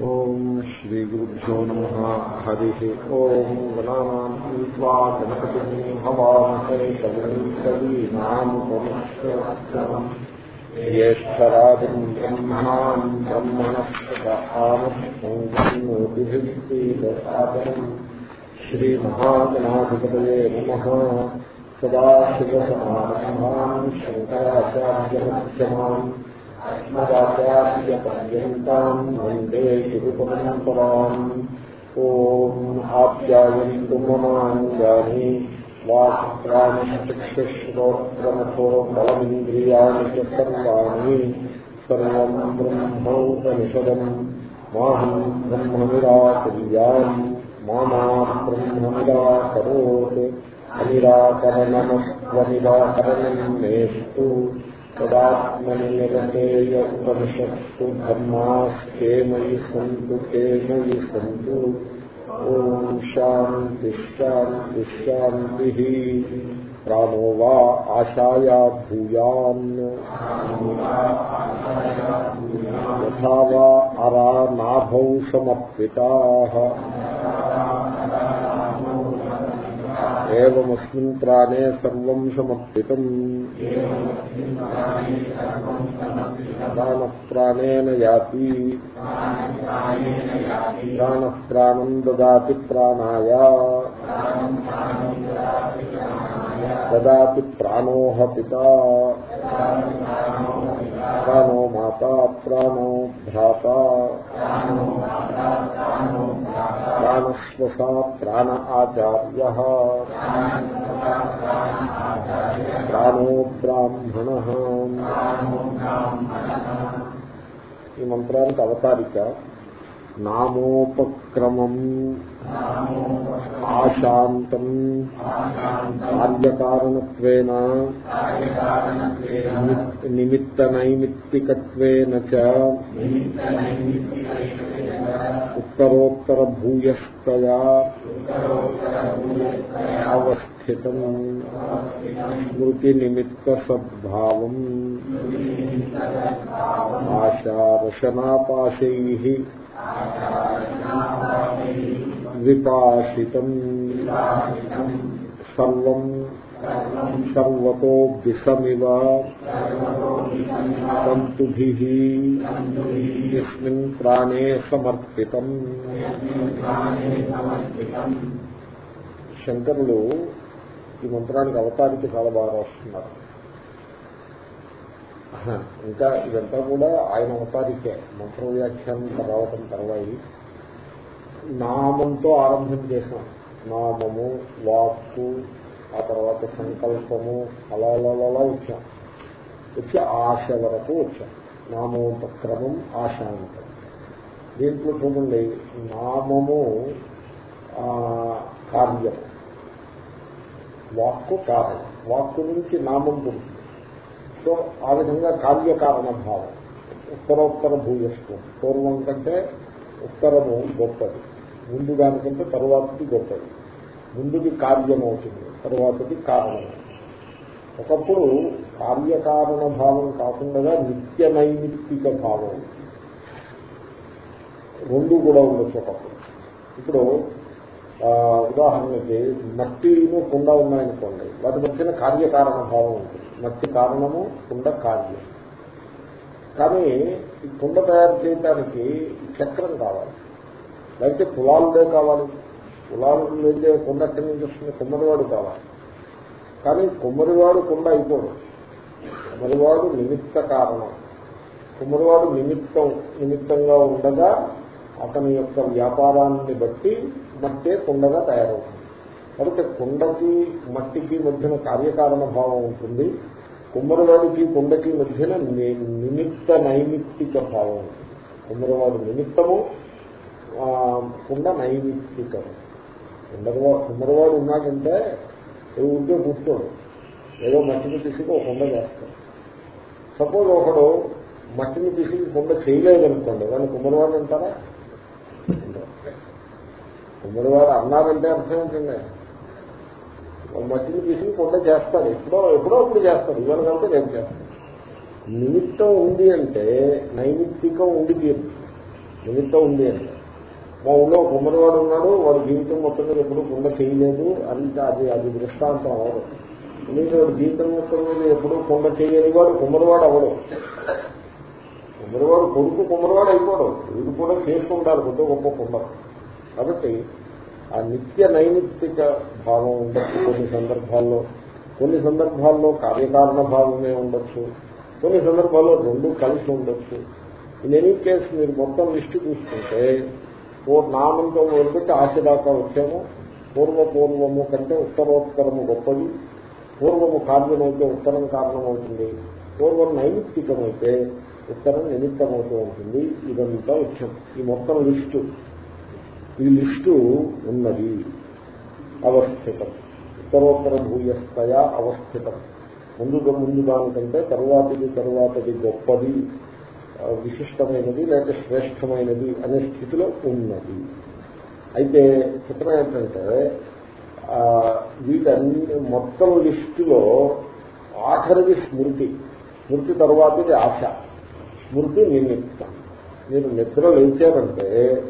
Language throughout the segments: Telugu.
ఓం శ్రీ గురుభ్యో నమ. హరి ఓం గణానా గణపతి హవామహే కవీనాముపమశ్రం జ్యేష్టరాజం బ్రహ్మణాం బ్రహ్మణస్పదానం శ్రీమహాగణాధిపతయే నమ. సదాశివసమారంభాం శంకరాచార్యమధ్యమాన్ अस्मदाचार्यपर्यन्ताम् वन्दे गुरुपरम्पराम् ॐ आप्यायन्तु ममाङ्गानि वाक्प्राणश्चक्षुश्रोत्रमथो बलमिन्द्रियाणि च सर्वाणि सर्वम् ब्रह्मोपनिषदम् माहम् ब्रह्मनिराकुर्याम् मामा ब्रह्मनिराकरोत् अनिराकरणमस्त्वनिराकरणम् मेस्तु तदात्मनि निरतेय उपनिषत्सु धर्मास्ते मयि सन्तु ते मयि सन्तु ॐ शान्तिश्शान्तिश्शान्तिः प्राणो वा आशाया भूयान् यथा वा अरा नाभौ समर्पिताः ఏమస్మిన్ ప్రాణే సర్వం సమర్పితం. ప్రాణ ప్రాణేన యాతి. ప్రాణ ప్రాణం దాతి ప్రాణాయ. దాతి ప్రాణోహ పిత. ప్రాణో మాత ప్రాణో భ్రాత. ప్రాణశ్వస ప్రాణ ఆచార్య. ప్రాణో బ్రాహ్మణ. ఈ మంత్రానికి అవతారిక నామోపక్రమం ఆశాంతం కార్యకారణత్వేన నిమిత్త నైమిత్తికత్వేన ఉత్తరోత్తర భూయస్తయా అవస్థితం స్మృతి ఆశారశనాపాశై విపాషితం సర్వం సర్వతో దిశమివ తంతుభిః ప్రాణే సమర్పితం శంకరులు ఈ మంత్రానికి అవతారికి చాలా బాగా వస్తున్నారు ఇంకా ఇదంతా కూడా ఆయన అవతారికే మంత్ర వ్యాఖ్యానం రావటం తర్వాయి. నామంతో ఆరంభం చేశాం. నామము వాక్కు ఆ తర్వాత సంకల్పము అలా అలా వచ్చాం. వచ్చి ఆశ వరకు వచ్చాం. నామోపక్రమం ఆశాంతం. దీంట్లో చూడండి నామము కార్యం. వాక్కు కారణం. వాక్కు నుంచి నామం పుడుతుంది సో ఆ విధంగా కార్యకారణ భావం ఉత్తరోత్తర భూయస్వం పూర్వం కంటే ఉత్తరము గొప్పది. ముందు దానికంటే తరువాతది గొప్పది. ముందుది కార్యం అవుతుంది తరువాతది కారణం ఒకప్పుడు కార్యకారణ భావం కాకుండా నిత్య నైమిత్తిక భావం రెండు కూడా ఉండొచ్చు ఒకప్పుడు. ఇప్పుడు ఉదాహరణకి మట్టిను కుండ ఉన్నాయనుకోండి వాటి మధ్యన కార్యకారణ భావం ఉంటుంది. మట్టి కారణము కుండ కార్యం కానీ ఈ కుండ తయారు చేయడానికి చక్రం కావాలి. లేకపోతే కులాలుదే కావాలి. కులాలు లేదే కుండ ఎక్కడి నుంచి వస్తుంది? కుమ్మరివాడు కావాలి. కానీ కుమ్మరివాడు కుండ అయిపోడు కుమ్మరివాడు నిమిత్త కారణం. కుమ్మరివాడు నిమిత్తం నిమిత్తంగా ఉండగా అతని యొక్క వ్యాపారాన్ని బట్టి మట్టే కుండగా తయారవుతుంది. కాబట్టి కుండకి మట్టికి మధ్యన కార్యకారణ భావం ఉంటుంది. కుమ్మరవాడికి కుండకి మధ్యన నిమిత్త నైమిత్తిక భావం ఉంటుంది. కుమ్మరవాడు నిమిత్తము కుండ నైమిత్తికము. కుండరవాడు కుమ్మరవాడు ఉన్నాడంటే ఉంటే కూర్చోడు. ఏదో మట్టిని తీసుకు ఒక కుండ చేస్తాడు. సపోజ్ ఒకడు మట్టిని తీసుకు కుండ చేయలేదనుకోండి దాన్ని కుమ్మరివాడు అంటారా? కుమ్మరివాడు అన్నారంటే అర్థం ఏంటండి? మట్టిని తీసి కొండ చేస్తారు ఎప్పుడో ఎప్పుడో అప్పుడు చేస్తారు ఇవాళ కంటే రేపు నిమిత్తం ఉంది అంటే నైమిత్తికం ఉండి తీరు. నిమిత్తం ఉంది అంటే. మా ఊళ్ళో కుమ్మరివాడు ఉన్నాడు. వాడు జీవితం మొత్తం మీద ఎప్పుడు కుండ చేయలేదు. అంత అది అది దృష్టాంతం అవదు ఎందుకంటే వాడు జీవితం మొత్తం మీద ఎప్పుడు కుండ చేయని వాడు కుమ్మరివాడు అవడు కుమ్మరివాడు కొడుకు కుమ్మరివాడు అయిపోవడం వీడు కూడా చేసుకుంటారు కొద్ది గొప్ప కుండ కాబట్టి ఆ నిత్య నైమిత్తిక భావం ఉండొచ్చు. కొన్ని సందర్భాల్లో కొన్ని సందర్భాల్లో కార్యకారణ భావమే ఉండొచ్చు. కొన్ని సందర్భాల్లో రెండు కలిసి ఉండొచ్చు. ఇన్ ఎనీ కేసు మీరు మొత్తం లిస్టు చూసుకుంటే నామంతో మొదలుపెట్టి ఆశ దాకా వచ్చాము. పూర్వ పూర్వము కంటే ఉత్తరోత్తరము గొప్పది. పూర్వము కార్యమైతే ఉత్తరం కారణమవుతుంది. పూర్వం నైమిత్తికమైతే ఉత్తరం నిమిత్తమవుతూ ఉంటుంది. ఇదంతా వచ్చాం ఈ మొత్తం లిస్టు. ఈ లిస్టు ఉన్నది. అవస్థితం. ఉత్తరోత్తర భూయస్థయ అవస్థితం. ముందు ముందు దానికంటే తరువాతిది తరువాతది గొప్పది విశిష్టమైనది లేక శ్రేష్టమైనది అనే స్థితిలో ఉన్నది. అయితే చిత్రం ఏంటంటే వీటన్ని మొత్తం లిస్టులో ఆఖరిది స్మృతి. స్మృతి తర్వాతది ఆశ. స్మృతి నిమిత్తం. మీరు నిద్ర లేచారంటే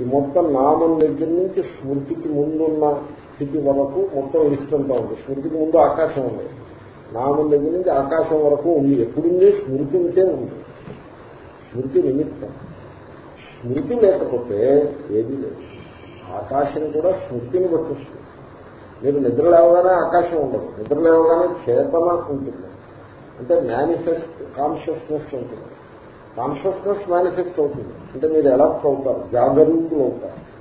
ఈ మొత్తం నామం దగ్గర నుంచి స్మృతికి ముందున్న స్థితి వరకు మొత్తం లిస్ట్ ఉంది. స్మృతికి ముందు ఆకాశం ఉంది. నామం దగ్గర నుంచి ఆకాశం వరకు ఉంది. ఎప్పుడుంది? స్మృతి ఉంటే ఉంది. స్మృతి నిమిత్తం. స్మృతి లేకపోతే ఏది లేదు. ఆకాశం కూడా స్మృతిని పట్టిస్తుంది మీరు నిద్ర లేవగానే ఆకాశం ఉండదు. నిద్ర లేవగానే చేతన ఉంటుంది. అంటే మేనిఫెస్ట్ కాన్షియస్నెస్ ఉంటుంది. కాన్షియస్నెస్ మేనిఫెక్ట్ అవుతుంది. అంటే మీరు ఎలర్ట్ అవుతారు జాగరూకులు అవుతారు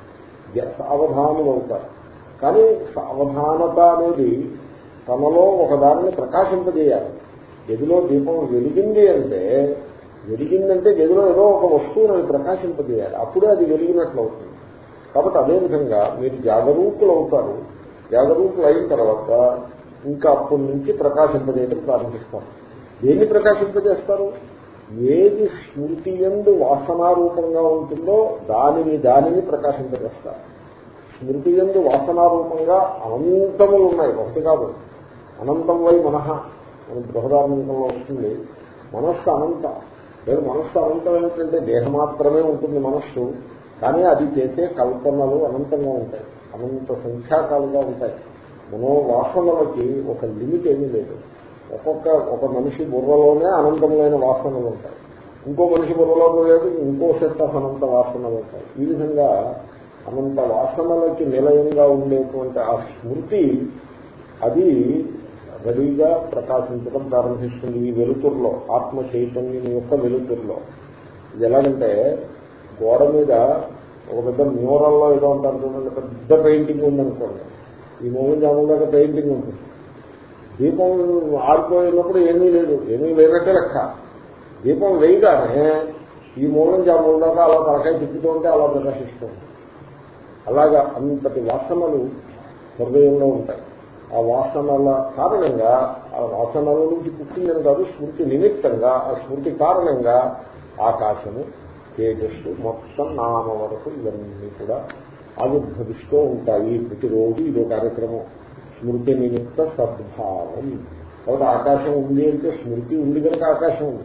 సావధానులు అవుతారు. కానీ సావధానత అనేది తనలో ఒకదానిని ప్రకాశింపజేయాలి. గదిలో దీపం వెలిగింది అంటే వెలిగిందంటే గదిలో ఏదో ఒక వస్తువును అది ప్రకాశింపజేయాలి. అప్పుడే అది వెలిగినట్లు అవుతుంది. కాబట్టి అదేవిధంగా మీరు జాగరూకులు అవుతారు. జాగరూకులు అయిన తర్వాత ఇంకా అప్పటి నుంచి ప్రకాశింపజేయడం ప్రారంభిస్తారు. దేన్ని ప్రకాశింపజేస్తారు? ఏది స్మృతి ఎందు వాసనారూపంగా ఉంటుందో దానిని దానిని ప్రకాశింపజేస్తారు. స్మృతి ఎందు వాసనారూపంగా అనంతములు ఉన్నాయి ఒకటి కాదు. అనంతం వై మనహ మన బృహదార్మికంలో వస్తుంది మనస్సు అనంత. లేదు మనస్సు అనంతం ఏమిటంటే దేహం మాత్రమే ఉంటుంది మనస్సు కానీ అది చేసే కల్పనలు అనంతంగా ఉంటాయి. అనంత సంఖ్యాకాలుగా ఉంటాయి. మనోవాసనలకి ఒక లిమిట్ ఏమీ లేదు. ఒక్కొక్క ఒక మనిషి బుర్రలోనే అనంతమైన వాసనలు ఉంటాయి. ఇంకో మనిషి బుర్రలో లేదు ఇంకో సెట్ ఆఫ్ అనంత వాసనలు ఉంటాయి. ఈ విధంగా అనంత వాసనలకి నిలయంగా ఉండేటువంటి ఆ స్మృతి అది రెడీగా ప్రకాశించడం ప్రారంభిస్తుంది ఈ వెలుతురులో ఆత్మ చైతన్యం యొక్క వెలుతురులో. ఇది ఎలాగంటే గోడ మీద ఒక పెద్ద మ్యూరల్లో ఏదో ఉంటారు చూడండి పెద్ద పెయింటింగ్ ఉందనుకోండి. ఈ మూలం జాముల పెయింటింగ్ ఉంటుంది. దీపం ఆడిపోయినప్పుడు ఏమీ లేదు ఏమీ లేనట్టే లెక్క. దీపం వేయగానే ఈ మూలం జాముల దాకా అలా తలకాయ తిప్పుతూ ఉంటే అలా ప్రకాశిస్తుంది. అలాగా అంతటి వాసనలు హృదయంలో ఉంటాయి. ఆ వాసనల కారణంగా ఆ వాసనల నుంచి పుట్టిందని కాదు స్మృతి నిమిత్తంగా ఆ స్మృతి కారణంగా ఆకాశము తేజస్సు మొత్తం నామ వరకు ఇవన్నీ కూడా ఆవిర్భవిస్తూ ఉంటాయి. ప్రతిరోజు ఇదో కార్యక్రమం. స్మృతి నిమిత్త సద్భావం. కాబట్టి ఆకాశం ఉంది అంటే స్మృతి ఉంది కనుక ఆకాశం ఉంది.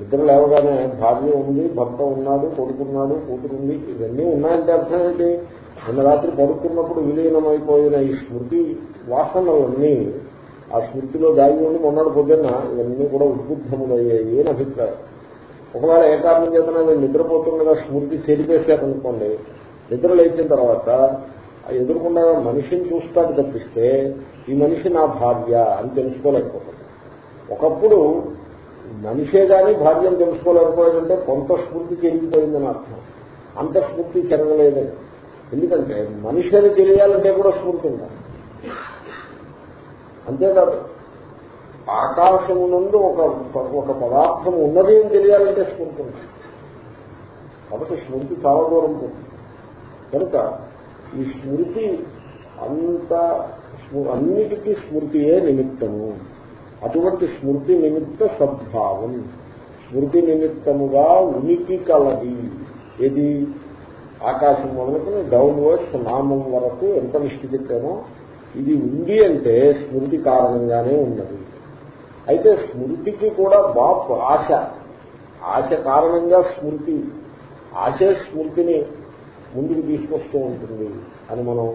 ఇద్దరు లేవగానే భార్య ఉంది భర్త ఉన్నాడు కొడుకున్నాడు కూతురుంది ఇవన్నీ ఉన్నాయంటే అర్థం ఏంటి? నిన్న రాత్రి పడుకున్నప్పుడు విలీనమైపోయిన ఈ స్మృతి వాసనలన్నీ ఆ స్మృతిలో దాగి ఉండి మొన్నటి పొద్దున్న ఇవన్నీ కూడా ఉద్బుద్ధములయ్యాయి అని అభిప్రాయం. ఒకవేళ ఏ కారణం చేతన నేను నిద్రపోతుండగా స్మృతి చెరిపేశారనుకోండి నిద్ర లేచిన తర్వాత ఎదుర్కొన్న మనిషిని చూస్తాడు తప్పిస్తే ఈ మనిషి నా భార్య అని తెలుసుకోలేకపోతుంది ఒకప్పుడు మనిషే కానీ భార్యను తెలుసుకోలేకపోయాడంటే కొంత స్ఫూర్తి చెరిగిపోయిందని అర్థం. అంత స్ఫూర్తి చెరగలేదని ఎందుకంటే మనిషి అని తెలియాలంటే కూడా స్ఫూర్తి ఉండాలి. అంతేకాదు ఆకాశం నుండి ఒక ఒక పదార్థం ఉన్నది అని తెలియాలంటే స్ఫూర్తి ఉంది కాబట్టి స్మృతి చాలా దూరం పోతుంది. కనుక ఈ స్మృతి అంత అన్నిటికీ స్మృతియే నిమిత్తము. అటువంటి స్మృతి నిమిత్త సద్భావం. స్మృతి నిమిత్తముగా ఉనికి కలది. ఏది? ఆకాశం మొదలుకుని డౌన్ వర్డ్స్ నామం వరకు ఎంత నిష్టి చెప్పామో? ఇది ఉంది అంటే స్మృతి కారణంగానే ఉన్నది. అయితే స్మృతికి కూడా బాప్ ఆశ. ఆశ కారణంగా స్మృతి. ఆశే స్మృతిని ముందుకు తీసుకొస్తూ ఉంటుంది అని మనం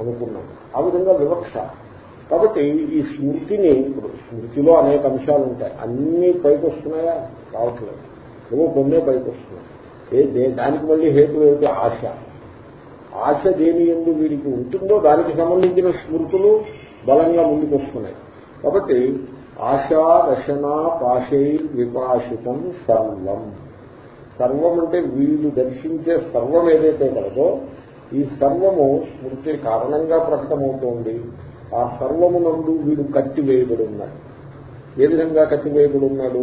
అనుకున్నాం. ఆ విధంగా వివక్ష. కాబట్టి ఈ స్మృతిని ఇప్పుడు స్మృతిలో అనేక అంశాలు ఉంటాయి. అన్ని పైకి వస్తున్నాయా రావట్లేదు. ఏవో కొన్నే పైకి వస్తున్నాయి దానికి మళ్ళీ హేతు ఏమిటి? ఆశ. ఆశ దేని ఎందు వీడికి ఉంటుందో దానికి సంబంధించిన స్మృతులు బలంగా ముందుకు వస్తున్నాయి కాబట్టి ఆశా రచన పాశై విపాషితం సర్వం. సర్వం అంటే వీళ్ళు దర్శించే సర్వం ఏదైతే కలదో ఈ సర్వము స్మృతి కారణంగా ప్రకటమవుతోంది. ఆ సర్వము నందు వీడు కట్టివేయబడి ఉన్నాడు ఏ విధంగా కట్టివేయబడి ఉన్నాడు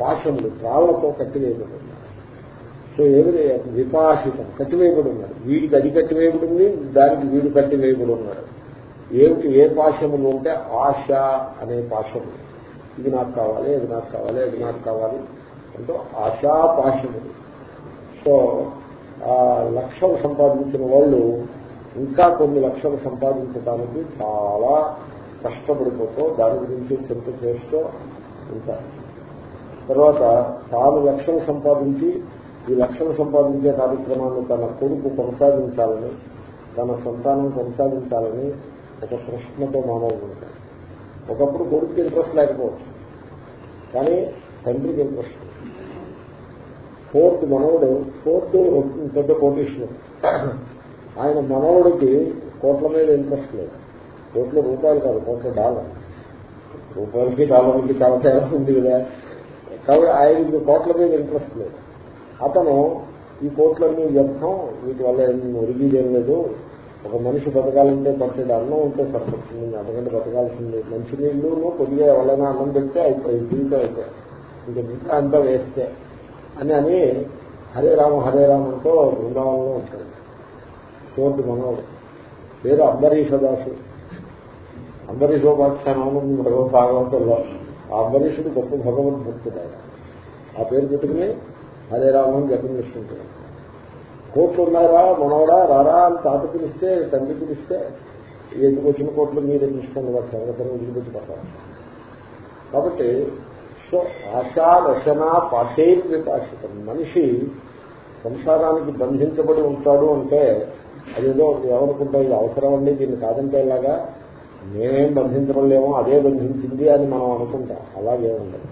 పాశములు త్రాళ్ళతో కట్టివేయబడి ఉన్నాడు సో ఏది విపాషితం కట్టివేయబడి ఉన్నాడు వీడికి అది కట్టివేయబడింది దానికి వీడు కట్టివేయబడి ఉన్నాడు ఏమిటి? ఏ పాశములు ఉంటే ఆశ అనే పాశములు. ఇది నాకు కావాలి ఇది నాకు కావాలి ఇది నాకు కావాలి. అంటే ఆశా సో ఆ లక్షలు సంపాదించిన వాళ్ళు ఇంకా కొన్ని లక్షలు సంపాదించడానికి చాలా కష్టపడిపోతూ దాని గురించి చింత చేస్తూ ఉంటారు. తర్వాత తాను లక్షలు సంపాదించి ఈ లక్షలు సంపాదించే కార్యక్రమాన్ని తన కొడుకు కొనసాగించాలని తన సంతానం కొనసాగించాలని ఒక ప్రశ్నతో మానవులు ఉంటారు ఒకప్పుడు కొడుకు ఇంట్రెస్ట్ లేకపోవచ్చు. కానీ తండ్రికి ఇంట్రెస్ట్ ఫోర్త్ మనవడు ఫోర్త్ పెద్ద కోటీశ్వరు ఆయన మనవడికి కోట్ల మీద ఇంట్రెస్ట్ లేదు. కోట్ల రూపాయలు కాదు కోట్ల డాలర్. రూపాయలకి డాలర్కి చాలా తేడా ఉంది కదా. కాబట్టి ఆయనకి కోట్ల మీద ఇంట్రెస్ట్ లేదు. అతను ఈ కోట్లన్నీ వ్యర్థం వీటి వల్ల ఏం ఒరిగిదేం లేదు. ఒక మనిషి బతకాలంటే పట్టేది అన్నం ఉంటే సరిపడుతుంది అంతకంటే బతకాల్సింది మంచినీళ్ళు కొద్దిగా ఎవరైనా అన్నం పెడితే అయిపోయి జీవితం అయిపోయాయి ఇంకా మిగతా అంతా వేస్తే. అని అని హరే రామ హరే రామ అంటూ బృందావనంలో ఉంటాడు చోటు మనోడు. పేరు అంబరీషదాసు. అంబరీషోపాఖ్యానం మరో భాగవతంలో ఆ అంబరీషుడు గొప్ప భగవద్భక్తుడు ఆయన. ఆ పేరు పెట్టుకుని హరే రామం జపం చేసుకుంటాడు కోట్లు ఉన్నారా మనవడా రారా అని తాత పిలిస్తే తండ్రి పిలిస్తే ఎందుకు వచ్చిన కోట్లు మీరు ఎందుకు వాటి సంగతిని వదిలిపెట్టి కాబట్టి సో ఆశా రచన పాఠేర్ విపాషితం మనిషి సంసారానికి బంధించబడి ఉంటాడు అంటే అదేదో ఏమనుకుంటా ఇది అవసరం అండి దీన్ని కాదంటే ఇలాగా మేమేం బంధించబడలేమో అదే బంధించింది అని మనం అనుకుంటాం. అలాగే ఉండదు.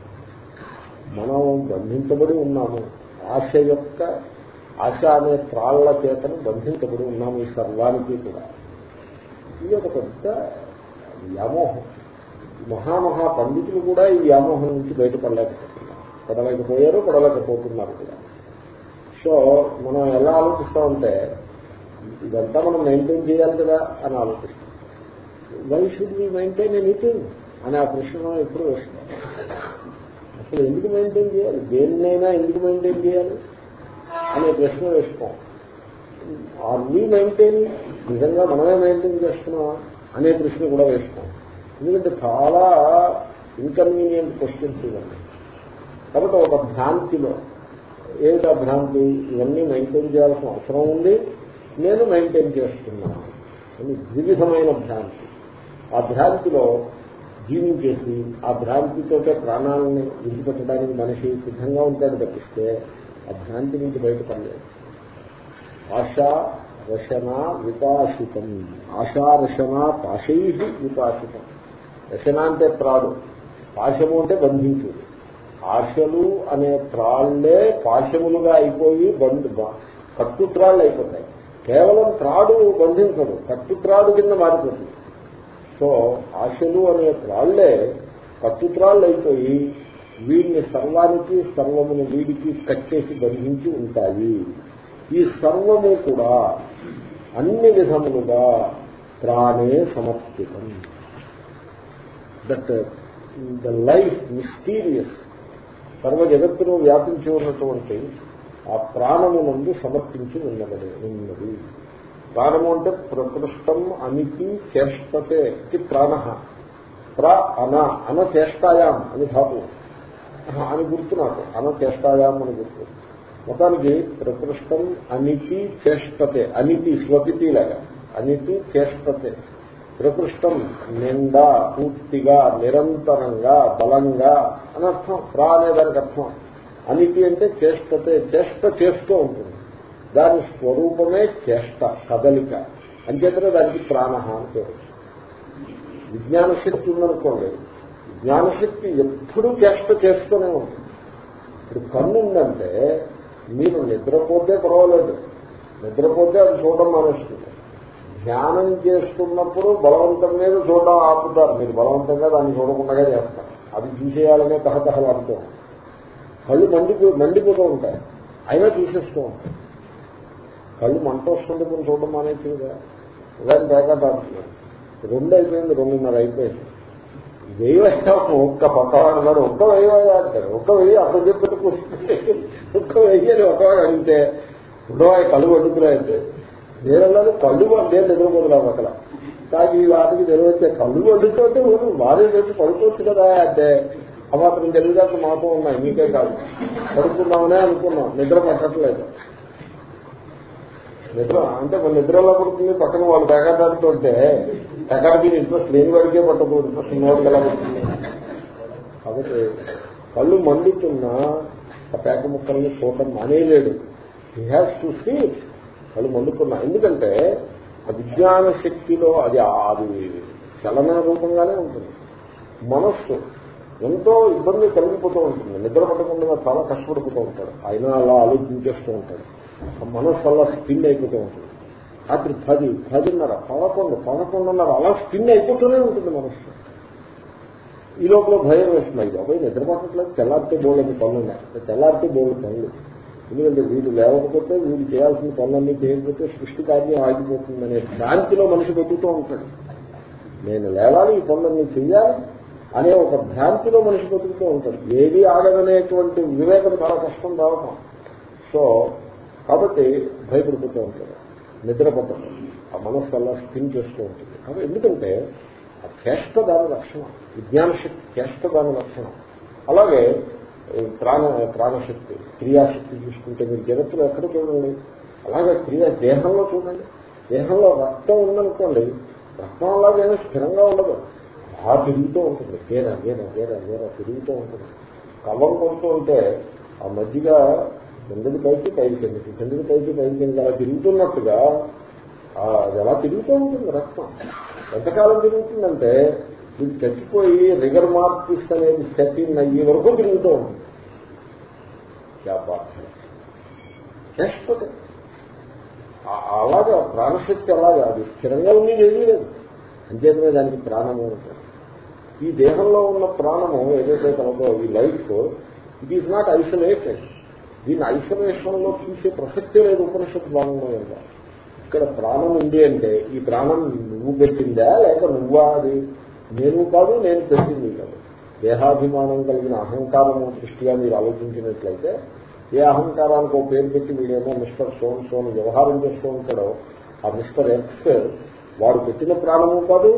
మనం బంధించబడి ఉన్నాము. ఆశ యొక్క ఆశ అనే త్రాళ్ళ చేతను బంధించబడి ఉన్నాము ఈ సర్వానికి కూడా. ఇది ఒక పెద్ద వ్యామోహం. మహామహా పండితులు కూడా ఈ వ్యామోహం నుంచి బయటపడలేకపోతున్నారు. పడలేకపోయారు పడలేకపోతున్నారు కూడా. సో మనం ఎలా ఆలోచిస్తామంటే ఇదంతా మనం మెయింటైన్ చేయాలి కదా అని ఆలోచిస్తాం. Why should we maintain anything అని ఆ ప్రశ్న ఎప్పుడు వేస్తాం అసలు ఎందుకు మెయింటైన్ చేయాలి? దేన్నైనా ఎందుకు మెయింటైన్ చేయాలి? అనే ప్రశ్న వేసుకోం. ఆర్ వీ మెయింటైన్ నిజంగా మనమే మెయింటైన్ చేస్తున్నామా? అనే ప్రశ్న కూడా వేసుకోం. ఎందుకంటే చాలా ఇన్కన్వీనియంట్ క్వశ్చన్స్ ఇవన్నీ కాబట్టి ఒక భ్రాంతిలో ఏమిటా భ్రాంతి? ఇవన్నీ మెయింటైన్ చేయాల్సిన అవసరం ఉంది. నేను మెయింటైన్ చేస్తున్నాను. అని ద్విధమైన భ్రాంతి. ఆ భ్రాంతిలో జీవించేసి ఆ భ్రాంతితో ప్రాణాలని విడిచిపెట్టడానికి మనిషి సిద్ధంగా ఉంటాడు తప్పిస్తే ఆ భ్రాంతి నుంచి బయటపడలేదు. ఆశ రశన విపాషితం ఆశారశన పాశై విపాషితం దశన అంటే త్రాడు పాశము అంటే బంధించుడు ఆశలు అనే త్రాళ్ళే పాశములుగా అయిపోయి బంధు కట్టుత్రాళ్ళు అయిపోతాయి. కేవలం త్రాడు బంధించదు కట్టుత్రాడు కింద మారిపోతుంది. సో ఆశలు అనే త్రాళ్ళే కట్టుత్రాళ్ళు అయిపోయి వీడిని సర్వానికి సర్వమును వీడికి కట్టేసి బంధించి ఉంటాయి. ఈ సర్వము కూడా అన్ని విధములుగా ప్రాణే సమర్పితం. దట్ ద లైఫ్ మిస్టీరియస్ సర్వ జగత్తును వ్యాపించి ఉన్నటువంటి ఆ ప్రాణము నుండి సమర్పించి ఉన్నది ఉన్నది. ప్రాణము అంటే ప్రకృష్టం అనికి చేష్టతే ఇది ప్రాణ. ప్ర అన అన చేష్టాయాం అని ధాతు అని గుర్తు నాకు. అన చేష్టాయాం అని గుర్తు. మొత్తానికి ప్రకృష్టం అనికి చేష్టతే అనితి స్వపితి లాగా. అనితి చేష్టతే ప్రకృష్టం నిండా పూర్తిగా నిరంతరంగా బలంగా అనర్థం అర్థం. ప్రా అనేదానికి అర్థం. అనితి అంటే చేష్టతే చేష్ట చేస్తూ ఉంటుంది. దాని స్వరూపమే చేష్ట కదలిక. అంచేతనే దానికి ప్రాణ అని పేరు. విజ్ఞాన శక్తి ఉందనుకోండి. జ్ఞానశక్తి ఎప్పుడూ చేష్ట చేస్తూనే ఉంటుంది. ఇప్పుడు కన్ను ఉందంటే మీరు నిద్రపోతే పర్వాలేదు. నిద్రపోతే అది చూడడం మానేస్తుంది ధ్యానం చేస్తున్నప్పుడు బలవంతం మీద చూడడం ఆపుతారు. మీరు బలవంతంగా దాన్ని చూడకుండా చేస్తారు. అది చూసేయాలనే తహతహలాడుతూ కళ్ళు మండిపో మండిపోతూ ఉంటాయి. అయినా చూసేస్తూ ఉంటాయి. కళ్ళు మంట వస్తుంటే కొన్ని చూడడం మానేసి కదా ఇలాంటి బ్యాకప్ ఆడుతున్నాను రెండు అయిపోయింది రెండున్నర అయిపోయింది. వెయ్యి ఒక్క పక్కవాడు అన్నాడు ఒక్క వెయ్యి అంటారు. ఒక్క వెయ్యి అక్కడ చెప్పి. ఒక్క వెయ్యి అని ఒకవాడు అడిగితే ఉండవాయి కళ్ళు వండుతున్నాయంటే నేనన్నాను కళ్ళు నేను నిద్రపోతున్నాను అక్కడ కానీ ఈ వాటికి నిలవచ్చే కళ్ళు వండుతుంటే వారే చేసి పడుకోవచ్చు కదా అంటే. ఆ మాత్రం తెలివిదాకా మాతో ఉన్నాయి మీకే కాదు. పడుకున్నామనే అనుకున్నాం నిద్ర పట్టట్లేదు. నిద్ర అంటే మన పడుతుంది? పక్కన వాళ్ళు తగ్గడాడుతుంటే తెగడికి ఇంట్రెస్ట్ లేని వాడికే పట్టకూడదు ఇంట్రెస్ట్ ఉన్నవాడికి ఎలా పడుతుంది? కాబట్టి కళ్ళు మండుతున్నా ఆ పేక ముక్కల్ని చూడటం మానేయలేడు. హీ హ్యాస్ టు సీ కళ్ళు మండుకున్నా. ఎందుకంటే అజ్ఞాన విజ్ఞాన శక్తిలో అది అది చలన రూపంగానే ఉంటుంది. మనస్సు ఎంతో ఇబ్బంది కలిగిపోతూ ఉంటుంది. నిద్ర పట్టకుండా చాలా కష్టపడిపోతూ ఉంటాడు. అయినా అలా ఆలోచించేస్తూ ఉంటాడు. ఆ మనస్సు అలా స్పిన్ అయిపోతూ ఉంటుంది. రాత్రి పది పదిన్నర పదకొండు పదకొండున్నర అలా స్పిన్ అయిపోతూనే ఉంటుంది మనస్సు. ఈ లోపల భయం వేస్తున్నాయి అబ్బాయి నిద్ర పట్టట్లేదు. తెల్లారితే బోళ్ళని పనులు ఉన్నాయి. తెల్లారితే బోళ్ళు పనులు. ఎందుకంటే వీడు లేవకపోతే వీడు చేయాల్సిన పనులన్నీ చేయకపోతే సృష్టి కార్యం ఆగిపోతుందనే భ్రాంతిలో మనిషి బతుకుతూ ఉంటాడు నేను లేవాలి ఈ పనులన్నీ చెయ్యాలి అనే ఒక భ్రాంతిలో మనిషి బతుకుతూ ఉంటాడు ఏది ఆగదనేటువంటి వివేకం చాలా కష్టం రావటం సో కాబట్టి భయపడిపోతూ ఉంటాడు నిద్ర ఆ మనస్సు అలా స్పిన్ చేస్తూ ఉంటుంది కాబట్టి ఎందుకంటే ఆ చేష్ట దాని లక్షణం విజ్ఞాన శక్తి చేష్ట దాని లక్షణం అలాగే ప్రాణ ప్రాణశక్తి క్రియాశక్తి చూసుకుంటే మీరు జగత్తులో ఎక్కడ చూడండి అలాగే క్రియ దేహంలో చూడండి. దేహంలో రక్తం ఉందనుకోండి రక్తం అలాగైనా స్థిరంగా ఉండదు. బాగా తిరుగుతూ ఉంటుంది. గేర గేర గేర గేర తిరుగుతూ ఉంటుంది. కవ్వం కొడుతూ ఉంటే ఆ మధ్యగా కిందకి పైకి పైకి కిందకి కిందకి పైకి పైకి కింద అలా తిరుగుతున్నట్టుగా అది ఎలా తిరుగుతూ ఉంటుంది రక్తం. ఎంతకాలం తిరుగుతుందంటే ఇది చచ్చిపోయి రిగర్ మార్క్స్ అనేది సెటిల్ అయ్యే వరకు తిరుగుతూ ఉంటుంది. చేస్తుంది అలాగా ప్రాణశక్తి అలాగా అది స్థిరంగా ఉండేది ఏమీ లేదు. అంచేతనే దానికి ప్రాణము ఉంటుంది ఈ దేహంలో ఉన్న ప్రాణము ఏదైతే కలదో ఈ life it is not isolated దీన్ని ఐసోలేషన్లో చూసే ప్రసక్తే లేదు ఉపనిషత్తు భాగంలో ఇక్కడ ప్రాణం ఉంది అంటే ఈ ప్రాణం నువ్వు పెట్టిందా లేక నువ్వా అది? నేను కాదు నేను పెట్టింది కాదు. దేహాభిమానం కలిగిన అహంకారం దృష్టిగా మీరు ఆలోచించినట్లయితే ఏ అహంకారానికి ఒక పేరు పెట్టి వీడేమో మిస్టర్ సోన్ సోన్ వ్యవహారం చేస్తూ ఉంటాడో ఆ మిస్టర్ ఎక్స్ వాడు పెట్టిన ప్రాణము కాదు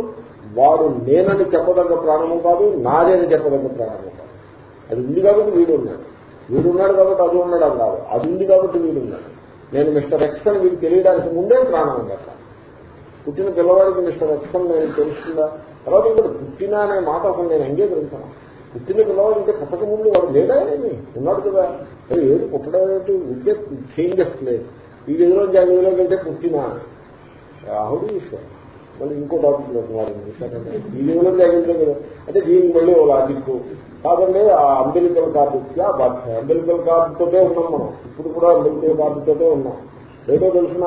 వాడు నేనని చెప్పదగ్గ ప్రాణము కాదు నాదేని చెప్పదగ్గ ప్రాణము కాదు. అది ఉంది కాబట్టి వీడు ఉన్నాడు వీడు ఉన్నాడు కాబట్టి అది ఉన్నాడు కాదు. అది ఉంది కాబట్టి వీడు ఉన్నాడు నేను మిస్టర్ ఎక్స్ అని వీడు తెలియడానికి ముందే ప్రాణం ఉండట పుట్టిన పిల్లవాడికి మిస్టర్ ఎక్స్ అని నేను తెలుస్తుందా? తర్వాత ఇక్కడ పుట్టిన అనే మాట అసలు నేను అంగీకరించాను పుట్టిన పిల్లవాడు అంటే పుట్టక ముందు వాడు లేదా ఏమి? ఉన్నాడు కదా. ఏది పుట్టడం ఏంటి ఉంటే చేంజెస్ లేదు. ఈ గదిలో ఆ కంటే పుట్టిన. ఆహుడు విషయం మళ్ళీ ఇంకో టాపిక్లో వాడింది ఈ గదిలో జాగ్రత్త కదా అంటే దీనికి మళ్ళీ ఓ లాజిక్ కాదండి ఆ అంబెలికల్ కార్డు అంబెలికల్ కార్డుతోటే ఉన్నాం మనం. ఇప్పుడు కూడా అంబెలికల్ కార్డుతోటే ఉన్నాం. ఏదో తెలిసిన?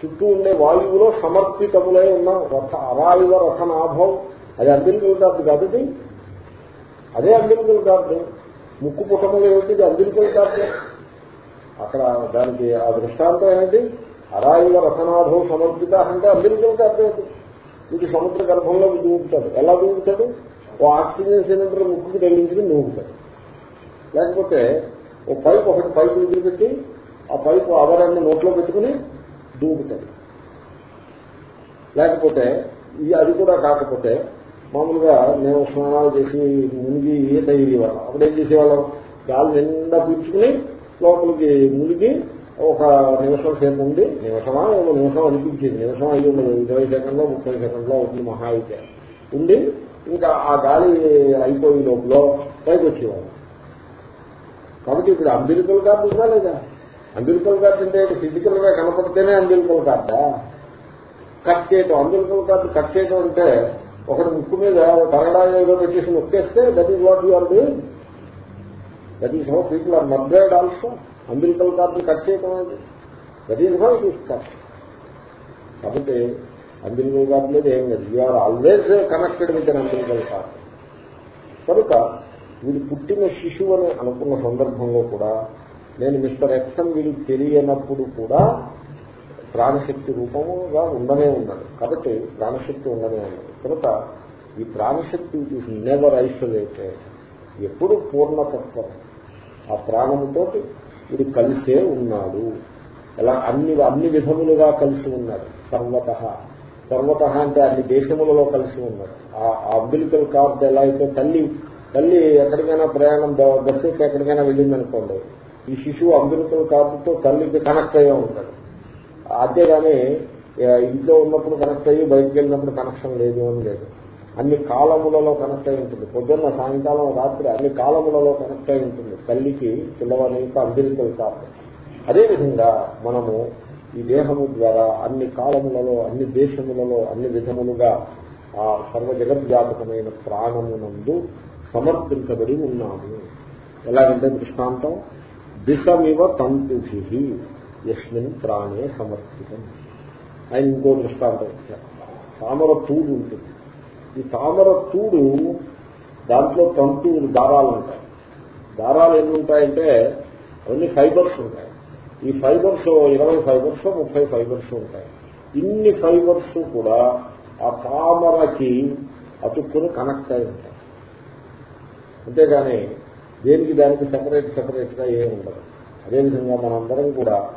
చుట్టూ ఉండే వాయువులో సమర్పితములై ఉన్నాం రథ అరాయువ రథనాభం అది అంబెలికల్ కార్డు కాదు అదే అంబెలికల్ కార్డు ముక్కు పుట్టములు ఏమిటి? అంబెలికల్ కార్డు అక్కడ దానికి ఆ దృష్టాంతం ఏంటి అరాయువ రసనాథం సమర్పిత అంటే అంబెలికల్ కార్డు ఏంటి ఇది సముద్ర గర్భంలో దూకుతాడు. ఎలా దూకుతాడు? ఓ ఆక్సిజన్ సిలిండర్ ముక్కుకి తగిలించుకుని నూగుతాడు లేకపోతే ఓ పైప్ ఒకటి పైప్ పైపు పెట్టి ఆ పైప్ అవరాన్ని నోట్లో పెట్టుకుని దూకుతాడు. లేకపోతే ఇది అది కూడా కాకపోతే మామూలుగా మేము స్నానాలు చేసి మునిగి ఈత వాళ్ళం అప్పుడు ఏం చేసేవాళ్ళం? గాలి నిండా పీల్చుకుని లోపలికి మునిగి ఒక నిమిషం సేపు ఉండి నిమిషమా ఒక నిమిషం అనిపించింది. నిమిషం అయ్యి ఉండదు. ఇరవై సెకండ్లో ముప్పై సెకండ్లో ఉంటుంది మహా అయితే ఉండి ఇంకా ఆ గాలి అయిపోయిన లోపల పైకి వచ్చేవాళ్ళం. కాబట్టి ఇప్పుడు అంబిలికల్ కార్డు ఉందా లేదా? అంబిలికల్ కార్డు అంటే ఫిజికల్గా కనపడితేనే అంబిలికల్ కార్డా? కట్ చేయటం. అంబిలికల్ కార్డు కట్ చేయటం అంటే ఒకటి ముక్కు మీద తరగడా ఏదో పెట్టేసి నొక్కేస్తే that is what you are doing that is how people are murdered also umbilical cord cut చేయటం అనేది. దట్ ఈస్ హౌ ఇట్ కాబట్టి అంబిలికల్ కార్డు లేదు ఏం లేదు. You are always connected with an umbilical cord కనుక వీడు పుట్టిన శిశువు అని అనుకున్న సందర్భంలో కూడా నేను మిస్టర్ ఎక్సన్ వీడు తెలియనప్పుడు కూడా ప్రాణశక్తి రూపముగా ఉండనే ఉన్నాడు కాబట్టి ప్రాణశక్తి ఉండనే ఉన్నాడు కనుక ఈ ప్రాణశక్తి ఈజ్ నెవర్ ఐసోలేటెడ్ ఎప్పుడు పూర్ణతత్వం. ఆ ప్రాణముతో ఇది కలిసే ఉన్నాడు. ఎలా అన్ని అన్ని విధములుగా కలిసి ఉన్నాడు. సర్వత. సర్వత అంటే అన్ని దేశములలో కలిసి ఉన్నాడు. ఆ అబ్దుల్కల్ కార్డ్ ఎలా అయితే తల్లి తల్లి ఎక్కడికైనా ప్రయాణం బస్సు ఎక్కడికైనా వెళ్ళిందనుకోండి ఈ శిశువు అబ్దుల్కల్ కార్డుతో తల్లికి కనెక్ట్ అయ్యే ఉంటాడు. అంతేగాని ఇంట్లో ఉన్నప్పుడు కనెక్ట్ అయ్యి బయటకు వెళ్ళినప్పుడు కనెక్షన్ లేదు అని లేదు. అన్ని కాలములలో కనెక్ట్ అయి ఉంటుంది. పొద్దున్న సాయంకాలం రాత్రి అన్ని కాలములలో కనెక్ట్ అయి ఉంటుంది. తల్లికి పిల్లవాడి యొక్క అంబిలికల్ అదేవిధంగా మనము ఈ దేహము ద్వారా అన్ని కాలములలో అన్ని దేశములలో అన్ని విధములుగా ఆ సర్వ జగద్వ్యాపకమైన ప్రాణమునందు సమర్పించబడి ఉన్నాము. ఎలాగంటే దృష్టాంతం దిశమివ తంతుభి యస్మిన్ ప్రాణే సమర్పితం. ఆయన ఇంకో దృష్టాంతం ఇచ్చారు. తామర తూడు ఉంటుంది. ఈ తామర తూడు దాంట్లో తంతు దారాలు ఉంటాయి. దారాలు ఎన్ని ఉంటాయంటే అవన్నీ ఫైబర్స్ ఉంటాయి. ఈ ఫైబర్స్ ఇరవై ఫైబర్స్ ముప్పై ఫైబర్స్ ఉంటాయి. ఇన్ని ఫైబర్స్ కూడా ఆ తామరకి అతుక్కుని కనెక్ట్ అయి ఉంటాయి. అంతేగాని దేనికి దానికి సెపరేట్ సెపరేట్గా ఏమి ఉండదు. అదేవిధంగా మనందరం కూడా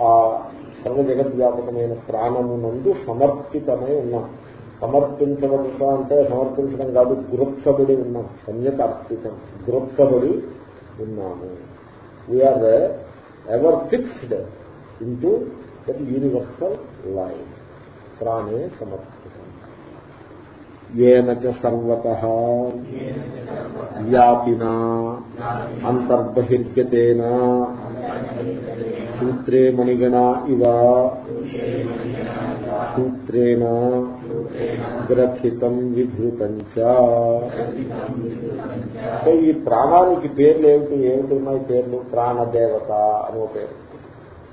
ఆ సర్వ జగద్వ్యాపకమైన ప్రాణమునందు సమర్పితమై ఉన్నాం. సమర్పించబడుట అంటే సమర్పించడం కాదు గురత్సబడి ఉన్నాం. సమ్యక్ అర్పితం. గురత్సబడి ఉన్నాము. We are ever fixed into that universal life ప్రాణే సమర్పితం. ఏన సర్వత వ్యాపినా అంతర్బహిర్గతేనా సూత్రే మణిగణ ఇవ. సూత్రేణ గ్రథితం విభూతం ఈ ప్రాణానికి పేర్లు ఏమిటి? ఏమిటి ఉన్నాయి పేర్లు? ప్రాణదేవత అని ఒక పేరు.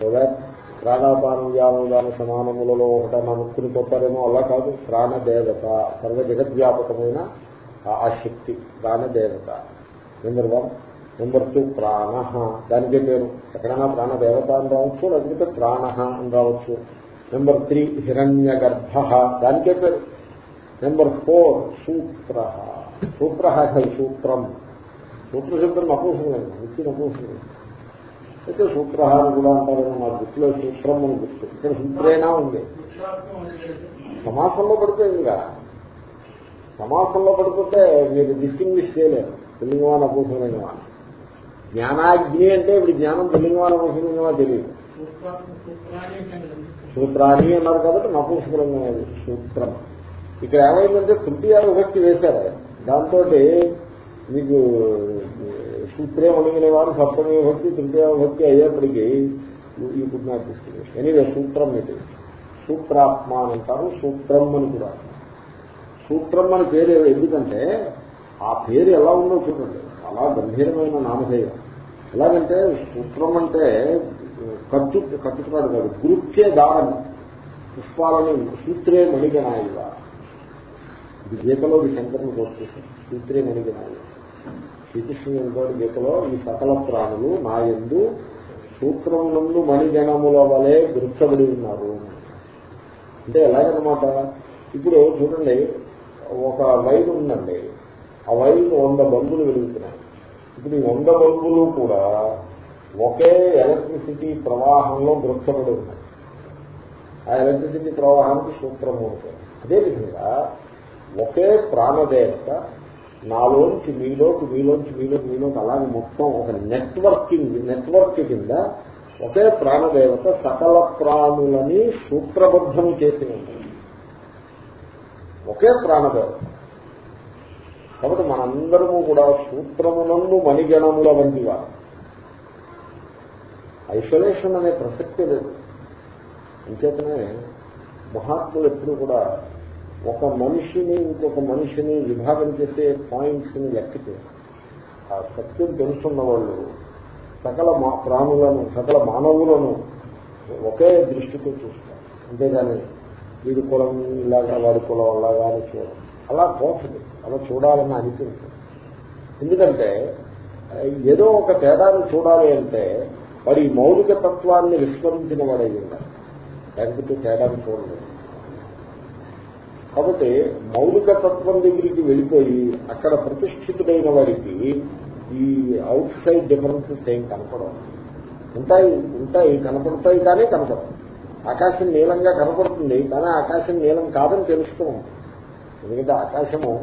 సో దాట్ ప్రాణాపానం వ్యామదాన సమానములలో ఒకటని అనుకుని కొట్టారేమో అలా కాదు. ప్రాణదేవత సర్వ జగద్వ్యాపకమైన ఆ శక్తి ప్రాణదేవత. నెంబర్ వన్ నెంబర్ టూ ప్రాణ. దానికే పేరు. ఎక్కడైనా ప్రాణ దేవత అని రావచ్చు లేకపోతే ప్రాణ అని రావచ్చు. నెంబర్ త్రీ హిరణ్య గర్భ దానికే పేరు. నెంబర్ ఫోర్ సూత్ర. సూత్ర సూత్రం. సూత్ర శబ్దం నపూసలేదు నిత్య నపూసలేదు అయితే సూత్ర అని కూడా అంటారేమో మా గుర్తులో సూత్రం అని గుర్తు. ఇక్కడ సూత్రేనా ఉంది? సమాసంలో పడితే ఇంకా. సమాసంలో పడిపోతే మీరు డిస్టింగ్విష్ చేయలేరు. పుల్లింగమా వాళ్ళు జ్ఞానాగ్ని అంటే ఇప్పుడు జ్ఞానం పుల్లింగమా నపూసలింగమా తెలియదు. సూత్రాన్ని అన్నారు కాబట్టి నపూసలింగం అది సూత్రం. ఇక్కడ ఏమైందంటే తృతీయ విభక్తి వేశారు. దాంతో మీకు సూత్రే అణిగిన వారు సప్తమే విభక్తి తృతీయ విభక్తి అయ్యేప్పటికీ ఈ కుడ్ నాట్ డిస్టింగ్విష్ ఎనీవే సూత్రం ఇది. సూత్రాత్మ అని అంటారు సూత్రం అని కూడా. సూత్రం అని పేరు ఎందుకంటే ఆ పేరు ఎలా ఉందో చూడండి. చాలా గంభీరమైన నామధేయం. ఎలాగంటే సూత్రం అంటే కట్టు కట్టుకున్నాడు కాదు గురుత్యే దారం పుష్పాలని సూత్రే మణిగనాయిగా ఇది గీతలో ఈ శంకరుని కోరుతుంది సూత్రే మణిగనాయి శ్రీకృష్ణుని అంటాడు గీతలో ఈ సకల ప్రాణులు నా ఎందు సూత్రములందు మణిగణముల వలె గుర్చబడి ఉన్నారు. అంటే ఎలాగనమాట? ఇప్పుడు చూడండి ఒక వైర్ ఉందండి. ఆ వైర్ వంద బల్బులు వెలుగుతున్నాయి. ఇప్పుడు ఈ వంద బల్బులు కూడా ఒకే ఎలక్ట్రిసిటీ ప్రవాహంలో గుర్చబడి ఉన్నాయి. ఆ ఎలక్ట్రిసిటీ ప్రవాహానికి సూత్రం ఉంటుంది అదేవిధంగా ఒకే ప్రాణదేవత నాలోంచి మీలోకి మీలోంచి మీలోకి మీలోకి అలాగే మొత్తం ఒక నెట్వర్కింగ్ నెట్వర్క్ కింద ఒకే ప్రాణదేవత సకల ప్రాణులని సూత్రబద్ధం చేసి ఉంటుంది. ఒకే ప్రాణదేవత. కాబట్టి మనందరము కూడా సూత్రమునందు మణిగణముల వంటి వారు. ఐసోలేషన్ అనే ప్రసక్తే లేదు. అంచేతనే మహాత్ములు ఎప్పుడు కూడా ఒక మనిషిని ఇంకొక మనిషిని విభాగం చేసే పాయింట్స్ని లెక్క ఆ సత్యం తెలుసున్న వాళ్ళు సకల ప్రాణులను సకల మానవులను ఒకే దృష్టితో చూస్తారు. అంతేగాని వీడి కులం ఇలాగా వాడి కులం అలాగా అని చూడడం అలా పోతుంది అలా చూడాలని అనిపించింది ఎందుకంటే ఏదో ఒక తేడాను చూడాలి అంటే వాడి మౌలిక తత్వాన్ని విస్మరించిన వాడే ఉండాలి లేకపోతే తేడాను చూడలేదు. కాబట్టి మౌలిక తత్వం దగ్గరికి వెళ్ళిపోయి అక్కడ ప్రతిష్ఠితుడైన వాడికి ఈ అవుట్ సైడ్ డిఫరెన్సెస్ ఏం కనపడవు. ఉంటాయి ఉంటాయి కనపడతాయి కానీ కనపడవు. ఆకాశం నీలంగా కనపడుతుంది కానీ ఆకాశం నీలం కాదని తెలుస్తూ ఎందుకంటే ఆకాశము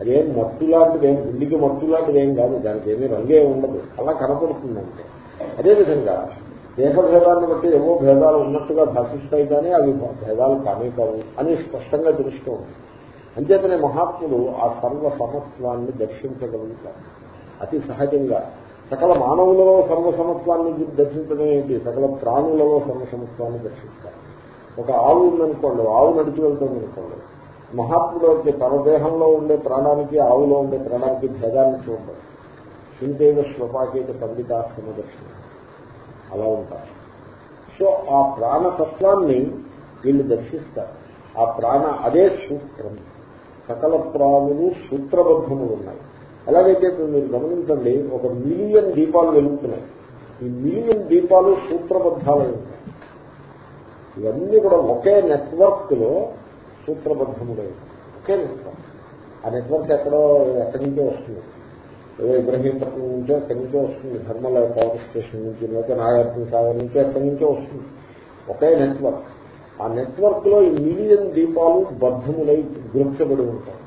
అదేం మట్టు లాంటిది ఏం ఇంటికి మట్టు లాంటిది ఏం కాదు దానికి ఏమీ రంగే ఉండదు. అలా కనపడుతుందంటే. అదేవిధంగా దేశభేదాన్ని బట్టి ఏవో భేదాలు ఉన్నట్టుగా భాషిస్తాయి కానీ అవి భేదాలు కానీ కావు అని స్పష్టంగా తెలుస్తూ ఉంది. అంచేతనే మహాత్ములు ఆ సర్వ సమత్వాన్ని దర్శించగలుగుతారు. అతి సహజంగా. సకల మానవులలో సర్వసమత్వాన్ని దర్శించడం ఏంటి? సకల ప్రాణులలో సర్వసమత్వాన్ని దర్శిస్తారు. ఒక ఆవు ఉందనుకోండి ఆవు నడిచి వెళ్తుంది అనుకోండి మహాత్ముడు వచ్చే తన దేహంలో ఉండే ప్రాణానికి ఆవులో ఉండే ప్రాణానికి భేదాన్ని చూడడం సింతేవ శ్వపాకేత పండితాశ్రమ దర్శనం అలా ఉంటారు. సో ఆ ప్రాణతత్వాన్ని వీళ్ళు దర్శిస్తారు. ఆ ప్రాణ అదే సూత్రం. సకల ప్రాణులు సూత్రబద్ధములు ఉన్నాయి. ఎలాగైతే మీరు గమనించండి ఒక మిలియన్ దీపాలు వెలుగుతున్నాయి. ఈ మిలియన్ దీపాలు సూత్రబద్ధాలు ఉన్నాయి ఇవన్నీ కూడా ఒకే నెట్వర్క్లో సూత్రబద్ధముడే ఒకే నెట్వర్క్ ఆ నెట్వర్క్ ఎక్కడో ఎక్కడి నుంచో వస్తుంది. ఏదో ఇబ్రహీంపట్నం నుంచో ఎక్కడి నుంచో వస్తుంది. ధర్మల పవర్ స్టేషన్ నుంచి లేకపోతే నాగార్జున సాగర్ నుంచో ఎక్కడి నుంచో వస్తుంది. ఒకే నెట్వర్క్. ఆ నెట్వర్క్లో ఈ మిలియన్ దీపాలు బద్ధములై గుర్చబడి ఉంటాయి.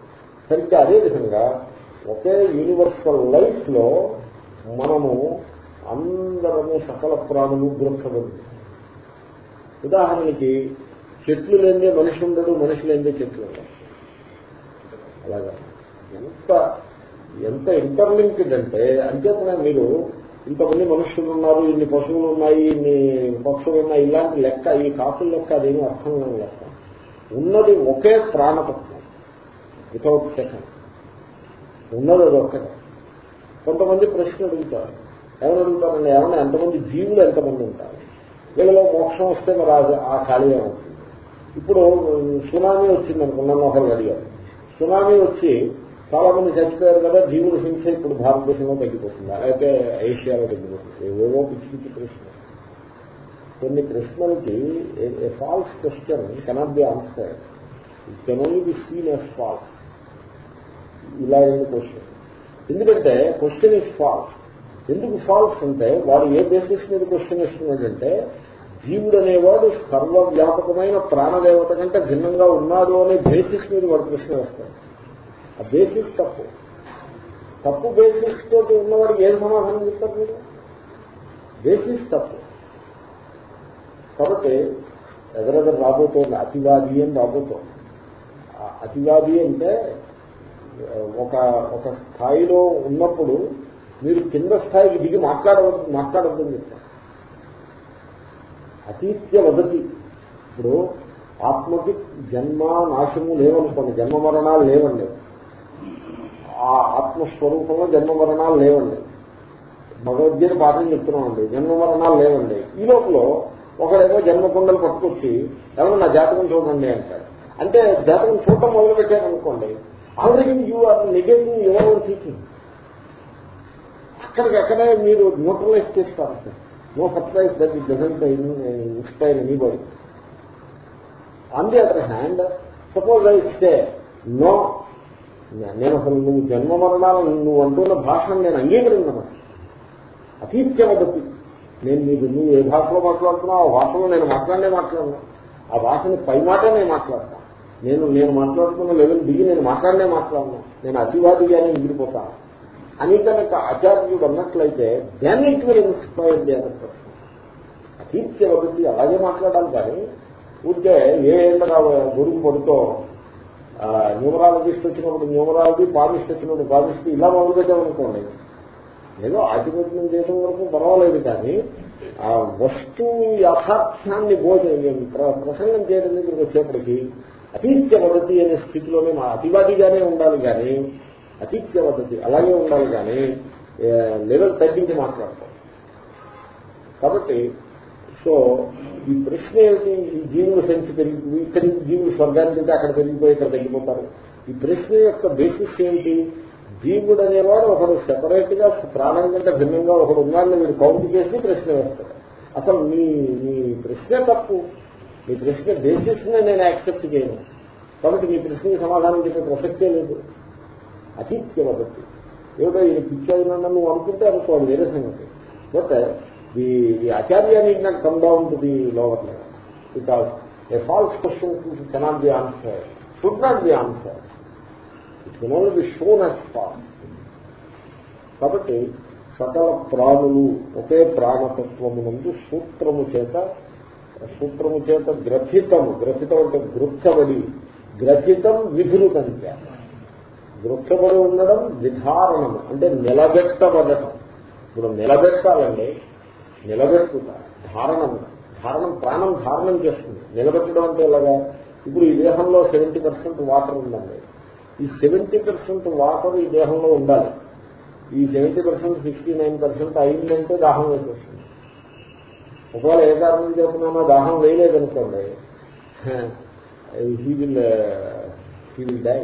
సరిగ్గా అదేవిధంగా ఒకే యూనివర్సల్ లైఫ్లో మనము అందరము సకల ప్రాణులు గుర్చబడి ఉదాహరణకి చెట్లు లేదే మనిషి ఉండడు మనిషి లేదే చెట్లు. అలాగా. ఎంత ఎంత ఇంటర్లింక్డ్ అంటే అంచేతనే మీరు ఇంతమంది మనుషులు ఉన్నారు ఇన్ని పశువులు ఉన్నాయి ఇన్ని పక్షులు ఉన్నాయి ఇలాంటి లెక్క ఈ కాకుల లెక్క అదేమి అర్థం లేని లెక్క ఉన్నది ఒకే ప్రాణతత్వం వితౌట్ సెకండ్ ఉన్నది అది ఒక్కటే. కొంతమంది ప్రశ్న అడుగుతారు. ఎవరు అడుగుతారండి? ఏమన్నా ఎంతమంది జీవులు ఎంతమంది ఉంటారు? వీళ్ళలో మోక్షం వస్తే మరి ఆ ఖాళీ అవుతుంది ఇప్పుడు సునామీ వచ్చింది అనుకున్నాను ఒకరు అడిగారు. సునామీ వచ్చి చాలా మంది చచ్చిపోయారు కదా జీవుల హింస ఇప్పుడు భారతదేశంలో తగ్గిపోతుంది. అయితే ఏషియాలో తగ్గిపోతుంది. ఏవేవో పిచ్చి పిచ్చి ప్రశ్న కొన్ని ప్రశ్నలకి false question cannot be answer can only be seen as false ఇలా క్వశ్చన్ ఎందుకంటే క్వశ్చన్ ఇస్ ఫాల్స్ ఎందుకు ఫాల్స్ అంటే వాడు ఏ బేసిస్ మీద క్వశ్చన్ ఇస్తున్నాడంటే జీవుడు అనేవాడు సర్వవ్యాపకమైన ప్రాణదేవత కంటే భిన్నంగా ఉన్నాడు అనే బేసిస్ మీద వాడు ప్రశ్న వేస్తాడు. ఆ బేసిస్ తప్పు. తప్పు బేసిస్ తోటి ఉన్నవాడికి ఏం సమాధానం చెప్తారు మీరు? బేసిస్ తప్పు. కాబట్టి ఎదరెదరు రాబోతోంది అతివాది అని రాబోతోంది అతివాది అంటే ఒక ఒక స్థాయిలో ఉన్నప్పుడు మీరు కింద స్థాయికి దిగి మాట్లాడవద్దు మాట్లాడవద్దని చెప్తారు. అతీత్య వదతి. ఇప్పుడు ఆత్మకి జన్మ నాశము లేవనుకోండి జన్మ మరణాలు లేవండి. ఆ ఆత్మస్వరూపంలో జన్మ మరణాలు లేవండి. భగవద్గీత పాఠం చెప్తున్నామండి జన్మ మరణాలు లేవండి. ఈ లోపల ఒకడేమో జన్మకుండలు పట్టుకొచ్చి ఎవరు నా జాతకం చూడండి అంటారు అంటే జాతకం చూడటం మొదలు పెట్టారనుకోండి already you are negative your thinking అక్కడికక్కడే మీరు న్యూట్రలైజ్ చేస్తారు. Sir no surprise that it doesn't inspire anybody on the other hand suppose I stay no నేను అసలు నువ్వు జన్మ మరణాలు నువ్వు అంటున్న భాషను నేను అంగీకరించను. అతీత్యవదతి నేను నీకు నువ్వు ఏ భాషలో మాట్లాడుతున్నావు ఆ భాషలో నేను మాట్లాడలే మాట్లాడను. ఆ భాషని పై మాట నేను మాట్లాడతాను. నేను నేను మాట్లాడుతున్న లెవెల్ దిగి నేను మాట్లాడలే మాట్లాడను. నేను అతివాదిగానే మిగిలిపోతాను అని కనుక ఆచార్యుడు అన్నట్లయితే దాన్ని ఇట్ విల్ ఇన్స్పైర్ చేయాలి? అతీత్య వదతి అలాగే మాట్లాడాలి కానీ ఊరికే ఏ ఏళ్ళగా గురువు పడుతో న్యూమరాలజిస్ట్ వచ్చినప్పుడు న్యూమరాలజీ పామిస్ట్ వచ్చినప్పుడు పామిస్ట్ ఇలా మొదలు పెట్టామనుకోండి ఏదో ఆధిపత్యం చేయడం వరకు పర్వాలేదు కానీ ఆ వస్తువు యథార్థాన్ని భోజనం ప్రసంగం చేయడం దగ్గరికి వచ్చేప్పటికీ అతీత్య పద్ధతి అనే స్థితిలోనే మా అతివాదిగానే ఉండాలి కానీ అతిథ్య పద్ధతి అలాగే ఉండాలి కానీ లెవెల్ తగ్గించి మాట్లాడతాం. కాబట్టి సో ఈ ప్రశ్న ఏమిటి? ఈ జీవుల సంఖ్య పెరిగి ఇక్కడి జీవులు స్వర్గానికి వెళ్తే అక్కడ పెరిగిపోయి ఇక్కడ తగ్గిపోతారు. ఈ ప్రశ్న యొక్క బేసిస్ ఏమిటి? జీవుడు అనేవాడు ఒకడు సెపరేట్గా ప్రాణం కంటే భిన్నంగా ఒకడు ఉన్నాడని మీరు కౌంట్ చేసి ప్రశ్న వేస్తాడు అసలు మీ మీ ప్రశ్న తప్పు. మీ ప్రశ్న బేసిస్ నేను యాక్సెప్ట్ చేయను. కాబట్టి మీ ప్రశ్నకి సమాధానం చెప్పే ప్రసక్తే లేదు. అతిథ్య వదతి ఏమిటో ఈయన పిచ్చాయినన్నా నువ్వు అనుకుంటే అనుకోవాలి వేరే సంగతి. But the the acharya need not come down to the lower level because a false question cannot be answer should not be answer it can only be shown as false కాబట్టి సకల ప్రాణులు ఒకే ప్రాణతత్వమునందు సూత్రము చేత సూత్రము చేత గ్రథితము. గ్రథితం అంటే గృచ్చబడి గ్రథితం విధృతం వృక్షపడి ఉండడం విధారణము అంటే నిలబెట్టబడటం. ఇప్పుడు నిలబెట్టాలండి నిలబెట్టుట ధారణము ధారణం ప్రాణం ధారణం చేస్తుంది. నిలబెట్టడం అంటే ఎలాగా? ఇప్పుడు ఈ దేహంలో సెవెంటీ పర్సెంట్ వాటర్ ఉందండి. ఈ సెవెంటీ పర్సెంట్ వాటర్ ఈ దేహంలో ఉండాలి. ఈ seventy percent sixty nine percent అయిందంటే దాహం వేసేస్తుంది. ఒకవేళ ఏ కారణం చెప్తున్నామో దాహం వేయలేదనుకోండి he will he will die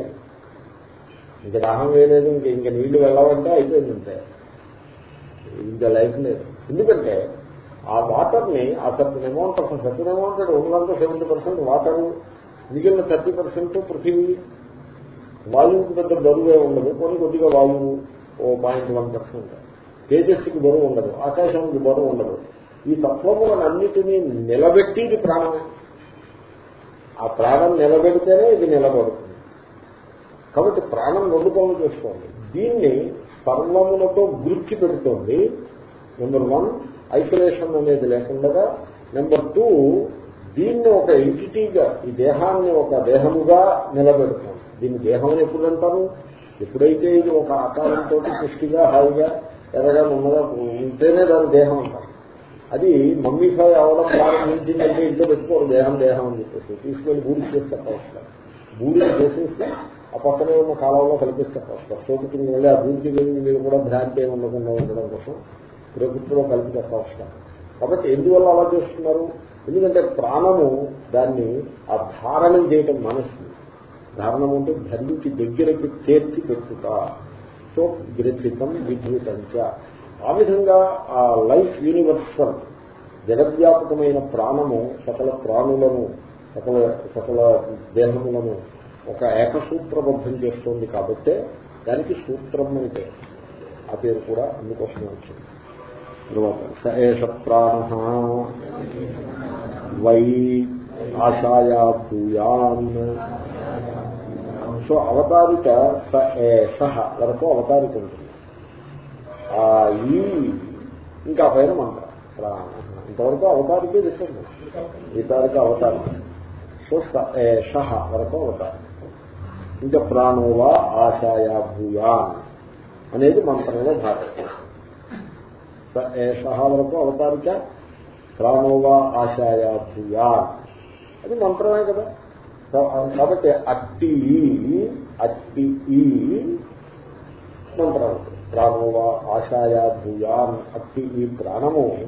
ఇంక దాహం వేయలేదు ఇంక ఇంక నీళ్ళు వెళ్ళాలంటే అయిపోయింది ఇంకా లైఫ్ లేదు. ఎందుకంటే ఆ వాటర్ని ఆ certain amount of certain amount ఉన్నంత సెవెంటీ పర్సెంట్ వాటర్ మిగిలిన థర్టీ పర్సెంట్ పృథివీ. వాయువుకి పెద్ద బరువే ఉండదు కొన్ని కొద్దిగా వాయువు ఓ పాయింట్ వన్ పర్సెంట్. తేజస్సుకి బరువు ఉండదు ఆకాశానికి బరువు ఉండదు. ఈ తత్వములన్నిటినీ ఇది ప్రాణమే. ఆ ప్రాణం నిలబెడితేనే ఇది నిలబడుతుంది. కాబట్టి ప్రాణం రెండు పనులు చేసుకోండి దీన్ని సర్వములతో గుర్చి పెడుతోంది. నెంబర్ వన్ ఐసోలేషన్ అనేది లేకుండా నెంబర్ టూ దీన్ని ఒక ఎంటిటీగా ఈ దేహాన్ని ఒక దేహముగా నిలబెడుతుంది. దీన్ని దేహం అని ఎప్పుడు అంటారు? ఎప్పుడైతే ఇది ఒక ఆకారంతో పుష్టిగా హాయిగా ఎర్రగా ఉన్నదా ఉంటేనే దాని దేహం అంటారు. అది మమ్మీఫై అవడం ప్రారంభించిందంటే ఇంట్లో పెట్టుకోరు. దేహం దేహం అని చెప్పేసి. తీసుకెళ్ళి బూడి చేస్తే బూడి చేసేస్తే ఆ పక్కనే ఉన్న కాలంలో కల్పిస్తారు. అవసరం సోపు వెళ్ళి అభివృద్ధి బూడికి మీరు కూడా భ్రాంతి ఉండకుండా ఉండడం కోసం ప్రకృతిలో కలిపి అవసరం. కాబట్టి ఎందువల్ల అలా చేస్తున్నారు? ఎందుకంటే ప్రాణము దాన్ని ఆ ధారణం చేయటం మనసు ధారణం అంటే ధరించి దగ్గరకి చేర్చి పెట్టుట. సో గ్రథితం విద్యుతంచ ఆ విధంగా ఆ లైఫ్ యూనివర్సల్ జగద్వ్యాపకమైన ప్రాణము సకల ప్రాణులను సకల సకల దేహములను ఒక ఏకసూత్రబద్ధం చేస్తోంది కాబట్టే దానికి సూత్రం అని పేరు. ఆ పేరు కూడా అందుకోసమే వచ్చింది. తర్వాత స ఏష ప్రాణ వై ఆశాయా భూయాన్ సో అవతారిక స ఏష వరకు అవతారిక ఉంటుంది. ఆ ఈ ఇంకా పైన మంట ప్రాణ. ఇంతవరకు అవతారికే చెప్పండి ఈతారిక అవతారిక. సో స ఏష వరకు అవతారిక. ఇంకా ప్రాణోవా ఆశాయా భూయా అనేది మంత్రంలో భాగం. సహా వరకు అవతారిక? ప్రాణోవా ఆశాయా భూయా. అది మంత్రమే కదా. కాబట్టి అట్టి అట్టి ఈ మంత్రం. ప్రాణోవా ఆశాయా భూయాన్ అట్టి ఈ ప్రాణము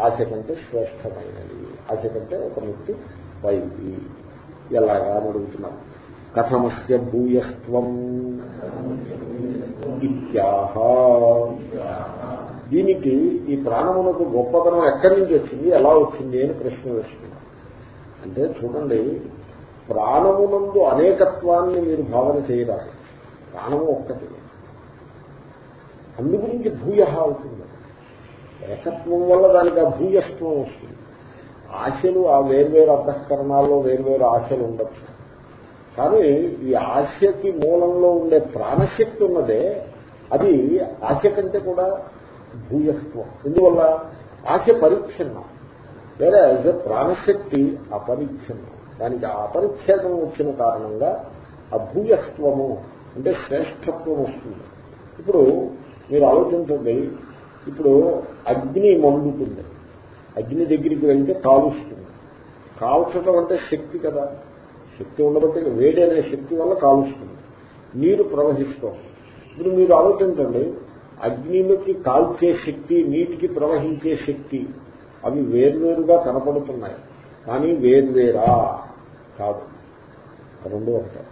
ఆశ కంటే శ్రేష్టమైనది. ఆశ కంటే ఒక ముక్తి పైది ఎలాగా అని అడుగుతున్నాం కథమస్య భూయస్వం ఇత్యాహ దీనికి ఈ ప్రాణమునకు గొప్పతనం ఎక్కడి నుంచి వచ్చింది? ఎలా వచ్చింది అని ప్రశ్న వేస్తుంది. అంటే చూడండి ప్రాణమునందు అనేకత్వాన్ని మీరు భావన చేయరాదు. ప్రాణము ఒక్కటి. అందు గురించి భూయ అవుతుంది. ఏకత్వం వల్ల దానికి ఆ భూయత్వం వస్తుంది. ఆశలు ఆ వేర్వేరు అంతఃకరణాల్లో వేర్వేరు ఆశలు ఉండొచ్చు. కానీ ఈ ఆశకి మూలంలో ఉండే ప్రాణశక్తి ఉన్నదే అది ఆశ కంటే కూడా భూయత్వం ఎందువల్ల? ఆశ పరిచ్ఛిన్నం. వేరే ప్రాణశక్తి అపరిచ్ఛిన్నం. దానికి అపరిచ్ఛేదం వచ్చిన కారణంగా ఆ భూయత్వము అంటే శ్రేష్టత్వం వస్తుంది. ఇప్పుడు మీరు ఆలోచించండి ఇప్పుడు అగ్ని మండుతుంది. అగ్ని దగ్గరికి వెళ్తే కాలుస్తుంది. కాల్చడం అంటే శక్తి కదా. శక్తి ఉండబట్టి వేడి అనే శక్తి వల్ల కాలుస్తుంది. నీరు ప్రవహిస్తాం ఇప్పుడు మీరు ఆలోచించండి అగ్నికి కాల్చే శక్తి నీటికి ప్రవహించే శక్తి అవి వేర్వేరుగా కనపడుతున్నాయి. కానీ వేర్వేరా కాదు. రెండు ఒకటే.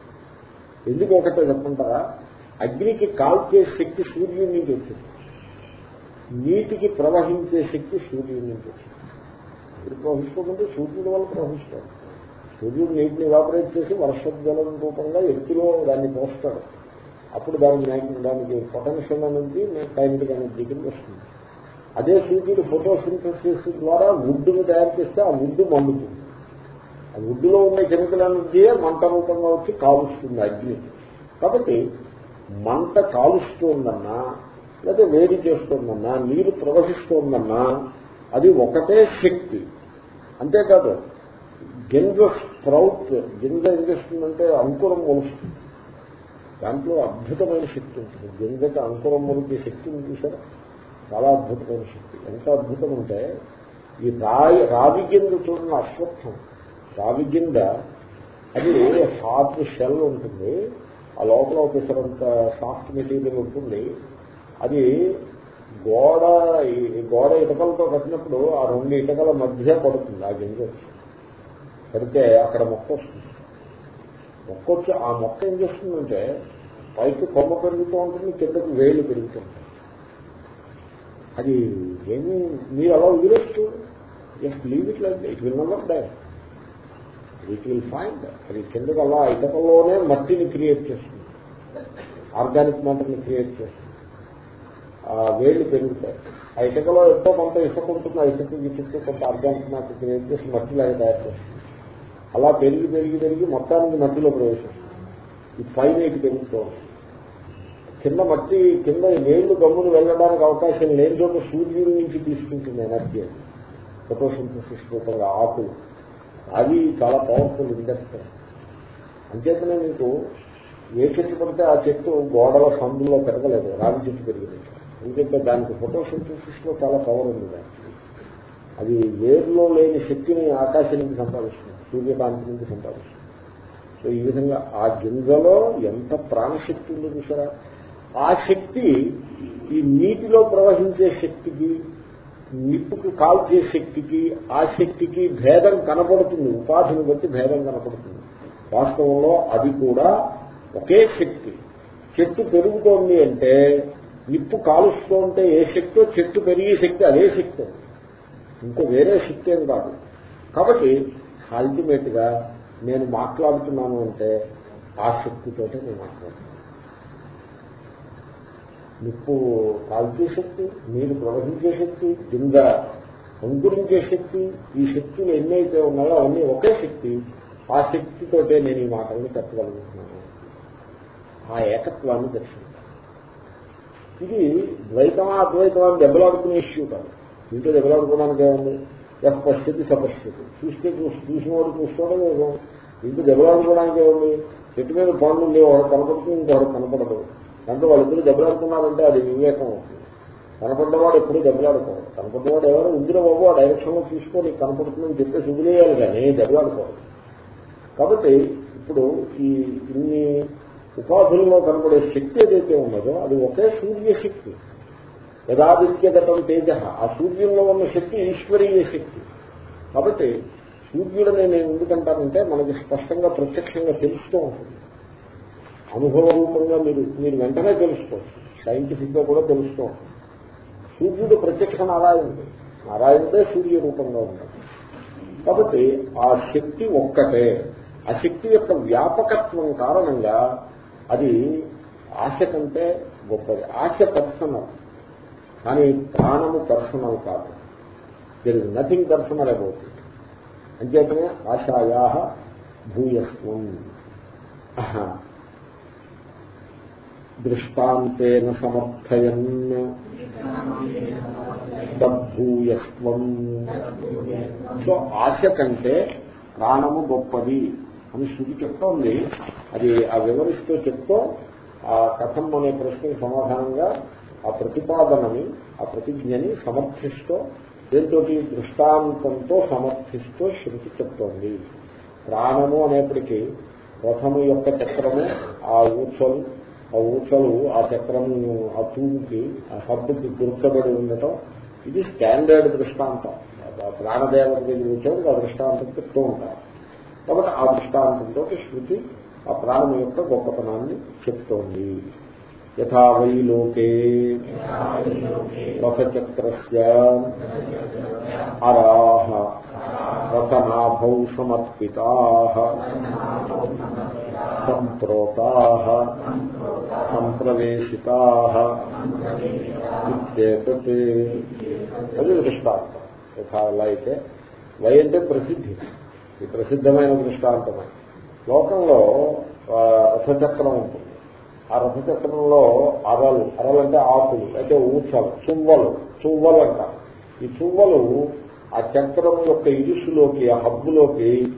ఎందుకు ఒకటే చెప్పంటారా అగ్నికి కాల్చే శక్తి సూర్యుడి నుంచి వచ్చింది. నీటికి ప్రవహించే శక్తి సూర్యుడి నుంచి వచ్చింది. ఇప్పుడు ప్రవహిస్తుందంటే సూర్యుడి వల్ల ప్రవహిస్తాడు సూర్యుడు నీటిని ఎవాపరేట్ చేసి వర్షజలం రూపంగా ఎత్తులో దాన్ని పోస్తాడు. అప్పుడు దాన్ని దానికి పొటెన్షియల్ అనేది కైనటిక్ ఎనర్జీ కింద వస్తుంది. అదే సూర్యుడు ఫోటోసింథసిస్ ద్వారా వుడ్డును తయారు చేస్తే ఆ వుడ్డు మండుతుంది. ఆ వుడ్డులో ఉండే కెమికల్ ఎనర్జీయే మంట రూపంగా వచ్చి కాలుస్తుంది అగ్ని. కాబట్టి మంట కాలుస్తుందన్నా లేదా వేడి చేస్తుందన్నా నీరు ప్రవహిస్తుందన్నా అది ఒకటే శక్తి. అంతేకాదు గింజ స్ప్రౌట్ గింజ ఏం చేస్తుందంటే అంకురం మొలుస్తుంది దాంట్లో అద్భుతమైన శక్తి ఉంటుంది. గింజకి అంకురం శక్తి ఉంది సార్. చాలా అద్భుతమైన శక్తి. ఎంత అద్భుతం అంటే ఈ రాయి రావి గింజ చూడన్న అశ్వత్థం. రావి గింజ అది హార్ట్ షెల్ ఉంటుంది. ఆ లోపల ఒకసారంత సాఫ్ట్ మెటీరియల్ ఉంటుంది. అది గోడ గోడ ఇటకలతో కట్టినప్పుడు ఆ రెండు ఇటకల మధ్య పడుతుంది ఆ గింజ. పడితే అక్కడ మొక్క వస్తుంది. మొక్క వచ్చి ఆ మొక్క ఏం చేస్తుందంటే పైకి కొమ్మ పెరుగుతూ ఉంటుంది కిందకి వేళ్ళు పెరుగుతుంటాయి అది ఏమి మీరు అలా వదిలేస్తూ just leave it like it will never die. It will find. అది కిందకు అలా ఇటకల్లోనే మట్టిని క్రియేట్ చేస్తుంది. ఆర్గానిక్ మ్యాటర్ని క్రియేట్ చేస్తుంది. ఆ వేళ్ళు పెరుగుతాయి. ఆ ఇటకలో ఎంతో కొంత ఇసుక ఉంటుంది. ఆ ఇసుక గిసుకు కొంత ఆర్గానిక్ మ్యాటర్ క్రియేట్ చేసి మట్టిలాగా తయారు చేస్తుంది. అలా పెరిగి పెరిగి పెరిగి మొత్తానికి మట్టిలో ప్రవేశిస్తుంది ఈ పైన ఇటు పెరుగుతూ కింద మట్టి కింద వేళ్ళు గమ్మును వెళ్ళడానికి అవకాశం లేని చోట సూర్యుడి నుంచి తీసుకుంటుంది ఎనర్జీ అది ఫోటోసింథసిస్ రూపంగా ఆకులు అది చాలా పవర్ఫుల్ ఇండస్ట్రీ అంచేతనే మీకు ఏ చెట్టు పడితే ఆ చెట్టు గోడల సందులో పెరగలేదు రావి చెట్టు పెరిగింది. ఎందుకంటే దానికి ఫోటోసింథసిస్లో చాలా పవర్ ఉంది. దానికి అది వేరులో లేని శక్తిని ఆకాశం నుంచి సంపాదిస్తుంది. సూర్యకాంతి నుంచి ఉంటారు. సో ఈ విధంగా ఆ గింజలో ఎంత ప్రాణశక్తి ఉందో చూసారా ఆ శక్తి ఈ నీటిలో ప్రవహించే శక్తికి నిప్పుకు కాల్చే శక్తికి ఆ శక్తికి భేదం కనపడుతుంది. ఉపాధిని బట్టి భేదం కనపడుతుంది. వాస్తవంలో అది కూడా ఒకే శక్తి. చెట్టు పెరుగుతోంది అంటే నిప్పు కాలుస్తూ ఉంటే ఏ శక్తో చెట్టు పెరిగే శక్తి అదే శక్తి. ఇంకో వేరే శక్తి ఏం కాదు. కాబట్టి అల్టిమేట్గా నేను మాట్లాడుతున్నాను అంటే ఆ శక్తితోటే నేను మాట్లాడుతున్నాను. నిప్పు కాల్చే శక్తి నీరు ప్రవహించే శక్తి కింద అంకురించే శక్తి ఈ శక్తులు ఎన్నైతే ఉన్నాయో అవన్నీ ఒకే శక్తి ఆ శక్తితోటే నేను ఈ మాటల్ని చెప్పగలుగుతున్నాను. ఆ ఏకత్వాన్ని దర్శించాను ఇది ద్వైతమా అద్వైతమా దెబ్బలాడుకునే ఇష్యూ కాదు. ఇంట్లో దెబ్బలాడుకోవడానికి ఏముంది? ఎఫ్ పశ్యతి సపశ్యతి చూస్తే చూసిన వాడు చూసుకోవడం ఇంటి దెబ్బలాడుకోవడానికి ఏముంది? చెట్టు మీద పనులు లేవు కనపడుతుంది ఇంకొకటి కనపడదు. అంటే వాళ్ళిద్దరు దెబ్బలాడుతున్నారంటే అది వివేకం అవుతుంది. కనపడ్డవాడు ఎప్పుడూ దెబ్బలాడుకోవాలి కనపడ్డవాడు ఎవరు? ఇందులో బాబు ఆ డైరెక్షన్లో తీసుకొని కనపడుతుందని చెప్పేసి వదిలేయాలి కానీ దెబ్బలాడుకోవాలి కాబట్టి ఇప్పుడు ఈ ఇన్ని ఉపాధుల్లో కనపడే శక్తి ఏదైతే ఉన్నదో అది ఒకే సూర్య శక్తి యథాదిత్యగతం తేజ. ఆ సూర్యుల్లో ఉన్న శక్తి ఈశ్వరీయ శక్తి. కాబట్టి సూర్యుడని నేను ఎందుకంటానంటే మనకి స్పష్టంగా ప్రత్యక్షంగా తెలుస్తూ ఉంటుంది. అనుభవ రూపంగా మీరు మీరు వెంటనే తెలుసుకోవచ్చు. సైంటిఫిక్గా కూడా తెలుస్తూ ఉంటుంది. సూర్యుడు ప్రత్యక్ష నారాయణుడు. నారాయణుడే సూర్య రూపంగా ఉంటాడు. కాబట్టి ఆ శక్తి ఒక్కటే. ఆ శక్తి యొక్క వ్యాపకత్వం కారణంగా అది ఆశ కంటే గొప్పది. ఆశ పర్సనల్ కానీ ప్రాణము పర్సనల్ కాదు. There is nothing personal about it అంచేతనే ఆశాయా భూయస్వం. దృష్టాంతేన సమర్థయన్. తద్భూయస్వం. సో ఆశ కంటే ప్రాణము గొప్పది అని శృతి చెప్తోంది. అది ఆ వివరిస్తూ చెప్తూ ఆ కథం అనే ప్రశ్నకు సమాధానంగా ఆ ప్రతిపాదనని ఆ ప్రతిజ్ఞని సమర్థిస్తూ దీంతో దృష్టాంతంతో సమర్థిస్తూ శృతి చెప్తోంది. ప్రాణము అనేప్పటికీ రథము యొక్క చక్రము ఆ ఊచలు ఆ ఊచలు ఆ చక్రము ఆ తూముకి ఆ హబ్బుకి గుర్తబడి ఉండటం ఇది స్టాండర్డ్ దృష్టాంతం. ఆ ప్రాణదేవత ఆ దృష్టాంతం చెప్తూ ఉంటారు. కాబట్టి ఆ దృష్టాంతంతో శృతి ఆ ప్రాణం యొక్క గొప్పతనాన్ని చెప్తోంది. యథా వై లోకే రథచక్రస్య అరాహ రతనాభౌ సమర్పితా సంప్రోతా సంప్రవేశితా ఇత్యేతత్ అది దృష్టాంతం యథా ఎలా అయితే వై అంటే ప్రసిద్ధి. ఈ ప్రసిద్ధమైన దృష్టాంతమే. లోకంలో రథచక్రం ఉంటుంది. ఆ రథచక్రంలో అరలు అరలు అంటే ఆకులు అయితే ఊసలు చువ్వలు చువ్వలు అంటారు. ఈ చువ్వలు ఆ చక్రం యొక్క ఇరుసులోకి ఆ హబ్బులోకి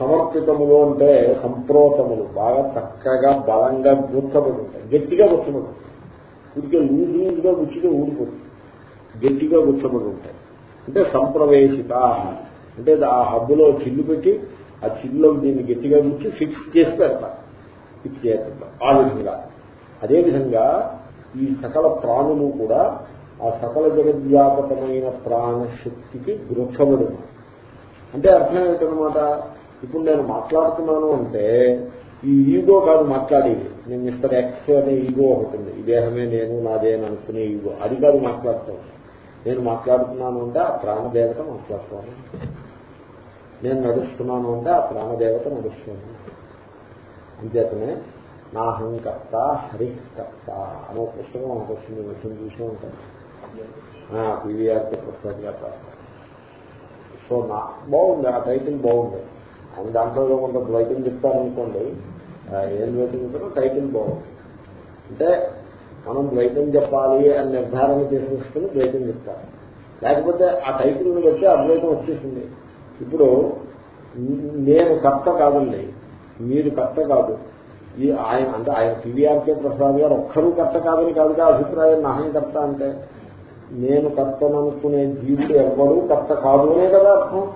సమర్పితములు అంటే సంప్రోతములు బాగా చక్కగా బలంగా గుర్తబడి ఉంటాయి. గట్టిగా గుర్తబడి ఉంటాయి. ఉడికే లూజ్ లూజ్గా గుచ్చిగా ఊడిపోతుంది. గట్టిగా గుర్తబడి ఉంటాయి. అంటే సంప్రవేశిత. అంటే ఆ హబ్బులో చిల్లు పెట్టి ఆ చిల్లులో దీన్ని గట్టిగా గుచ్చి ఫిక్స్ చేసి పెడతారు. ఫిక్స్ ఆ విధంగా. అదేవిధంగా ఈ సకల ప్రాణులు కూడా ఆ సకల జగద్వ్యాపకమైన ప్రాణశక్తికి గృహబడి అంటే అర్థం ఏమిటనమాట ఇప్పుడు నేను మాట్లాడుతున్నాను అంటే ఈ ఈగో కాదు మాట్లాడేది. నేను మిస్టర్ ఎక్స్ అనే ఈగో ఒకటి ఉంది. ఈ దేహమే నేను నాదే అని అనుకునే ఈగో. అది కాదు మాట్లాడుతాను నేను మాట్లాడుతున్నాను అంటే ఆ ప్రాణదేవత మాట్లాడుతాను నేను నడుస్తున్నాను అంటే ఆ ప్రాణదేవత నడుస్తున్నాను. అంచేతనే నాహంకర్త హరికర్త అనే పుస్తకం మనకు వచ్చింది విషయం చూసే ఉంటాను పీవీఆర్కి ప్రసాద్ గారు సో నా బాగుంది ఆ టైటిల్ బాగుంది. ఆయన దాంట్లో కొంత ద్వైతం చెప్తారనుకోండి ఏం ద్వైతం చెప్తారో టైటిల్ బాగుంది. అంటే మనం ద్వైతం చెప్పాలి అని నిర్ధారణ చేసేసుకుని ద్వైతం చెప్తారు. లేకపోతే ఆ టైటిల్ బట్టి అద్వైతం వచ్చేసింది. ఇప్పుడు నేను కర్త కాదండి. మీరు కర్త కాదు. ఈ ఆయన అంటే ఆయన పివిఆర్కే ప్రసాద్ గారు ఒక్కరూ కర్త కాదని కాదుగా అభిప్రాయం నాహం కర్త అంటే? నేను కర్తననుకునే జీవుడు ఎవ్వరూ కర్త కాదు అనే కదా అర్థం.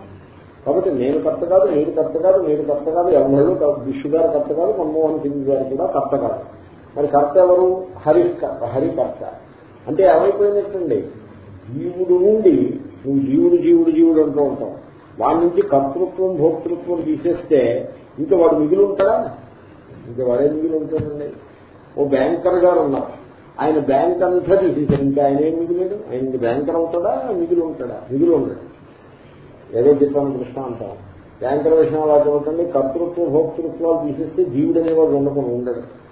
కాబట్టి నేను కర్త కాదు మీరు కర్త కాదు మీరు కర్త కాదు ఎవరు విష్ణు గారు కర్త కాదు మన్మోహన్ సింగ్ గారు కూడా కర్త కాదు. మరి కర్త ఎవరు? హరి కర్త హరి కర్త అంటే ఏమైపోయినట్టండి జీవుడు నుండి నువ్వు జీవుడు జీవుడు జీవుడు అంటూ ఉంటావు. వాడి నుంచి కర్తృత్వం భోక్తృత్వం తీసేస్తే ఇంకా వాడు మిగిలి ఉంటాడా? ఇంకా వాడే మిగిలి ఉంటాడండి. ఓ బ్యాంకర్ గారు ఉన్నారు. ఆయన బ్యాంక్ అంతా తీసేశారు ఇంకా ఆయన ఏం మిగిలాడు? ఆయన బ్యాంకర్ అవుతాడా? మిగిలి ఉంటాడా? మిగిలి ఉండడు. ఏదో చెప్పాను అంటారు. బ్యాంకర్ విషయం అలా చూడండి కర్తృత్వ భోక్తృత్వాలు తీసేస్తే జీవుడు అనేవాడు ఉండకుండా ఉండడు.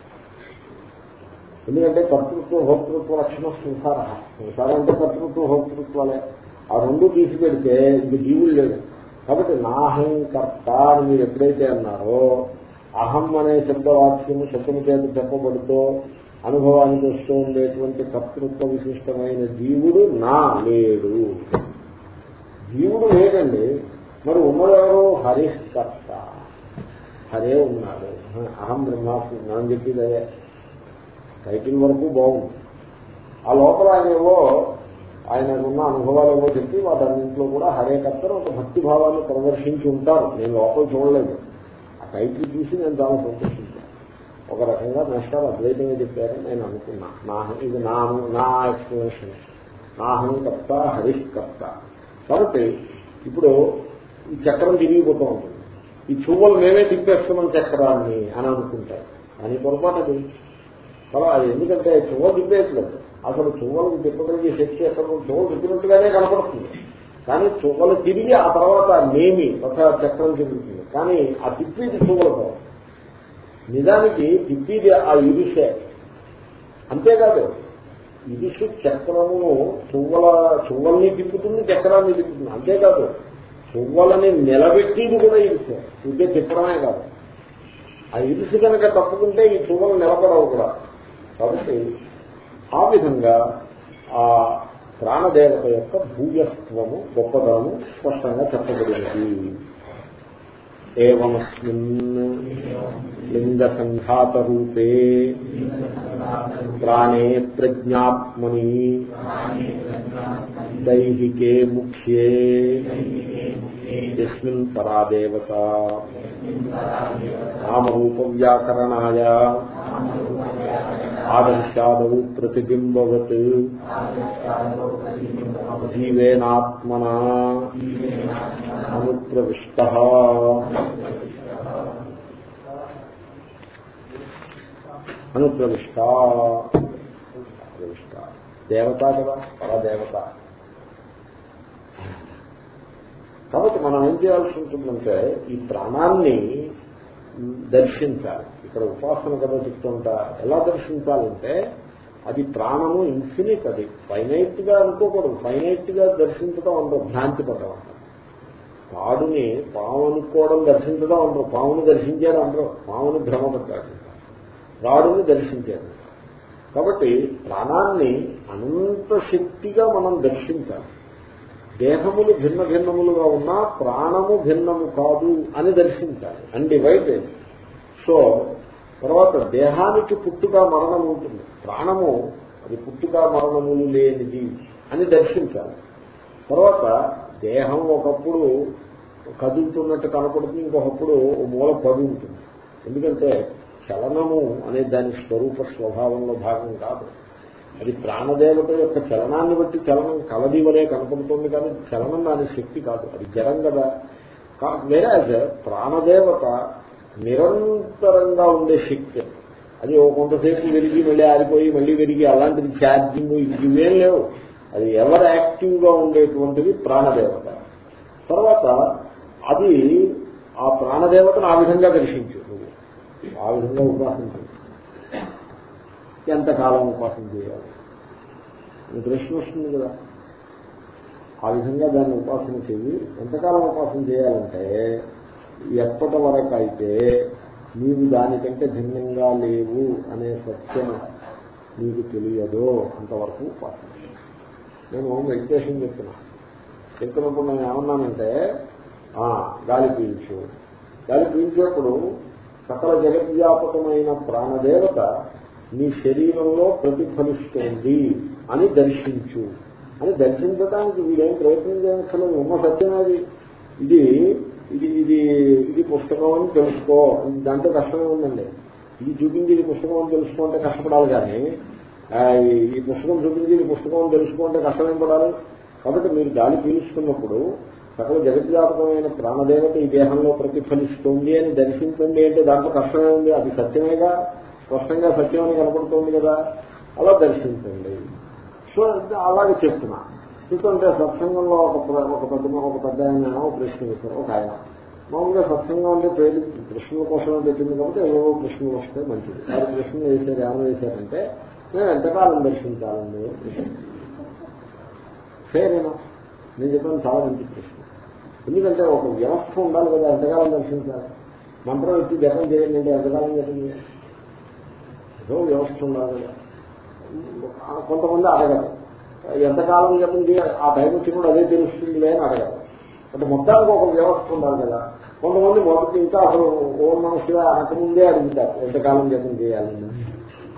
ఎందుకంటే కర్తృత్వ భోక్తృత్వ లక్షణ సంసార సంసారం అంటే కర్తృత్వ భోక్తృత్వాలే. ఆ రెండు తీసి పెడితే ఇంక జీవుడు లేడు. కాబట్టి నాహం కర్త అని మీరు ఎప్పుడైతే అన్నారో అహం అనే శబ్దవాక్యము శబ్దము చేత చెప్పబడుతూ అనుభవానికి వస్తూ ఉండేటువంటి కర్తృత్వ విశిష్టమైన జీవుడు నా లేడు జీవుడు లేదండి మరి ఉన్నదెవరు హరికర్త. హరే ఉన్నాడు. అహం బ్రహ్మాస్మి మనం చెప్పేది టైటిల్ వరకు బాగుంది. ఆ లోపల ఆయన ఏవో ఆయన ఉన్న అనుభవాలు ఏవో చెప్పి వాటన్నింటిలో కూడా హరేకర్తను ఒక భక్తి భావాన్ని ప్రదర్శించి ఉంటారు. నేను లోపల చూడలేదు. ఆ టైటిల్ చూసి నేను చాలా సంతోషించాను. ఒక రకంగా నష్టాలు అద్వైతంగా చెప్పారని నేను అనుకున్నా. నా ఇది నా నా ఎక్స్ప్లెనేషన్. నాహం కర్త హరిష్కర్త కాబట్టి ఇప్పుడు ఈ చక్రం తిరిగిపోతూ ఉంటుంది. ఈ చువ్వలు మేమే తిప్పేస్తున్నాం చక్రాన్ని అని అనుకుంటారు. అని పొరపాటు అది. కదా అది ఎందుకంటే చువ్వ తిప్పేయట్లేదు. అసలు చువ్వలు తిప్పగలిగే శక్తి ఎక్కడ చువ్వలు తిప్పినట్టుగానే కనపడుతుంది. కానీ చువ్వలు తిరిగి ఆ తర్వాత నేమి ఒక చక్రం తిరుగుతుంది. కానీ ఆ తిప్పేది చువ్వలతో. నిజానికి తిప్పేది ఆ ఇరుసే అంతేకాదు ఇరుసు చక్రమును చువ్వల చువ్వల్ని తిప్పుతుంది చక్రాన్ని తిప్పుతుంది. అంతేకాదు చువ్వలని నిలబెట్టేది కూడా ఇరుసే ఇదే తిప్పడమే కాదు. ఆ ఇరుసు కనుక తప్పుకుంటే ఈ చువ్వలు నిలబడవు కూడా. కాబట్టి ఆ విధంగా ఆ ప్రాణదేవత యొక్క భూయత్వము గొప్పదనము స్పష్టంగా చెప్పబడినది ఏమస్మిన్ రూపే ప్రాణే ప్రజ్ఞాత్మని దైహికే ముఖ్యే ఎస్మిన్ పరాదేవత నామరూప వ్యాకరణాయ ఆదర్శాదౌ ప్రతిబింబవత్. జీవేనాత్మన అనుప్రవిష్ట. అనుప్రవిష్ట. ప్రవిష్ట దేవత కదా పరదేవత కాబట్టి మనం ఏం చేయాల్సి ఉంటుందంటే ఈ ప్రాణాన్ని దర్శించాలి. ఇక్కడ ఉపాసన కదా చెప్తుంటా. ఎలా దర్శించాలంటే అది ప్రాణము ఇన్ఫినిట్ అది. ఫైనైట్గా అనుకోకూడదు. ఫైనైట్గా దర్శించడం అందరూ భ్రాంతి పడడం పాడుని పాము అనుకోవడం దర్శించడం అందరూ పాముని దర్శించారు అందరూ పాముని భ్రమపడ్డాడు రాడుని దర్శించారు. కాబట్టి ప్రాణాన్ని అనంత శక్తిగా మనం దర్శించాలి. దేహములు భిన్న భిన్నములుగా ఉన్నా ప్రాణము భిన్నము కాదు అని దర్శించాలి. వైట్ సో తర్వాత దేహానికి పుట్టుక మరణం ఉంటుంది. ప్రాణము అది పుట్టుక మరణములు లేనిది అని దర్శించాలి. తర్వాత దేహం ఒకప్పుడు కదులుతున్నట్టు కనపడుతుంది ఇంకొకప్పుడు మూల పడి ఉంటుంది. ఎందుకంటే చలనము అనే దాని స్వరూప స్వభావంలో భాగం కాదు. అది ప్రాణదేవత యొక్క చలనాన్ని బట్టి చలనం కలది వలె కనపడుతుంది కానీ చలనం దాని శక్తి కాదు. అది జరం కదా. వేరే ప్రాణదేవత నిరంతరంగా ఉండే శక్తి. అది ఓ కొంతసేపు విరిగి మళ్ళీ ఆరిపోయి మళ్ళీ విరిగి అలాంటిది ఛార్జింగ్ ఇవేం లేవు. అది ఎవరు యాక్టివ్గా ఉండేటువంటిది ప్రాణదేవత. తర్వాత అది ఆ ప్రాణదేవతను ఆ విధంగా దర్శించు ఆ విధంగా ఉపాసించు ఎంతకాలం ఉపాసన చేయాలి? ప్రశ్న వస్తుంది కదా. ఆ విధంగా దాన్ని ఉపాసన చేయి. ఎంతకాలం ఉపాసన చేయాలంటే ఎప్పటి వరకు అయితే నీవు దానికంటే భిన్నంగా లేవు అనే సత్యం నీకు తెలియదో అంతవరకు ఉపాసన నేను మెడిటేషన్ చెప్తున్నా. చెప్తున్నప్పుడు నేను ఏమన్నానంటే గాలి పీల్చు. గాలి పీల్చేప్పుడు సకల జగద్వ్యాపకమైన ప్రాణదేవత నీ శరీరంలో ప్రతిఫలిస్తోంది అని దర్శించు. అని దర్శించడానికి వీడేం ప్రయత్నం చేయక్కర్లేదు. ఉన్న అది. ఇది ఇది ఇది ఇది పుస్తకం అని తెలుసుకో. దాంట్లో కష్టమే ఉందండి. ఇది చూపించి ఇది పుస్తకం అని తెలుసుకుంటే కష్టపడాలి కానీ ఈ పుస్తకం చూపించి ఇది పుస్తకం అని తెలుసుకుంటే కష్టమేం పడాలి? కాబట్టి మీరు గాలి పీలుస్తున్నప్పుడు సకల జగద్వ్యాపకమైన ప్రాణదేవత ఈ దేహంలో ప్రతిఫలిస్తుంది అని దర్శించండి అంటే దాంట్లో కష్టమే ఉంది. అది సత్యమేగా? స్పష్టంగా సత్యం అని కనపడుతుంది కదా. అలా దర్శించండి. సో అలాగే చెప్తున్నా. ఎందుకంటే సత్సంగంలో ఒక ఒక పెద్ద ఒక పెద్ద ఆయన ఒక ప్రశ్న వేశారు ఒక ఆయన. మామూలుగా సత్సంగం అంటే పేరు ప్రశ్నల కోసమే పెట్టింది కాబట్టి ఏవో ప్రశ్నలు వస్తే మంచిది. వారు ప్రశ్నలు వేశారు ఏమైనా వేశారంటే నేను ఎంతకాలం దర్శించాలండి? ఫేరేనా నేను చెప్పాను చాలా మంచి ప్రశ్న. ఎందుకంటే ఒక వ్యవస్థ ఉండాలి కదా ఎంతకాలం దర్శించాలి? మంత్రం ఇచ్చి జపం చేయండి అంటే ఎంతకాలం జరిగింది ఏదో వ్యవస్థ ఉండాలి కదా. కొంతమంది అడగరు. ఎంతకాలం జపం చేయాలి ఆ టైం కూడా అదే తెలుస్తుంది అని అడగాలి. అంటే మొత్తానికి ఒక వ్యవస్థ ఉండాలి కదా. కొంతమంది మొదటి ఇంకా అసలు ఓం నమస్గా అనకముందే అడుగుతారు. ఎంతకాలం జపం చేయాలి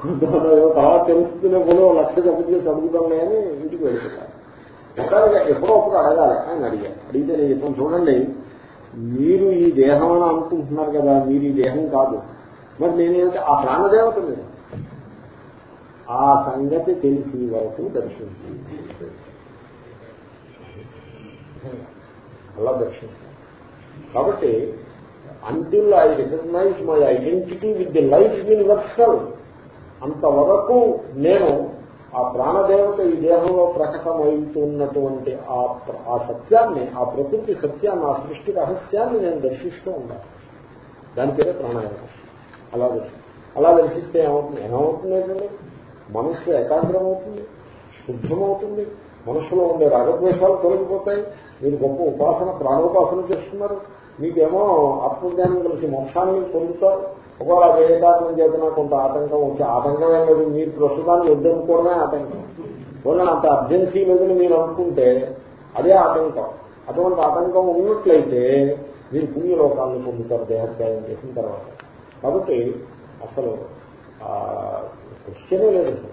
కొంతమంది తర్వాత తెలుస్తున్న పోలో లక్ష జపం చేసి అని ఇంటికి వెళ్ళిపోతారు. మొత్తానికి ఎప్పుడో ఒకరు అడగాలి ఆయన అడిగారు. అడిగితే నేను చెప్పాను చూడండి మీరు ఈ దేహం అని అనుకుంటున్నారు కదా మీరు ఈ దేహం కాదు. మరి నేనేంటే ఆ ప్రాణదేవత మీరు? ఆ సంగతి తెలిసి వరకు దర్శించి అలా దర్శించాలి కాబట్టి until I recognize my identity with the life universal అంతవరకు నేను ఆ ప్రాణదేవత ఈ దేహంలో ప్రకటమవుతున్నటువంటి ఆ సత్యాన్ని ఆ ప్రకృతి సత్యాన్ని ఆ సృష్టి రహస్యాన్ని నేను దర్శిస్తూ ఉండాలి దాని పేరే ప్రాణాయామం. అలా అలా దర్శిస్తే ఏమవుతుంది? ఏమవుతుంది మనస్సు ఏకాగ్రం అవుతుంది శుద్ధమవుతుంది మనస్సులో ఉండే రాగద్వేషాలు తొలగిపోతాయి. మీరు గొప్ప ఉపాసన ప్రాణోపాసన చేస్తున్నారు. మీకేమో ఆత్మజ్ఞానం కలిసి మోక్షాన్ని పొందుతారు. ఒకవేళ వేదాత్మం చేతన కొంత ఆటంకం వచ్చి ఆటంకం లేదు మీరు ప్రస్తుతాన్ని వద్దనుకోవడమే ఆటంకం. వల్ల అంత అర్జెన్సీ లేదని మీరు అనుకుంటే అదే ఆటంకం. అటువంటి ఆటంకం ఉన్నట్లయితే మీరు పుణ్యలోకాలను పొందుతారు దేహత్యాగం చేసిన తర్వాత. కాబట్టి అసలు క్వశ్చనే లేదు.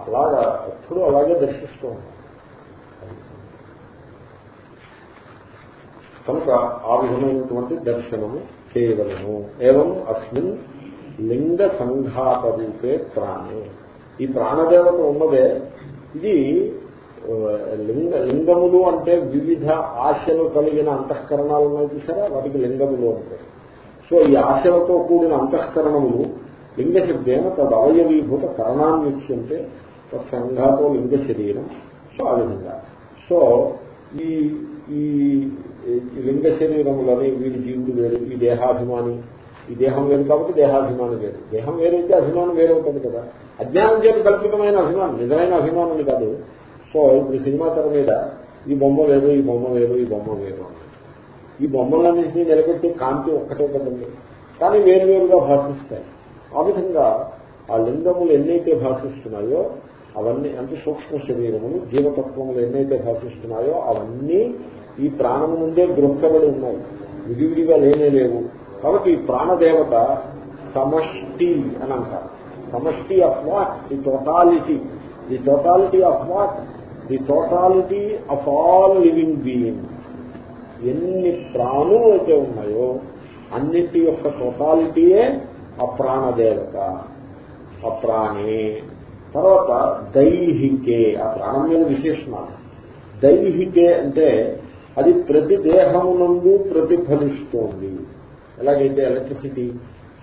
అలాగా ఎప్పుడు అలాగే దర్శిస్తూ ఉంటాం. కనుక ఆ విధమైనటువంటి దర్శనము చేయగలము ఏవం? అస్మిన్ లింగ సంఘాత రూపే ప్రాణి. ఈ ప్రాణదేవత ఉన్నదే. ఇది లింగ లింగములు అంటే వివిధ ఆశలు కలిగిన అంతఃకరణాలు ఉన్నాయి చూసారా వాటికి లింగములు ఉంటాయి సో ఈ ఆశలతో కూడిన అంతఃకరణములు లింగ శబ్దేన తద్ అవయవీభూత కరణాన్నిచ్చుంటే సంఘాతో లింగ శరీరం సో ఆ విధంగా. సో ఈ ఈ లింగ శరీరములని వీడి జీవుడు వేరు ఈ దేహాభిమాని. ఈ దేహం వేరు కాబట్టి దేహాభిమానం వేరు. దేహం వేరైతే అభిమానం వేరవుతుంది కదా. అజ్ఞానం చేత కల్పితమైన అభిమానం నిజమైన అభిమానం కాదు. సో ఇప్పుడు సినిమా తెర మీద ఈ బొమ్మ వేరు ఈ బొమ్మ వేరు ఈ బొమ్మ వేరు ఈ బొమ్మలన్నింటినీ నిలబెట్టి కాంతి ఒక్కటే కదండి. కానీ వేరువేరుగా భాషిస్తాయి. ఆ విధంగా ఆ లింగములు ఎన్నైతే భాషిస్తున్నాయో అవన్నీ అంటే సూక్ష్మ శరీరములు జీవతత్వములు ఎన్నైతే భాషిస్తున్నాయో అవన్నీ ఈ ప్రాణము నుండే గృహబడి ఉన్నాయి. విడివిడిగా లేనే లేవు. కాబట్టి ఈ ప్రాణదేవత సమష్టి అని అంటారు. సమష్టి of what? The totality. The totality of what? The totality of all living being ఎన్ని ప్రాణులు అయితే ఉన్నాయో అన్నిటి యొక్క టోటాలిటీయే అప్రాణదేవత ప్రాణదేవత తర్వాత దైహికే ఆ ప్రాణం మీద విశేషణాలు. దైహికే అంటే అది ప్రతి దేహమునందు ప్రతిఫలిస్తోంది. ఎలాగైతే ఎలక్ట్రిసిటీ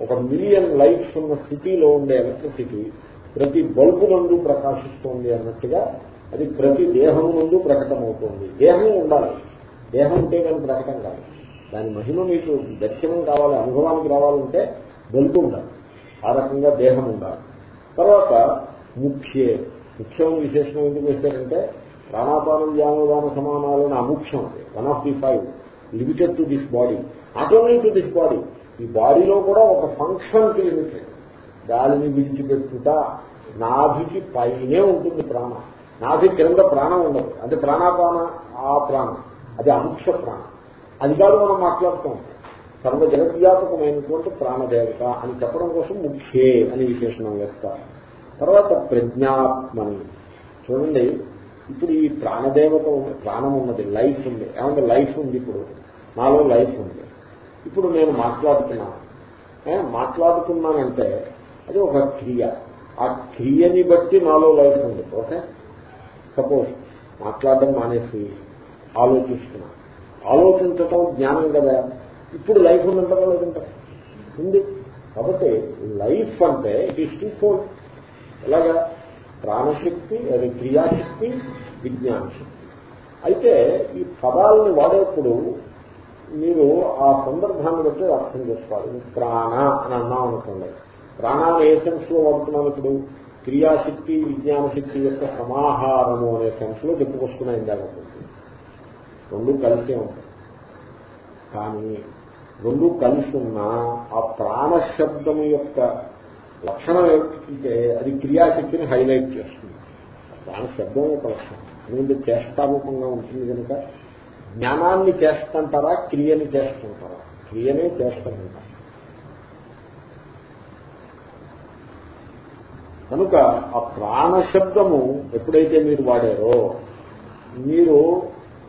ఒక మిలియన్ లైట్స్ ఉన్న సిటీలో ఉండే ఎలక్ట్రిసిటీ ప్రతి బల్బు నందు ప్రకాశిస్తోంది అన్నట్టుగా అది ప్రతి దేహం నందు ప్రకటమవుతోంది. దేహం ఉండాలి. దేహం ఉంటే కానీ ప్రకటన కాదు. దాని మహిమ మీకు దర్శనం కావాలి అనుభవానికి రావాలంటే గొంతు ఉండాలి ఆ రకంగా దేహం ఉండాలి. తర్వాత ముఖ్యే ముఖ్యం విశేషం ఎందుకు వేశారంటే ప్రాణాపానం వ్యామోదాన సమానాలైన అముఖ్యం అది. One of the five limited to this body not only to this body ఈ బాడీలో కూడా ఒక ఫంక్షన్కి లిమిటెడ్ గాలిని విడిచిపెట్టుట నాభికి పైనే ఉంటుంది ప్రాణం. నాభి క్రింద ప్రాణం ఉండదు. అంటే ప్రాణాపాన ఆ ప్రాణం. అది అముఖ్య ప్రాణం. అది కాదు మనం మాట్లాడుతూ ఉంటాం. సర్వ జగద్వ్యాపకమైనటువంటి ప్రాణదేవత అని చెప్పడం కోసం ముఖ్యే అని విశేషణం వేస్తారు. తర్వాత ప్రజ్ఞాత్మని. చూడండి ఇప్పుడు ఈ ప్రాణదేవత ప్రాణం ఉన్నది లైఫ్ ఉంది. ఏమంటే లైఫ్ ఉంది ఇప్పుడు. నాలో లైఫ్ ఉంది. ఇప్పుడు నేను మాట్లాడుతున్నాను మాట్లాడుతున్నానంటే అది ఒక క్రియ. ఆ క్రియని బట్టి నాలో లైఫ్ ఉంది. ఓకే? సపోజ్ మాట్లాడడం మానేసి ఆలోచిస్తున్నా. ఆలోచించటం జ్ఞానం కదా. ఇప్పుడు లైఫ్ ఉందంటారా లేదంటారా ఉంది. కాబట్టి లైఫ్ అంటే ఇట్ ఈస్ టూ ఫోర్ ఎలాగా? ప్రాణశక్తి అది క్రియాశక్తి విజ్ఞానశక్తి. అయితే ఈ పదాలను వాడేప్పుడు మీరు ఆ సందర్భాన్ని బట్టి అర్థం చేసుకోవాలి. ప్రాణ అని అన్నాం అనుకోండి. ప్రాణాన్ని ఏ సెన్స్లో వాడుతున్నాం ఇప్పుడు? క్రియాశక్తి విజ్ఞానశక్తి యొక్క సమాహారము అనే సెన్స్లో చెప్పుకొస్తున్నాయి ఇందాక. రెండు కలిసే ఉంటాయి. కానీ రెండు కలిసి ఉన్నా ఆ ప్రాణశబ్దము యొక్క లక్షణం ఏమిటంటే అది క్రియాశక్తిని హైలైట్ చేస్తుంది. ప్రాణశబ్దం యొక్క లక్షణం. ఎందుకంటే చేష్టారూపంగా ఉంటుంది కనుక జ్ఞానాన్ని చేస్తుంటారా క్రియని చేస్తుంటారా? క్రియనే చేస్తారంటారు కనుక ఆ ప్రాణశబ్దము ఎప్పుడైతే మీరు వాడారో మీరు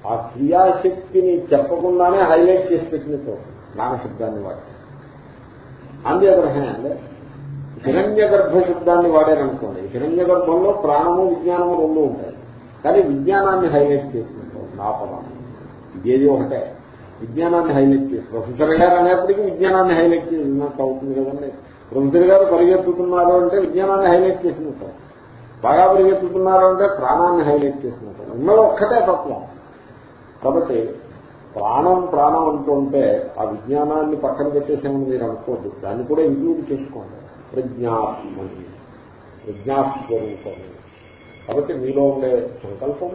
ఆ క్రియాశక్తిని చెప్పకుండానే హైలైట్ చేసి పెట్టినట్టు ప్రాణశబ్దాన్ని వాడారు. ఆన్ ది అదర్ హ్యాండ్ హిరణ్య గర్భ శబ్దాన్ని వాడారనుకోండి. హిరణ్య గర్భంలో ప్రాణము విజ్ఞానము రెండు ఉంటాయి. కానీ విజ్ఞానాన్ని హైలైట్ చేసుకుంటాం నా పదం ఇదేది ఒకటే. విజ్ఞానాన్ని హైలైట్ చేసి ప్రొఫెసర్ గారు అనేప్పటికీ విజ్ఞానాన్ని హైలైట్ చేసినట్టు అవుతుంది కదండి. ప్రొఫెసర్ గారు పరిగెత్తుతున్నారు అంటే విజ్ఞానాన్ని హైలైట్ చేసినట్టు. బాగా పరిగెత్తుతున్నారు అంటే ప్రాణాన్ని హైలైట్ చేసినట్టు. ఉన్నది ఒక్కటే తత్వం. కాబట్టి ప్రాణం ప్రాణం అంటుంటే ఆ విజ్ఞానాన్ని పక్కన పెట్టేసామని మీరు అనుకోవద్దు. దాన్ని కూడా ఇంక్లూడ్ చేసుకోండి. ప్రజ్ఞాత్మని ప్రజ్ఞాస్వరూపము కాబట్టి మీలో ఉండే సంకల్పం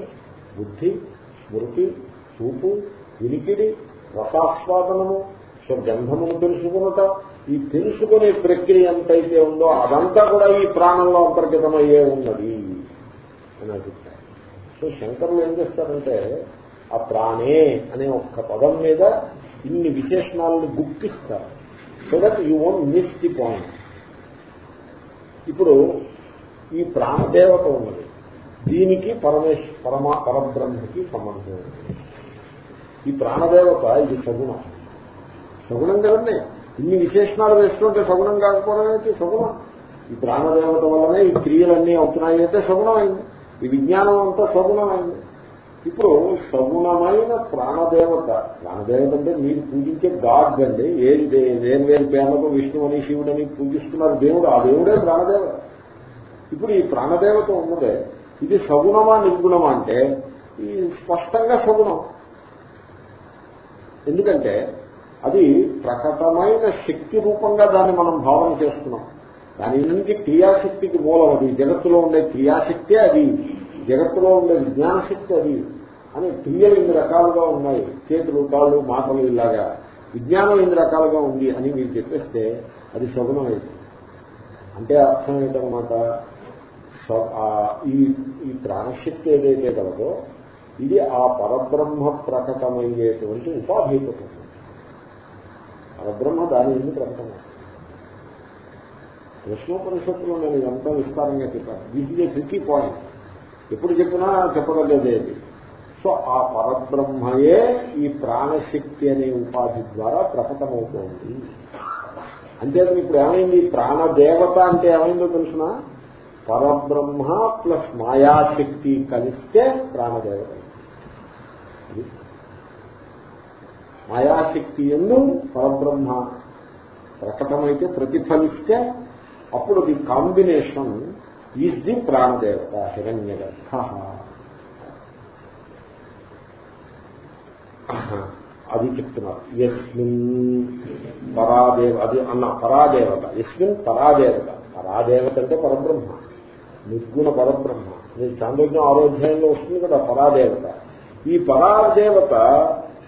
బుద్ధి స్మృతి చూపు వినికిడి రసాస్వాదనము గంధమును తెలుసుకున్నట ఈ తెలుసుకునే ప్రక్రియ ఎంతైతే ఉందో అదంతా కూడా ఈ ప్రాణంలో అంతర్గతమయ్యే ఉన్నది. అని అభిప్రాయం. సో శంకరులు ఏం చేస్తారంటే ఆ ప్రాణే అనే ఒక్క పదం మీద ఇన్ని విశేషణాలను గుప్తిస్తారు so that you won't miss the point ఇప్పుడు ఈ ప్రాణదేవత ఉన్నది. దీనికి పరమేశ్ పరమా పరబ్రహ్మకి సంబంధం ఉంది. ఈ ప్రాణదేవత ఇది సగుణం. సగుణం కదండి. ఇన్ని విశేషణాలు వేసుకుంటే సగుణం కాకపోవడం ఏంటి? సగుణం. ఈ ప్రాణదేవత వల్లనే ఈ క్రియలన్నీ అవుతున్నాయి అయితే సగుణమైంది. అయింది ఈ విజ్ఞానం అంతా సగుణమైంది. అయింది ఇప్పుడు సగుణమైన ప్రాణదేవత ప్రాణదేవత అంటే మీరు పూజించే గాడ్ అండి ఏది వేరు వేరు పేర్లతో విష్ణువని శివుడని పూజిస్తున్నారు దేవుడు ఆ దేవుడే ప్రాణదేవత. ఇప్పుడు ఈ ప్రాణదేవత ఉన్నదే ఇది సగుణమా నిర్గుణమా అంటే ఈ స్పష్టంగా సగుణం. ఎందుకంటే అది ప్రకటమైన శక్తి రూపంగా దాన్ని మనం భావన చేస్తున్నాం. దాని నుంచి క్రియాశక్తికి మూలం అది. జగత్తులో ఉండే క్రియాశక్తే అది. జగత్తులో ఉండే విజ్ఞానశక్తి అది. అని క్రియలు ఇన్ని రకాలుగా ఉన్నాయి. చేతులు కాళ్ళు మాటలు ఇలాగా. విజ్ఞానం ఇన్ని రకాలుగా ఉంది అని మీరు చెప్పేస్తే అది సగుణం అయితే. అంటే అర్థం ఏంటనమాట ఈ ఈ ప్రాణశక్తి ఏదైతే కలదో ఇది ఆ పరబ్రహ్మ ప్రకటమయ్యేటువంటి ఉపాధిపతం పరబ్రహ్మ దాని ఎందుకు ప్రకటన కృష్ణోపనిషత్తులో నేను ఎంతో విస్తారంగా చెప్పాను. This is a tricky point ఎప్పుడు చెప్పినా చెప్పగలిగేది సో ఆ పరబ్రహ్మయే ఈ ప్రాణశక్తి అనే ఉపాధి ద్వారా ప్రకటమవుతోంది. అంతేకాని ఇప్పుడు ఏమైంది? ప్రాణదేవత అంటే ఏమైందో తెలుసిన? పరబ్రహ్మ ప్లస్ మాయాశక్తి కలిస్తే ప్రాణదేవత మాయాశక్తి ఎందు పరబ్రహ్మ ప్రకటమైతే ప్రతిఫలిస్తే అప్పుడు ది కాంబినేషన్ ఈజ్ ది ప్రాణదేవత హిరణ్యగర్భ అది చెప్తున్నారు. ఎస్మిన్ పరాదేవ అది అన్న పరాదేవత. ఎస్మిన్ పరాదేవత. పరాదేవత అంటే పరబ్రహ్మ. నిర్గుణ పరబ్రహ్మ. మీరు చాంద్రోజ్ఞం ఆరోధ్యాయంలో వస్తుంది కదా పరాదేవత. ఈ పరాదేవత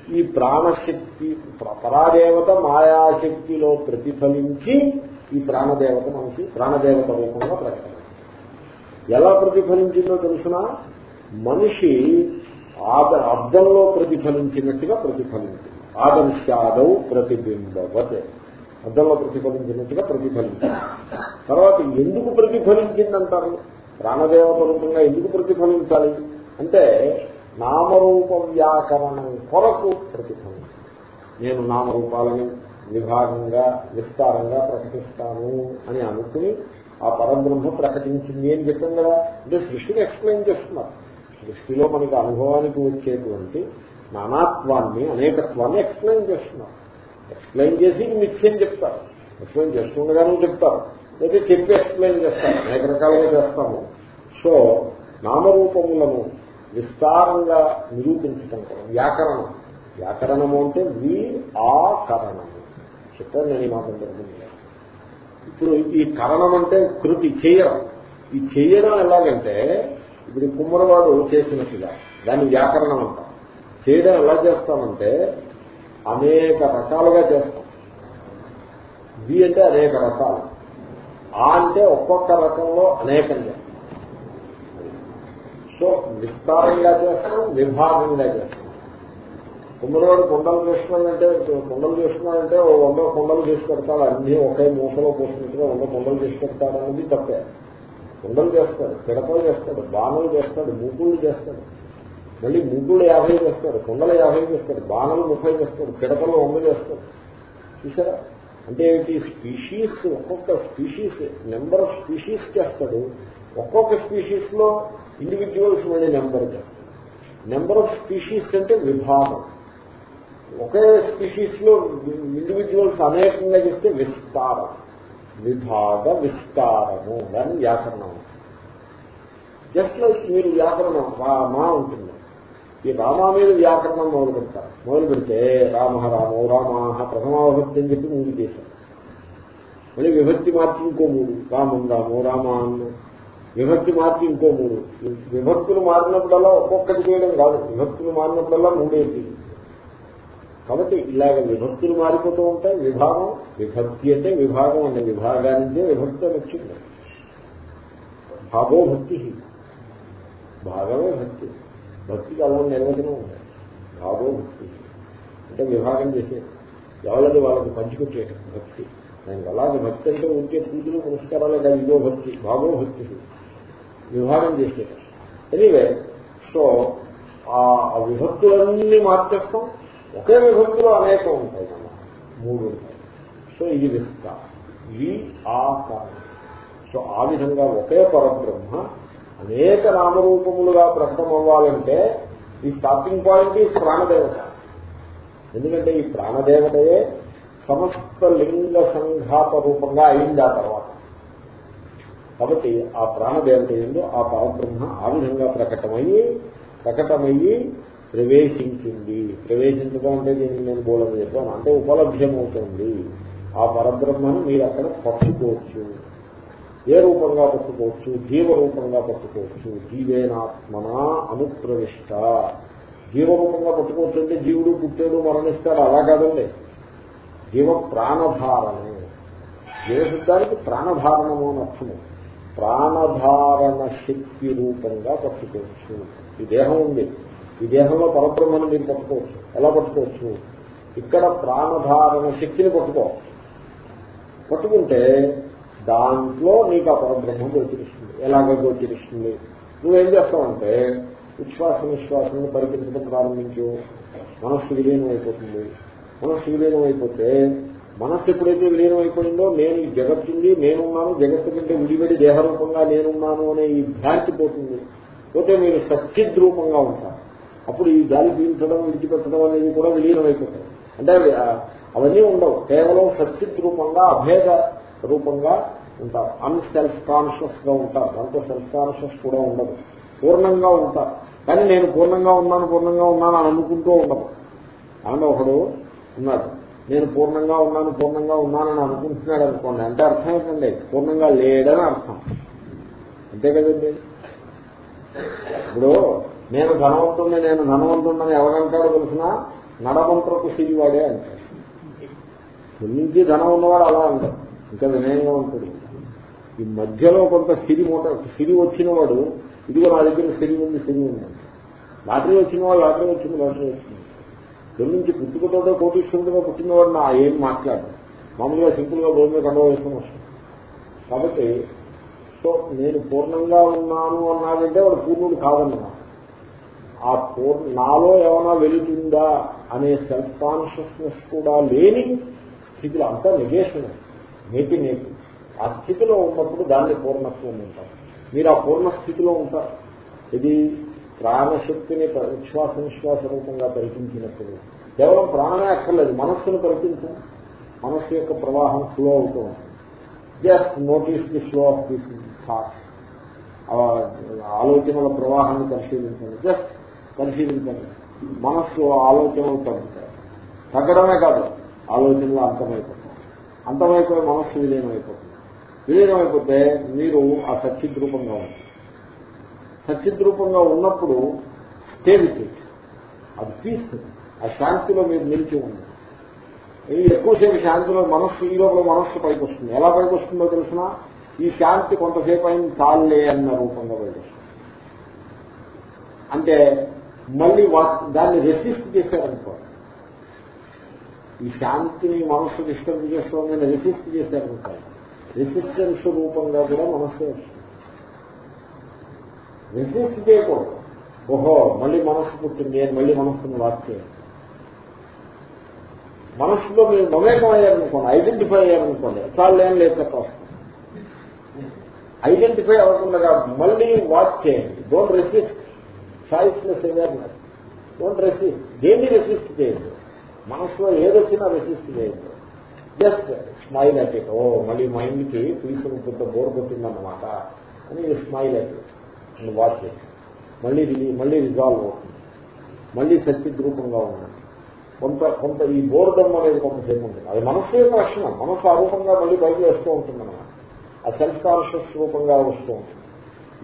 ఈ ప్రాణశక్తి పరాదేవత మాయాశక్తిలో ప్రతిఫలించి ఈ ప్రాణదేవత మనకి ప్రాణదేవత రూపంగా ప్రకటన ఎలా ప్రతిఫలించిందో తెలుసిన? మనిషి ఆద అర్థంలో ప్రతిఫలించినట్టుగా ప్రతిఫలించింది. ఆదర్శాదౌ ప్రతిబింబవత్. అర్థంలో ప్రతిఫలించినట్టుగా ప్రతిఫలించింది. తర్వాత ఎందుకు ప్రతిఫలించిందంటారు? ప్రాణదేవత రూపంగా ఎందుకు ప్రతిఫలించాలి? అంటే నామరూప వ్యాకరణం కొరకు ప్రతిఫలం నేను నామరూపాలను విభాగంగా విస్తారంగా ప్రకటిస్తాను అని అనుకుని ఆ పరబ్రహ్మ ప్రకటించింది అని చెప్పాం కదా. అంటే సృష్టిని ఎక్స్ప్లెయిన్ చేస్తున్నారు. సృష్టిలో మనకి అనుభవానికి వచ్చేటువంటి నానాత్వాన్ని అనేకత్వాన్ని ఎక్స్ప్లెయిన్ చేస్తున్నారు. ఎక్స్ప్లెయిన్ చేసి మిథ్యం చెప్తారు. ఎక్స్ప్లెయిన్ చేస్తుండగానే చెప్తారు. అయితే చెప్పి ఎక్స్ప్లెయిన్ చేస్తారు. అనేక రకాలుగా చేస్తాము. సో నామరూపములను విస్తారంగా నిరూపించటం కూడా వ్యాకరణం. వ్యాకరణము అంటే వి ఆ కరణము చెప్పాను నేను ఈ మాట ఇప్పుడు ఈ కరణం అంటే కృతి చేయడం ఈ చేయడం ఎలాగంటే ఇప్పుడు కుమ్మరవాడు చేసినట్టుగా దాన్ని వ్యాకరణం అంటాం. చేయడం ఎలా చేస్తామంటే అనేక రకాలుగా చేస్తాం. వి అంటే అనేక రకాలు. ఆ అంటే ఒక్కొక్క రకంలో అనేకం చేస్తాం సో విస్తారంగా చేస్తాం విభాగంగా చేస్తాం. కుమ్మరివాడు కుండలు చేస్తున్నాడంటే కుండలు చేస్తున్నాడంటే ఓ వంద కుండలు చేసి పెడతాడు అన్ని ఒకే మూసలో పోసినట్టుగా వంద కుండలు చేసి పెడతాడు అనేది తప్పే. కుండలు చేస్తాడు పిడకలు చేస్తాడు బాణలు చేస్తాడు ముగ్గులు చేస్తాడు. మళ్ళీ మూకుళ్ళు యాభై చేస్తాడు కుండలు యాభై చేస్తాడు బాణలు ముప్పై చేస్తాడు పిడకలు వంద చేస్తాడు. చూసారా? అంటే స్పీషీస్ ఒక్కొక్క స్పీషీస్ నెంబర్ ఆఫ్ స్పీషీస్ చేస్తాడు. ఒక్కొక్క స్పీషీస్లో ఇండివిజువల్స్ మళ్ళీ నెంబర్ చేస్తాడు. నెంబర్ ఆఫ్ స్పీషీస్ అంటే విభాగం. ఒకే స్పీషీస్లో ఇండివిజువల్స్ అనేకంగా చేస్తే విస్తారం. విభాగ విస్తారము దాన్ని వ్యాకరణం జస్ట్ లైక్ మీరు వ్యాకరణం రామ ఉంటుంది. ఈ రామా మీద వ్యాకరణం మొదలు పెడతారు. మొదలు పెడితే రామ రామో రామాహ ప్రథమావిభక్తి అని చెప్పి మూడు చేశారు. మళ్ళీ విభక్తి మార్చి ఇంకో మూడు. రామం రామో రామాను విభక్తి మార్చి ఇంకో మూడు. విభక్తులు మారినప్పుడల్లా ఒక్కొక్కటి చేయడం కాదు. విభక్తులు మారినప్పుడల్లా మూడేది. కాబట్టి ఇలాగ విభక్తులు మారిపోతూ ఉంటాయి. విభాగం విభక్తి అంటే విభాగం అనే విభాగానికే విభక్తి అని వచ్చింది. భాగో భక్తి. భాగమే భక్తి. భక్తికి అలా నిర్వచనం ఉంది. భాగో భక్తి. అంటే విభాగం చేసేది ఎవరిది వాళ్ళకి పంచిపెట్టేయడం భక్తి. దానికి అలాగే భక్తి అంటే ఉంటే పూజలు పురస్కారాలే కాదు ఇదో భక్తి భాగో భక్తి. విభాగం చేసేయడం ఎనీవే సో ఆ విభక్తులన్నీ మార్చేస్తాం. ఒకే విభక్తులు అనేకం ఉంటాయి మూడు ఉంటాయి. సో ఇది విస్త. ఈ ఆ సో ఆ విధంగా ఒకే పరబ్రహ్మ అనేక నామరూపములుగా ప్రకటన అవ్వాలంటే ఈ స్టార్టింగ్ పాయింట్ ఈ ప్రాణదేవత. ఎందుకంటే ఈ ప్రాణదేవతయే సమస్త లింగ సంఘాత రూపంగా అయింది ఆ తర్వాత. కాబట్టి ఆ ప్రాణదేవత ఎందు ఆ పరబ్రహ్మ ఆ విధంగా ప్రకటమయ్యి ప్రకటమయ్యి ప్రవేశించింది. ప్రవేశించడం అంటే దీనికి నేను బోలని చెప్పాను. అంటే ఉపలభ్యమవుతుంది. ఆ పరబ్రహ్మను మీరు అక్కడ పట్టుకోవచ్చు. ఏ రూపంగా పట్టుకోవచ్చు? జీవరూపంగా పట్టుకోవచ్చు. జీవేనాత్మన అనుప్రవిష్ట. జీవరూపంగా పట్టుకోవచ్చు అంటే జీవుడు పుట్టాడు మరణిస్తాడు. అలా కాదండి. జీవ ప్రాణధారణము జీవశబ్దానికి ప్రాణధారణము అని అర్థము. ప్రాణధారణ శక్తి రూపంగా పట్టుకోవచ్చు. ఈ దేహం ఉంది. ఈ దేహంలో పరబ్రహ్మను మీరు పట్టుకోవచ్చు. ఎలా పట్టుకోవచ్చు? ఇక్కడ ప్రాణధారణ శక్తిని పట్టుకో. పట్టుకుంటే దాంట్లో నీకు ఆ పరబ్రహ్మం గోచరిస్తుంది. ఎలాగ గోచరిస్తుంది? నువ్వేం చేస్తావంటే విశ్వాస నిశ్వాసాన్ని పరికరించడం ప్రారంభించు. మనస్సు విలీనం అయిపోతుంది మనస్సు విలీనం అయిపోతే మనస్సు ఎప్పుడైతే విలీనం అయిపోయిందో నేను జగత్తుంది నేనున్నాను జగత్తు కంటే విడివడి దేహరూపంగా నేనున్నాను అనే ఈ భ్రాంతి పోతుంది. పోతే మీరు సచ్చిద్ రూపంగా ఉంటారు. అప్పుడు ఈ గాలి పీల్చడం విడిచిపెట్టడం అనేది కూడా విలీనం అంటే అవన్నీ ఉండవు. కేవలం సచ్చిత్ రూపంగా అభేద రూపంగా ఉంటారు. అన్సెల్ఫ్ కాన్షియస్గా ఉంటారు. దాంతో సెల్ఫ్ కాన్షియస్ కూడా ఉండదు. పూర్ణంగా ఉంటారు. కానీ నేను పూర్ణంగా ఉన్నాను పూర్ణంగా ఉన్నాను అని అనుకుంటూ ఉండదు అని ఒకడు ఉన్నాడు. నేను పూర్ణంగా ఉన్నాను పూర్ణంగా ఉన్నానని అనుకుంటున్నాడు అనుకోండి. అంటే అర్థం ఏంటండి? పూర్ణంగా లేడని అర్థం. అంతే కదండి? ఇప్పుడు నేను ధనవంతుడిని నేను ధనవంతుణ్ణని ఎవరంటాడో తెలిసినా? నడమంత్రపు సిరివాడే అంటాడు నుంచి ధనం ఉన్నవాడు అలా అంటారు. ఇంకా వినయంగా ఉంటుంది. ఈ మధ్యలో కొంత సిరి మూట సిరి వచ్చిన వాడు ఇదిగో నా దగ్గర సిరి ఉంది సిరి ఉంది లాటరీ వచ్చిన వాడు లాటరీ వచ్చింది లాటరీ వచ్చింది. దాని నుంచి పుట్టుకతోటే కోటీశ్వరుడుగా పుట్టినవాడు నా ఏం మాట్లాడు మామూలుగా సింపుల్గా భూమి కండవ వేసుకుని కాబట్టి సో నేను పూర్ణంగా ఉన్నాను అన్నాడంటే వాడు పూర్ణుడు కాదన్నమాట ఆ పూర్ణ నాలో ఏమైనా వెళుతుందా అనే సెల్ఫ్ కాన్షియస్నెస్ కూడా లేని స్థితిలో అంతా నెగేషన్ నేటి నేటి ఆ స్థితిలో ఉన్నప్పుడు దాన్ని పూర్ణత్వం ఉంటారు మీరు ఆ పూర్ణ స్థితిలో ఉంటారు. ఇది ప్రాణశక్తిని విశ్వాస నిశ్వాస రూపంగా పరిపించినప్పుడు కేవలం ప్రాణమే అక్కర్లేదు మనస్సును పరిపించు మనస్సు యొక్క ప్రవాహం స్లో అవుతూ ఉంటుంది. Just notice the slow of this thought ఆలోచనల ప్రవాహాన్ని పరిశీలించండి. జస్ట్ పరిశీలించండి మనస్సు ఆలోచనలు తగ్గుతాయి. తగ్గడమే కాదు ఆలోచనలు అంతమైపోతాయి అంతమైపోయి మనస్సు విలీనమైపోతుంది. విలీనమైపోతే మీరు ఆ సచ్చిద్రూపంగా ఉంటారు. సచ్చిద్రూపంగా ఉన్నప్పుడు స్టే విత్ ఇట్ అది పీస్ ఆ శాంతిలో మీరు నిలిచి ఉంది ఎక్కువసేపు శాంతిలో మనస్సు ఈ లోపల మనస్సు పైకి వస్తుంది ఎలా పైకి వస్తుందో తెలిసిన? ఈ శాంతి కొంతసేపు అయిన చాలే అన్న రూపంగా పైకి వస్తుంది అంటే మళ్ళీ దాన్ని రెసిస్ట్ చేశారనుకో. ఈ శాంతిని మనస్సు డిస్టర్బ్ చేసుకోవాలని రెసిస్ట్ చేశారనుకో. రెసిస్టెన్స్ రూపంగా కూడా మనస్సు వస్తుంది. రెసిస్ట్ చేయకూడదు. ఓహో మళ్ళీ మనస్సు పుట్టింది అని మళ్ళీ మనస్సును వాక్ చేయాలి. మనస్సులో మీరు మమేకం అయ్యారనుకోండి ఐడెంటిఫై అయ్యారనుకోండి చాలా ఏం లేదు తప్ప. ఐడెంటిఫై అవ్వకుండా మళ్ళీ వాచ్ చేయండి. Don't resist choiceless awareness don't resist దేన్ని రెసిస్ట్ చేయండి మనసులో ఏదొచ్చినా రెసిస్ట్ చేయండి జస్ట్ స్మైల్ అట్ ఇట్ ఓ మళ్ళీ మైండ్కి పీసులు కొంత బోర్ కొట్టిందన్నమాట. అని స్మైల్ అట్ ఇట్ వాచ్ మళ్ళీ మళ్ళీ రిజాల్వ్ అవుతుంది. మళ్ళీ సత్యద్రూపంగా ఉండండి. కొంత కొంత ఈ బోర్డమ్ అనేది కొంతసేపు ఉంటుంది. అది మనస్సు యొక్క లక్షణం. మనస్సు ఆ రూపంగా మళ్ళీ బయట వేస్తూ ఉంటుంది అన్నమాట ఆ సెల్ఫ్ కాన్షియస్ రూపంగా వస్తూ ఉంటుంది.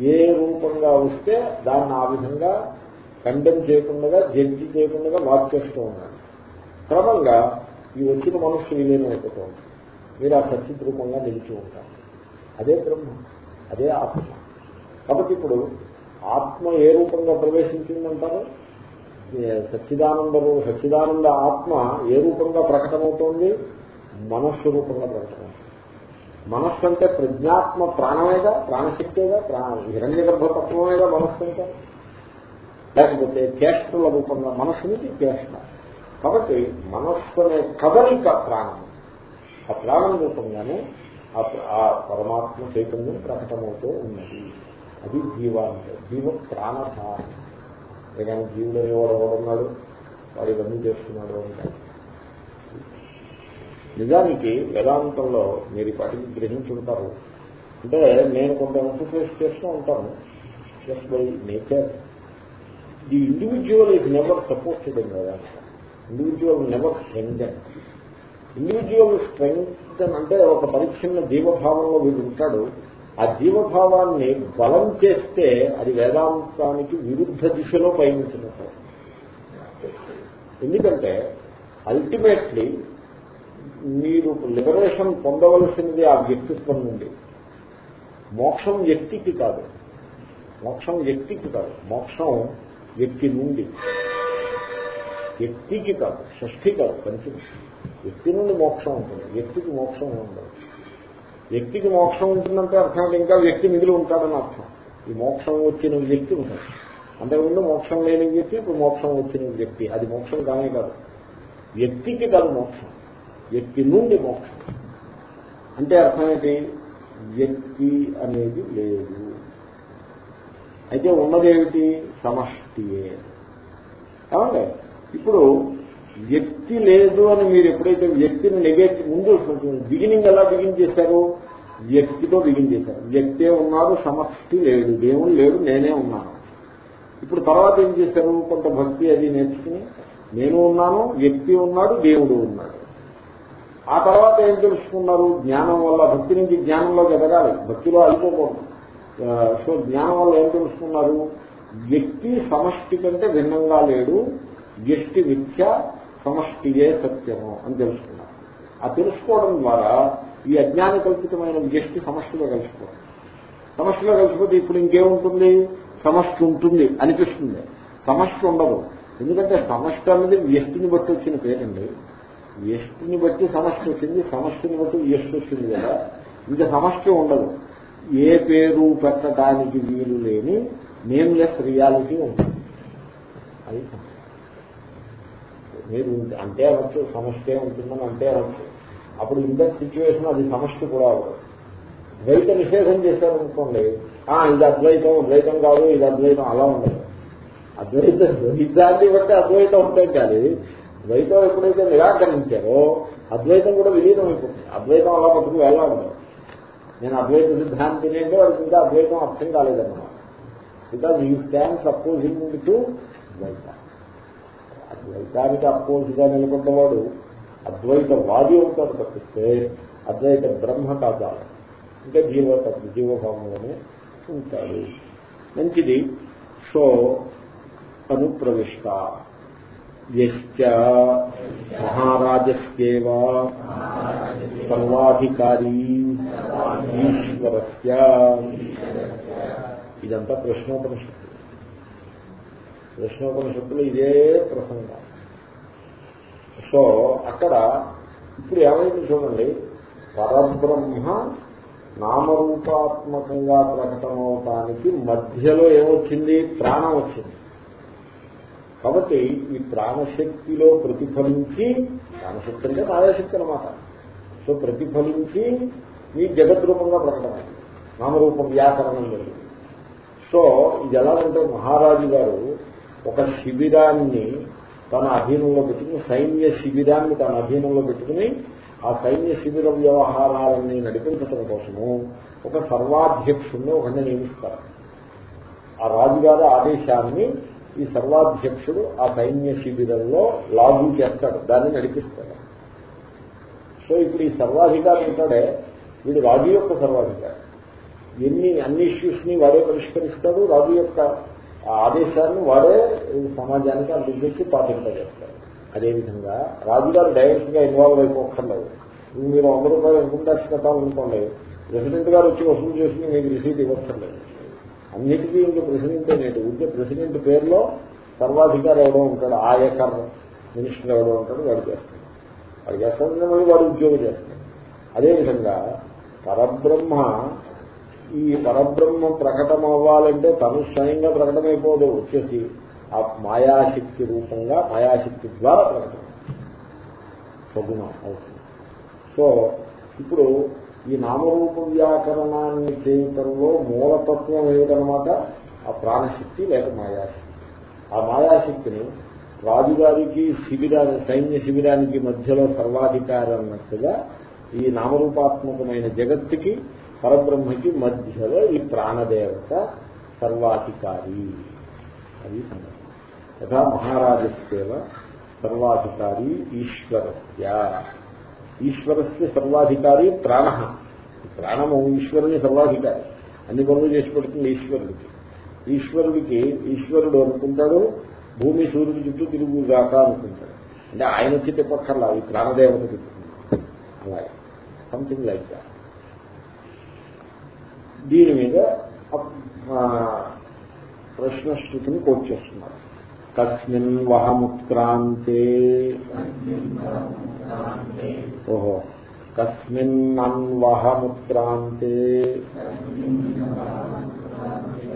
ఏ రూపంగా వస్తే దాన్ని ఆ విధంగా కండెమ్ చేయకుండా జడ్జి చేయకుండా వాక్ చేస్తూ ఉండాలి. క్రమంగా ఈ వచ్చిన మనస్సు విలీనం అయిపోతూ ఉంటుంది మీరు ఆ సచిత్ రూపంగా నిలిచి ఉంటారు. అదే బ్రహ్మ అదే ఆత్మ. కాబట్టి ఇప్పుడు ఆత్మ ఏ రూపంగా ప్రవేశించిందంటారు? సచ్చిదానంద సచ్చిదానంద ఆత్మ ఏ రూపంగా ప్రకటమవుతోంది? మనస్సు రూపంగా ప్రకటమవుతుంది. మనస్సు అంటే ప్రజ్ఞాత్మ ప్రాణమేగా ప్రాణశక్తిగా ప్రాణ హిరణ్య గర్భతత్వమేగా మనస్సు అంటే లేకపోతే చేష్టల రూపంగా మనస్సు నుంచి చేష్ట కాబట్టి మనస్సు అనే కదలిక ప్రాణం. ఆ ప్రాణం రూపంగానే ఆ పరమాత్మ చైతన్యం ప్రకటమవుతూ ఉన్నది. అది జీవ అంటే జీవ ప్రాణధారణ ఏదైనా జీవుడు అనేవాడు ఎవడున్నాడు? వాడు ఇవన్నీ చేస్తున్నాడు అంటే నిజానికి వేదాంతంలో మీరు ఇప్పటికి గ్రహించుంటారు. అంటే నేను కొంత ఎంఫోసైజ్ చేస్తూ ఉంటాను. Just by nature the individual is never supported in Vedantam individual never strengthen individual strength అంటే ఒక పరిచ్ఛిన్న జీవభావంలో వీడు ఉంటాడు. ఆ జీవభావాన్ని బలం చేస్తే అది వేదాంతానికి విరుద్ధ దిశలో పయనించినట్టు. ఎందుకంటే అల్టిమేట్లీ మీరు లిబరేషన్ పొందవలసినది ఆ వ్యక్తిత్వం నుండి. మోక్షం వ్యక్తికి కాదు. మోక్షం వ్యక్తికి కాదు. మోక్షం వ్యక్తి నుండి. వ్యక్తికి కాదు. షష్ఠి కాదు. పంచమి. వ్యక్తి నుండి మోక్షం ఉంటుంది. వ్యక్తికి మోక్షం ఉండదు. వ్యక్తికి మోక్షం ఉంటుందంటే అర్థం ఇంకా వ్యక్తి మిగిలి ఉంటాడని అర్థం. ఈ మోక్షం వచ్చిన వ్యక్తి ఉంటాడు. అంతకుముందు మోక్షం లేని వ్యక్తి ఇప్పుడు మోక్షం వచ్చిన వ్యక్తి. అది మోక్షం కానే కాదు. వ్యక్తికి కాదు మోక్షం. వ్యక్తి నుండి మోక్షం. అంటే అర్థమేంటి వ్యక్తి అనేది లేదు. అయితే ఉన్నదేమిటి సమష్టియే. ఏమండి? ఇప్పుడు వ్యక్తి లేదు అని మీరు ఎప్పుడైతే వ్యక్తిని నెగేటివ్ ముందు బిగినింగ్ ఎలా బిగిన్ చేశారు? వ్యక్తితో బిగిన్ చేశారు. వ్యక్తే ఉన్నాడు సమష్టి లేదు దేవుడు లేడు నేనే ఉన్నాను. ఇప్పుడు తర్వాత ఏం చేశారు? కొంత భక్తి అది నేర్చుకుని నేను ఉన్నాను వ్యక్తి ఉన్నాడు దేవుడు ఉన్నాడు. ఆ తర్వాత ఏం తెలుసుకున్నారు? జ్ఞానం వల్ల భక్తి నుంచి జ్ఞానంలోకి ఎదగాలి. భక్తిలో అయిపోకూడదు. సో జ్ఞానం వల్ల ఏం తెలుసుకున్నారు? వ్యక్తి సమష్టి కంటే భిన్నంగా లేడు. వ్యక్తి విద్య సమష్టియే సత్యము అని తెలుసుకున్నారు. ఆ తెలుసుకోవడం ద్వారా ఈ అజ్ఞాన కల్పితమైన వ్యక్తి సమష్టిలో కలిసిపోతుంది సమష్టిలో కలిసిపోతే ఇప్పుడు ఇంకేముంటుంది? సమష్టి ఉంటుంది. అనిపిస్తుంది. సమష్టి ఉండదు. ఎందుకంటే సమష్టి అనేది వ్యక్తిని బట్టి వచ్చిన పేరండి. ఎష్టిని బట్టి సమస్య వచ్చింది సమస్యని బట్టి ఎష్టి వచ్చింది కదా. ఇంకా సమస్య ఉండదు. ఏ పేరు పెట్టడానికి వీలు లేని నేమ్లెస్ రియాలిటీ ఉంటుంది. అది మీరు అంటే అనొచ్చు సమస్య ఉంటుందని అంటే అనొచ్చు. అప్పుడు ఇంత సిచ్యువేషన్ అది సమస్య కూడా అవ్వదు. ద్వైత నిషేధం చేశారనుకోండి ఇది అద్వైతం ద్వైతం కాదు ఇది అద్వైతం అలా ఉండదు. అద్వైతం ఇద్దాన్ని బట్టి అద్వైతం ఉంటాయి కానీ ద్వైతం ఎప్పుడైతే నిరాకరించారో అద్వైతం కూడా విలీనం అయిపోతుంది. అద్వైతం అలా పట్టుకు వెళ్ళాలి నేను అద్వైత సిద్ధాంతి అంటే వాడికి ఇంకా అద్వైతం అర్థం కాలేదన్నమాట. Because you stands opposing to ద్వైత. అద్వైతానికి అపోజ్ నిలబడ్డవాడు అద్వైత వాది అవుతాడు తప్పిస్తే అద్వైత బ్రహ్మ కాదాలి ఇంకా జీవ జీవభావంలోనే ఉంటాడు. మంచిది. సో అనుప్రవిష్ట. మహారాజస్యేవా. సర్వాధికారీ ఈశ్వరస్య. ఇదంతా ప్రశ్నోపనిషత్తు. ప్రశ్నోపనిషత్తులు ఇదే ప్రసంగం. సో అక్కడ ఇప్పుడు ఏమైంది చూడండి. పరబ్రహ్మ నామరూపాత్మకంగా ప్రకటమవటానికి మధ్యలో ఏమొచ్చింది? ప్రాణం వచ్చింది. కాబట్టి ఈ ప్రాణశక్తిలో ప్రతిఫలించి ప్రాణశక్తి అంటే మాయాశక్తి అనమాట సో ప్రతిఫలించి మీ జగద్రూపంగా ప్రకటమైంది నామరూపం వ్యాకరణం జరిగింది సో ఇది ఎలాగంటే మహారాజు గారు ఒక శిబిరాన్ని తన అధీనంలో పెట్టుకుని సైన్య శిబిరాన్ని తన అధీనంలో పెట్టుకుని ఆ సైన్య శిబిర వ్యవహారాలన్నీ నడిపించడం కోసము ఒక సర్వాధ్యక్షుణ్ణి ఒకరిని నియమిస్తారు. ఆ రాజుగారి ఆదేశాన్ని ఈ సర్వాధ్యక్షుడు ఆ సైన్య శిబిరంలో లాగు చేస్తాడు దాన్ని నడిపిస్తాడు. సో ఇప్పుడు ఈ సర్వాధికారి ఉంటాడే వీడు రాజు యొక్క సర్వాధికారి. ఎన్ని అన్ని ఇష్యూస్ని వాడే పరిష్కరిస్తాడు రాజు యొక్క ఆదేశాన్ని వాడే సమాజానికి అందించేసి పాటింపజేస్తాడు అదేవిధంగా రాజుగారు డైరెక్ట్గా ఇన్వాల్వ్ అయిపోక్కర్లేదు. మీరు వంద రూపాయలు ఇన్కమ్ ట్యాక్స్ కట్టాలనుకోండి ప్రెసిడెంట్ గారు వచ్చి వసూలు చేసి మీకు రిసీట్ ఇవ్వక్కర్లేదు. అన్నిటికీ ఇంకా ప్రెసిడెంట్ నేటి ఉంటే ప్రెసిడెంట్ పేరులో సర్వాధికారి ఎవడో ఉంటాడు. ఆయకర్ మినిస్టర్ ఎవడో ఉంటాడు వాడు చేస్తాడు. వాడు చేస్తాడు మళ్ళీ వాడు ఉద్యోగం చేస్తాడు. అదేవిధంగా పరబ్రహ్మ ఈ పరబ్రహ్మ ప్రకటన అవ్వాలంటే తను స్వయంగా ప్రకటమైపోదు. వచ్చేసి ఆ మాయాశక్తి రూపంగా మాయాశక్తి ద్వారా ప్రకటన. సగుణం అవుతుంది. సో ఇప్పుడు ఈ నామరూప వ్యాకరణాన్ని చేయటంలో మూలతత్వం ఏమిటనమాట ఆ ప్రాణశక్తి లేక మాయాశక్తి. ఆ మాయాశక్తిని రాజుగారికి శిబిరాన్ని సైన్య శిబిరానికి మధ్యలో సర్వాధికారి అన్నట్టుగా ఈ నామరూపాత్మకమైన జగత్తుకి పరబ్రహ్మకి మధ్యలో ఈ ప్రాణదేవత సర్వాధికారి. అది సంగతి. యథా మహారాజస్సేవ సర్వాధికారి ఈశ్వరస్య. ఈశ్వరస్య సర్వాధికారి ప్రాణ. ప్రాణము ఈశ్వరుని సర్వాధికారి. అన్ని పనులు చేసి పెడుతుంది ఈశ్వరుడికి. ఈశ్వరుడికి ఈశ్వరుడు అనుకుంటాడు భూమి సూర్యుడి చుట్టూ తిరుగుగాక అనుకుంటాడు. అంటే ఆయన వచ్చి తిప్పక్కర్లా ఈ ప్రాణదేవత తిప్పుతుంది అలాగే. సంథింగ్ లైక్ దాట్ దీని మీద ప్రశ్న స్థితిని కోట్ చేస్తున్నారు. తస్మిన్ వహముత్క్రాంతే. ఓహో. కస్మిన్నన్వహముత్క్రాంతే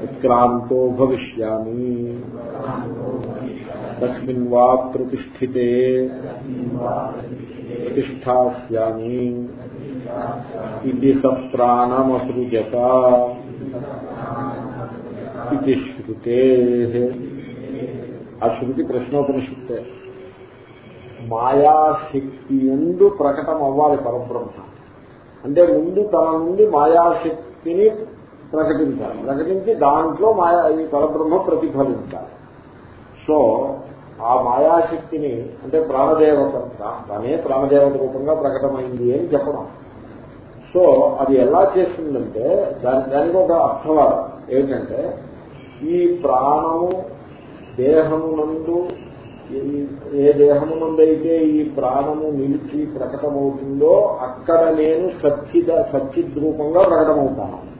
ఉత్క్రాంతో భవిష్యామి. తస్మిన్ వా ప్రతిష్ఠితే. ప్రతిష్టాస్యామి ఇది సప్రాణమసృజత. ఇది శృతే. ఆ శృతి ప్రశ్నోపనిషత్తే. మాయాశక్తి ఎందు ప్రకటన అవ్వాలి పరబ్రహ్మ. అంటే ముందు తన నుండి మాయాశక్తిని ప్రకటించాలి. ప్రకటించి దాంట్లో మాయా ఈ పరబ్రహ్మ ప్రతిఫలించాలి. సో ఆ మాయాశక్తిని అంటే ప్రాణదేవత తనే ప్రాణదేవత రూపంగా ప్రకటమైంది అని చెప్పడం. సో అది ఎలా చేస్తుందంటే దాని దానికి ఒక అర్థవాదం ఏమిటంటే ఈ ప్రాణము దేహమునందు ఏ దేహమునందైతే ఈ ప్రాణము నిలిచి ప్రకటమవుతుందో అక్కడ నేను సచ్చిద సచ్చిద్రూపంగా ప్రకటమవుతాను.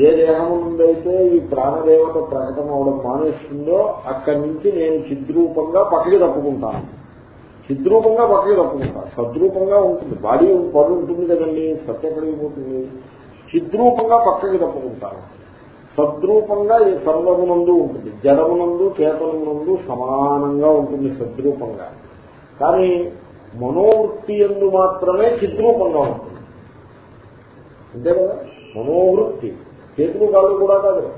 ఏ దేహము నుండైతే ఈ ప్రాణదేవత ప్రకటన అవడం మానేస్తుందో అక్కడి నుంచి నేను చిద్రూపంగా పక్కకి తప్పుకుంటాను. చిద్రూపంగా పక్కకి తప్పుకుంటాను. సద్రూపంగా ఉంటుంది. బాడీ పడు ఉంటుంది కదండి. సత్యపడిపోతుంది పోతుంది చిద్రూపంగా పక్కకి తప్పుకుంటాను. సద్రూపంగా ఈ సర్వమునందు ఉంటుంది. జడమునందు చేతనమునందు సమానంగా ఉంటుంది సద్రూపంగా. కానీ మనోవృత్తి ఎందు మాత్రమే చిద్రూపంగా ఉంటుంది. అంతే కదా? మనోవృత్తి. చేతులు కాళ్ళు కూడా కాదు.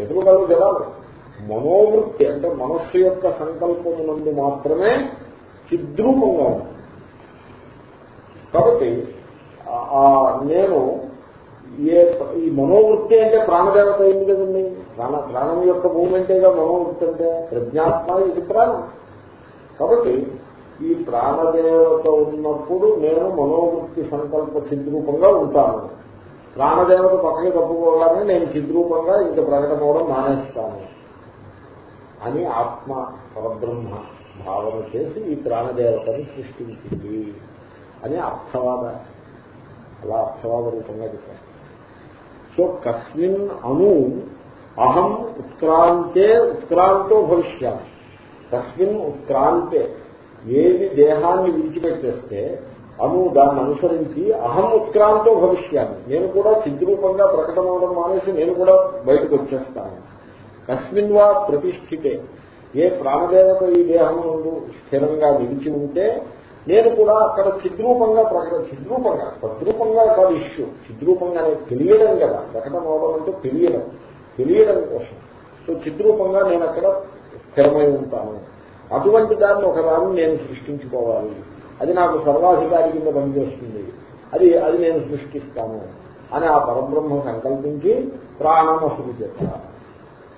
చేతులు కాళ్ళు జడాలు. మనోవృత్తి అంటే మనస్సు యొక్క సంకల్పమునందు మాత్రమే చిద్రూపంగా ఉంటుంది. కాబట్టి నేను ఏ ఈ మనోవృత్తి అంటే ప్రాణదేవత అయింది కదండి ప్రాణ ప్రాణం యొక్క మూమెంటేగా మనోవృత్తి అంటే ప్రజ్ఞాత్మ ఇది ప్రాణం. కాబట్టి ఈ ప్రాణదేవత ఉన్నప్పుడు నేను మనోవృత్తి సంకల్ప చిద్రూపంగా ఉంటాను. ప్రాణదేవత పక్కకి తప్పుకోవాలని నేను చిద్రూపంగా ప్రకటన ప్రకటమవడం మానేస్తాను. అని ఆత్మ పరబ్రహ్మ భావన చేసి ఈ ప్రాణదేవతను సృష్టించింది అని అర్థవాద అలా అర్థవాద రూపంగా చెప్పారు. సో కస్మిన్ అణు అహం ఉత్క్రాంతే ఉత్క్రాంతో భవిష్యామి. కస్మిన్ ఉత్క్రాంతే. ఏది దేహాన్ని విడిచిపెట్టేస్తే అను దాన్ని అనుసరించి అహం ఉత్క్రాంతో భవిష్యాన్ని నేను కూడా చిద్రూపంగా ప్రకటనవడం మానేసి నేను కూడా బయటకు వచ్చేస్తాను. కస్మిన్ వా ప్రతిష్ఠితే. ఏ ప్రాణదేవత ఈ దేహం స్థిరంగా నిలిచి ఉంటే నేను కూడా అక్కడ చిద్రూపంగా ప్రకటన చిద్రూపంగా తద్రూపంగా కాదు ఇష్యూ. చిద్రూపంగా తెలియడం కదా. ప్రకటన అవడం అంటే తెలియడం. తెలియడం కోసం. సో చిద్రూపంగా నేను అక్కడ స్థిరమై ఉంటాను. అటువంటి దాన్ని ఒకదాన్ని నేను సృష్టించుకోవాలి. అది నాకు సర్వాధికారి కింద పనిచేస్తుంది. అది అది నేను సృష్టిస్తాను. అని ఆ పరబ్రహ్మ సంకల్పించి ప్రాణమ సృజత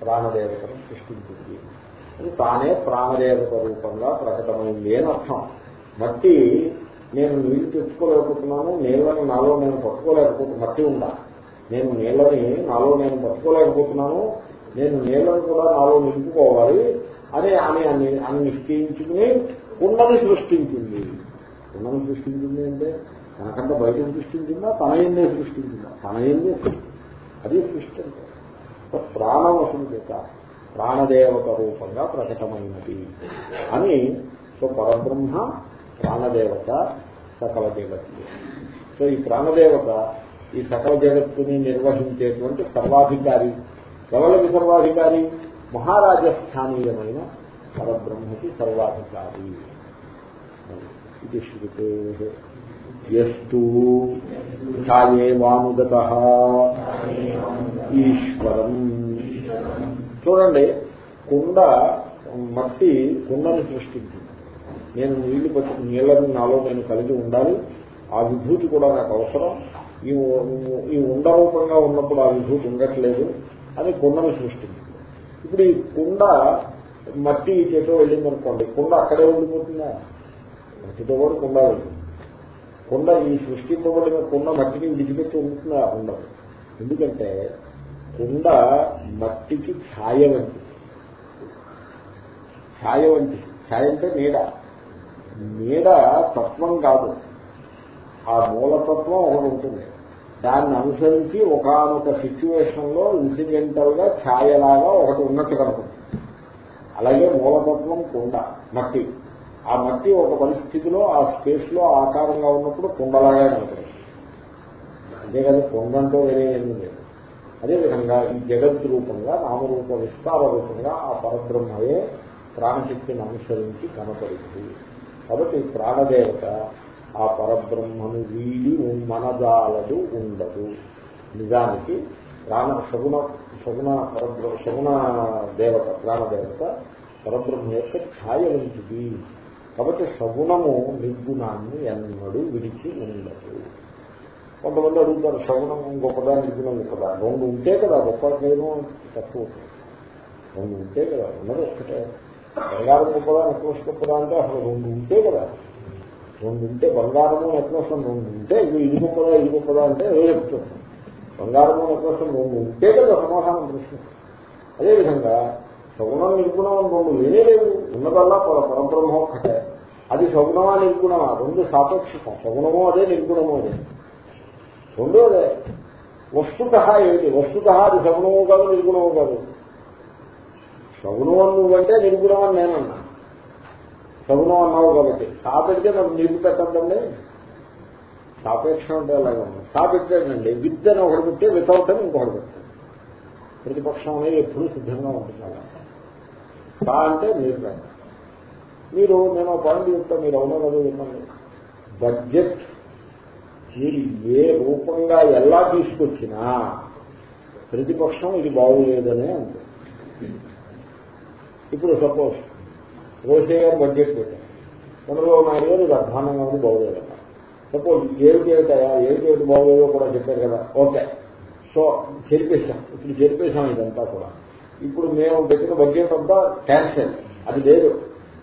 ప్రాణదేవతను సృష్టించింది. అది తానే ప్రాణదేవత రూపంగా ప్రకటమైంది అని అర్థం. మట్టి నేను నీళ్ళు తెచ్చుకోలేకపోతున్నాను నీళ్ళను నాలో నేను పట్టుకోలేకపోతున్నాను మట్టి ఉందా? నేను నీళ్ళని నాలో నేను పట్టుకోలేకపోతున్నాను నేను నీళ్ళను కూడా నాలో నింపుకోవాలి అని అని అని నిశ్చయించుకుని ఉన్నది సృష్టించింది. ఉన్నది సృష్టించింది అంటే తనకంటే బయట సృష్టించిందా? తన ఎందే సృష్టించిందా? తన ఎందే అది సృష్టి అంటే. ప్రాణవశం చేత ప్రాణదేవత రూపంగా ప్రకటమైనది అని సో పరబ్రహ్మ ప్రాణదేవత సకల దేవత సో ఈ ప్రాణదేవత ఈ సకల జగత్తుని నిర్వహించేటువంటి సర్వాధికారి. ఎవరికి సర్వాధికారి? మహారాజస్థానీయమైన పరబ్రహ్మకి సర్వాధికారి. ఇది శృతే. ఎస్తు ఛాయేవానుగత ఈశ్వరం. చూడండి కుండ మట్టి కుండను సృష్టించింది. నేను నీళ్ళు పట్టి నీళ్ళని నాలో నేను కలిగి ఉండాలి. ఆ విభూతి కూడా నాకు అవసరం. ఈ ఈ ఉండ రూపంగా ఉన్నప్పుడు ఆ విభూతి ఉండట్లేదు అని కుండను సృష్టించింది. ఇప్పుడు ఈ కుండ మట్టి చేతో వెళ్ళిందనుకోండి కుండ అక్కడే ఉండిపోతుందా? మట్టితో కూడా కుండ కుండ ఈ సృష్టింపబడిన కుండ మట్టిని విడిచిపెట్టి ఉంటుందా? ఉండదు. ఎందుకంటే కుండ మట్టికి ఛాయ వంటిది. ఛాయ వంటిది. ఛాయ అంటే నీడ. నీడ తత్వం కాదు. ఆ మూలతత్వం ఒకటి ఉంటుంది. దాన్ని అనుసరించి ఒకనొక సిచ్యువేషన్లో ఇన్సిడెంటల్గా ఛాయలాగా ఒకటి ఉన్నట్టు కనుకుంటుంది అలాగే మూలతత్వం కుండ మట్టి. ఆ మట్టి ఒక పరిస్థితిలో ఆ స్పేస్లో ఆకారంగా ఉన్నప్పుడు కుండలాగా కనపడుతుంది. అంతేకాదు కుండంతో వేరే ఏమీ లేదు. అదేవిధంగా ఈ జగత్ రూపంగా నామరూప విస్తార రూపంగా ఆ పరబ్రహ్మయే ప్రాణశక్తిని అనుసరించి కనపడింది. కాబట్టి ప్రాణదేవత ఆ పరబ్రహ్మను వీడి మనదాలదు ఉండదు. నిజానికి ప్రాణ సగుణ సగుణ పరబ్రహ్మ సగుణ దేవత ప్రాణదేవత పరబ్రహ్మ యొక్క ఛాయ వంటిది. కాబట్టి సగుణము నిర్గుణాన్ని ఎన్నడూ విడిచి ఉండదు. కొంతమంది అడుగుతారు సగుణం గొప్పదా నిర్గుణం గొప్పదా రెండు ఉంటే కదా గొప్ప నేను తక్కువ. రెండు ఉంటే కదా ఉన్నది ఒక్కటే బంగారం గొప్పదా నెక్లెస్ గొప్పదా అంటే అసలు రెండు ఉంటే కదా. రెండు ఉంటే బంగారము నెక్లెస్ రెండు ఉంటే ఇది ఇది గొప్పదా ఇది గొప్పదా అంటే ఏ చెప్తుంది బంగారము నెక్లెస్ రెండు ఉంటే కదా సమాధానం ప్రశ్న. అదేవిధంగా సగుణం నిర్గుణం రెండు లేనే లేవు. ఉన్నదల్లా పరబ్రహ్మ ఒక్కటే. అది సగుణమా నిర్గుణమా? రెండు సాపేక్షకం సగుణమో అదే నిర్గుణమో అదే. రెండో అదే. వస్తుత ఏది వస్తుత అది సగుణమో కాదు నిర్గుణమో కాదు. సగుణం నువ్వంటే నిర్గుణం అని నేనన్నా. సగుణం అన్నావు కాబట్టి. సాపెడితే నాకు నీరు పెట్టద్దండి? సాపేక్షం అంటే అలాగే ఉంది. సాపెట్టాడండి విత్ అని ఒకటి పెట్టి వితౌట్ అని ఇంకొకటి పెట్టాడు. ప్రతిపక్షం అనేది ఎప్పుడూ సిద్ధంగా ఉంటుంది అలా. సా అంటే మీరు మీరు నేను పాయింట్ చెప్తా మీరు అవునో కదా చెప్పండి. బడ్జెట్ మీరు ఏ రూపంగా ఎలా తీసుకొచ్చినా ప్రతిపక్షం ఇది బాగులేదనే అంటే ఇప్పుడు సపోజ్ రోషే గారు బడ్జెట్ పెట్టారు. చంద్రబాబు నాయుడు గారు ఇది అధ్వానంగా ఉంది బాగోలేదన్న సపోజ్ ఏమిటి ఏమిటయా ఏమిటి ఏమిటి బాగోలేదో కూడా చెప్పారు కదా. ఓకే సో చేరిపేశాం. ఇప్పుడు చేరిపేశాం ఇదంతా కూడా. ఇప్పుడు మేము పెట్టిన బడ్జెట్ అంతా క్యాన్సల్ అది లేదు.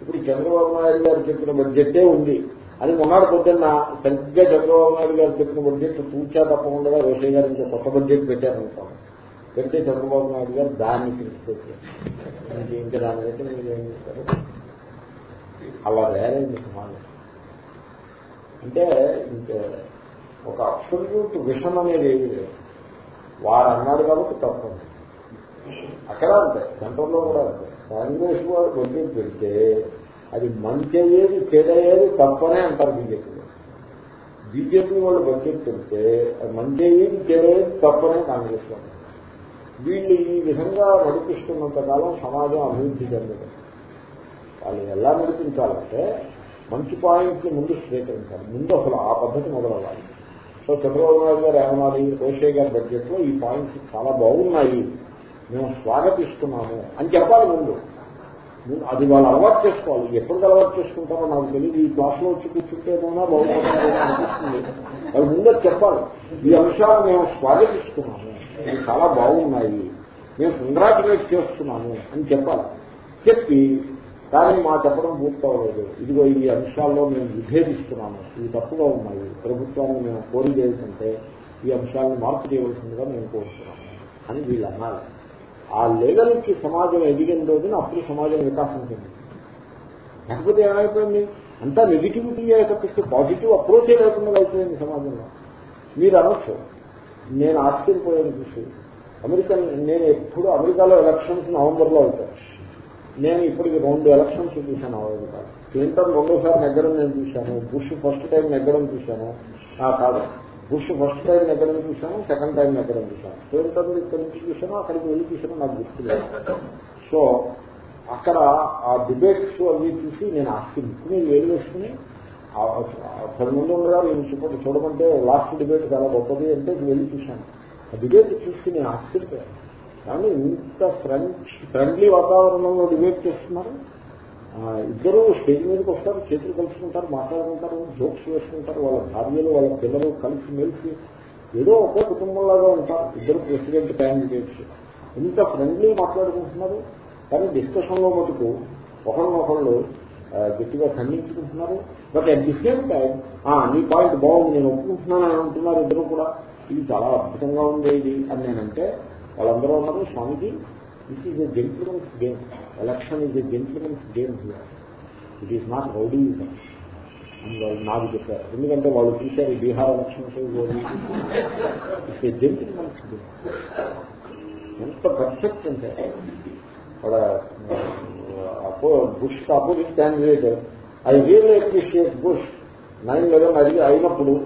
ఇప్పుడు చంద్రబాబు నాయుడు గారు చెప్పిన బడ్జెటే ఉంది. అది మొన్నటి పొద్దున్న సరిగ్గా చంద్రబాబు నాయుడు గారు చెప్పిన బడ్జెట్ పూర్చా తప్పకుండా రోషయ్య గారు ఇంకా కొత్త బడ్జెట్ పెట్టారనుకోండి. పెడితే చంద్రబాబు నాయుడు గారు దాన్ని తీసుకొచ్చారు. ఇంకా దాని అయితే మీరు ఏం చేస్తారు? అలా తయారైంది సమాజం అంటే ఇంకా ఒక అబ్సల్యూట్ విషన్ అనేది ఏమి లేదు. వారు అన్నారు కాబట్టి తప్పదు. అక్కడ అంతే సెంటర్లో కూడా అంతే. కాంగ్రెస్ వారు బడ్జెట్ పెడితే అది మంచి అయ్యేది చెడయ్యేది తప్పనే అంటారు బీజేపీ బీజేపీ వాళ్ళు బడ్జెట్ పెడితే అది మంచి అయ్యేది చెడయ్యేది తప్పనే కాంగ్రెస్ వాళ్ళు వీళ్ళు ఈ విధంగా నడిపిస్తున్నంత కాలం సమాజం అభివృద్ధి చెందదు. వాళ్ళు ఎలా నడిపించాలంటే మంచి పాయింట్ని ముందు స్వీకరించాలి. ముందు అసలు ఆ పద్ధతి మొదలవ్వాలి. సో చంద్రబాబు నాయుడు గారు ఏమన్నారు రోషయ్య గారి బడ్జెట్లో ఈ పాయింట్స్ చాలా బాగున్నాయి. మేము స్వాగతిస్తున్నాము అని చెప్పాలి ముందు. అది వాళ్ళు అలవాటు చేసుకోవాలి. ఎప్పుడు అలవాటు చేసుకుంటారో నాకు తెలియదు ఈ క్లాస్లో వచ్చి కూర్చుంటేమోనా బాగుంటుంది అనిపిస్తుంది. వాళ్ళు ముందే చెప్పాలి. ఈ అంశాలు మేము స్వాగతిస్తున్నాము. నేను చాలా బాగున్నాయి. నేను కంగ్రాచులేట్ చేస్తున్నాను అని చెప్పాలి. చెప్పి కానీ మా చెప్పడం పూర్తవలేదు. ఇదిగో ఈ అంశాల్లో మేము విభేదిస్తున్నాము ఇవి తప్పుగా ఉన్నాయి. ప్రభుత్వాన్ని మేము కోరిక ఏంటంటే ఈ అంశాలను మార్పు చేయవలసిందిగా మేము కోరుతున్నాము అని వీళ్ళు అన్నారు. ఆ లెవెల్కి సమాజం ఎదిగిన అప్పుడు సమాజం వికాసం చెందింది. లేకపోతే ఏమైపోయింది? అంతా నెగిటివిటీ తప్పిస్తే పాజిటివ్ అప్రోచ్ లేకుండా అయిపోయింది సమాజంలో. మీరు అనొచ్చు. నేను ఆశ్చర్యపోయాను చూసి అమెరికన్ నేను ఎప్పుడు అమెరికాలో ఎలక్షన్స్ నవంబర్లో అవుతాయి. నేను ఇప్పటికి రెండు ఎలక్షన్స్ చూశాను అమెరికా క్లింటన్ రెండోసారి నెగ్గడం నేను చూశాను బుష్ ఫస్ట్ టైం నెగ్గడం చూశాను. ఆ కాదు. బుష్ ఫస్ట్ టైం నెగ్గడం చూశాను సెకండ్ టైం నెగ్గడం చూశాను. క్లింటన్ ఇక్కడ నుంచి చూశాను అక్కడికి వెళ్ళి చూశాను నాకు గుర్తులేదు సో అక్కడ ఆ డిబేట్స్ అవి చూసి నేను ఆస్తి వేలు వేసుకుని పది మంది ఉండగా నేను చూప చూడమంటే లాస్ట్ డిబేట్ చాలా గొప్పది అంటే వెళ్ళి చూశాను. ఆ డిబేట్ చూసి నేను ఆశ్చర్యపోయాను. కానీ ఇంత ఫ్రెండ్ ఫ్రెండ్లీ వాతావరణంలో డిబేట్ చేస్తున్నారు. ఇద్దరు స్టేజ్ మీదకి వస్తారు చేతులు కలుసుకుంటారు మాట్లాడుకుంటారు జోక్స్ వేసుకుంటారు వాళ్ళ భార్యలు వాళ్ళ పిల్లలు కలిసి మెలిసి ఏదో ఒకే కుటుంబంలాగా ఉంటారు. ఇద్దరు ప్రెసిడెంట్ క్యాండిడేట్స్ ఇంత ఫ్రెండ్లీ మాట్లాడుకుంటున్నారు. కానీ డిస్కషన్లో మటుకు ఒకరినొకళ్ళు గట్టిగా ఖండించుకుంటున్నారు. But at the same time నీ పాయింట్ బాగుంది నేను ఒప్పుకుంటున్నాను అని అంటున్నారు ఇద్దరు కూడా. ఇది చాలా అద్భుతంగా ఉంది ఇది అని నేనంటే వాళ్ళందరూ ఉన్నారు స్వామిజీ this is a gentlemen's game election is a gentlemen's game it is not rowdy అని వాళ్ళు నాకు చెప్పారు. ఎందుకంటే వాళ్ళు చూశారు Bihar elections it's a gentlemen's game ఎంత పర్ఫెక్ట్ అంటే Bush opposite candidate I real appreciate Bush. Nine eleven అడిగి అయినప్పుడు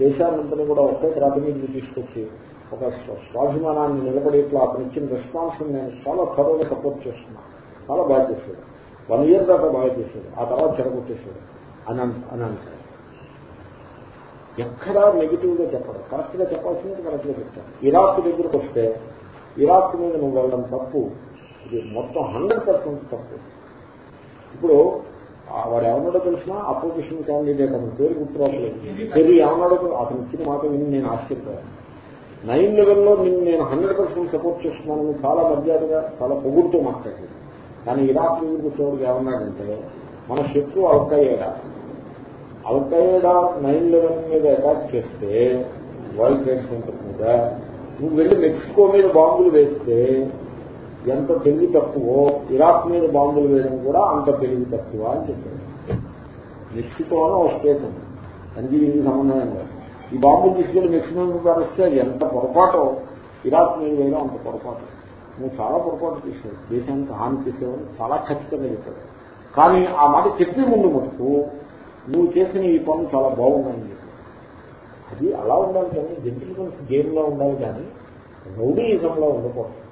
దేశానంతని కూడా ఒకే ప్రాతినిధ్యం తీసుకొచ్చి ఒక స్వాభిమానాన్ని నిలబడేట్లా అతను ఇచ్చిన రెస్పాన్స్ నేను చాలా త్వరగా సపోర్ట్ చేస్తున్నాను చాలా బాగా చేశాడు. వన్ ఇయర్ దాకా బాగా చేశాడు. ఆ తర్వాత చెడగొట్టేశాడు. అని అని అంటాడు ఎక్కడా నెగిటివ్గా చెప్పడం. కరెక్ట్గా చెప్పాల్సింది కరెక్ట్గా చెప్తాను ఇరాక్ దగ్గరకు వస్తే ఇరాక్ మీద నువ్వు వెళ్ళడం తప్పు. ఇది మొత్తం హండ్రెడ్ పర్సెంట్ తప్పు. ఇప్పుడు వాడు ఏమన్నాడో తెలిసిన? అపోజిషన్ క్యాండిడేట్ అతని పేరు గుర్తురావట్లేదు. పేరు ఏమన్నాడో అతను ఇచ్చిన మాట విని నేను ఆశ్చర్యపోయాను. నైన్ లెవెల్లో నిన్ను నేను హండ్రెడ్ పర్సెంట్ సపోర్ట్ చేస్తున్నానని చాలా మర్యాదగా చాలా పొగుడుతూ మాట్లాడాడు. కానీ ఇరాక్ మీద కూర్చోడు ఏమన్నాడంటే మన శత్రు Al Qaeda. Al Qaeda nine eleven మీద అటాక్ చేస్తే వరల్డ్ ట్రేడ్ సెంటర్ మీద నువ్వు వెళ్ళి మెక్సికో మీద బాంబులు వేస్తే ఎంత తెలివి తక్కువో ఇరాక్ మీద బాంబులు వేయడం కూడా అంత తెలివి తక్కువ అని చెప్పాడు మెక్సికోలో ఒక స్టేట్ ఉంది. దానికి దీనికి సంబంధం ఈ బాంబులు తీసుకెళ్ళి మెక్సికో మీద అది ఎంత పొరపాటు ఇరాక్ మీద వేయడం అంత పొరపాటు. నువ్వు చాలా పొరపాటు చేసావు దేశానికి హాని చేసేవాడు చాలా ఖచ్చితంగా చెప్పాడు కానీ ఆ మాట చెప్పే ముందు మటుకు నువ్వు చేసిన ఈ పనులు చాలా బాగున్నాయని చెప్పాడు అది అలా ఉండాలి కానీ జెంటిల్మెన్స్ గేమ్లో ఉండాలి కానీ రౌడీయిజంలో ఉండకూడదు.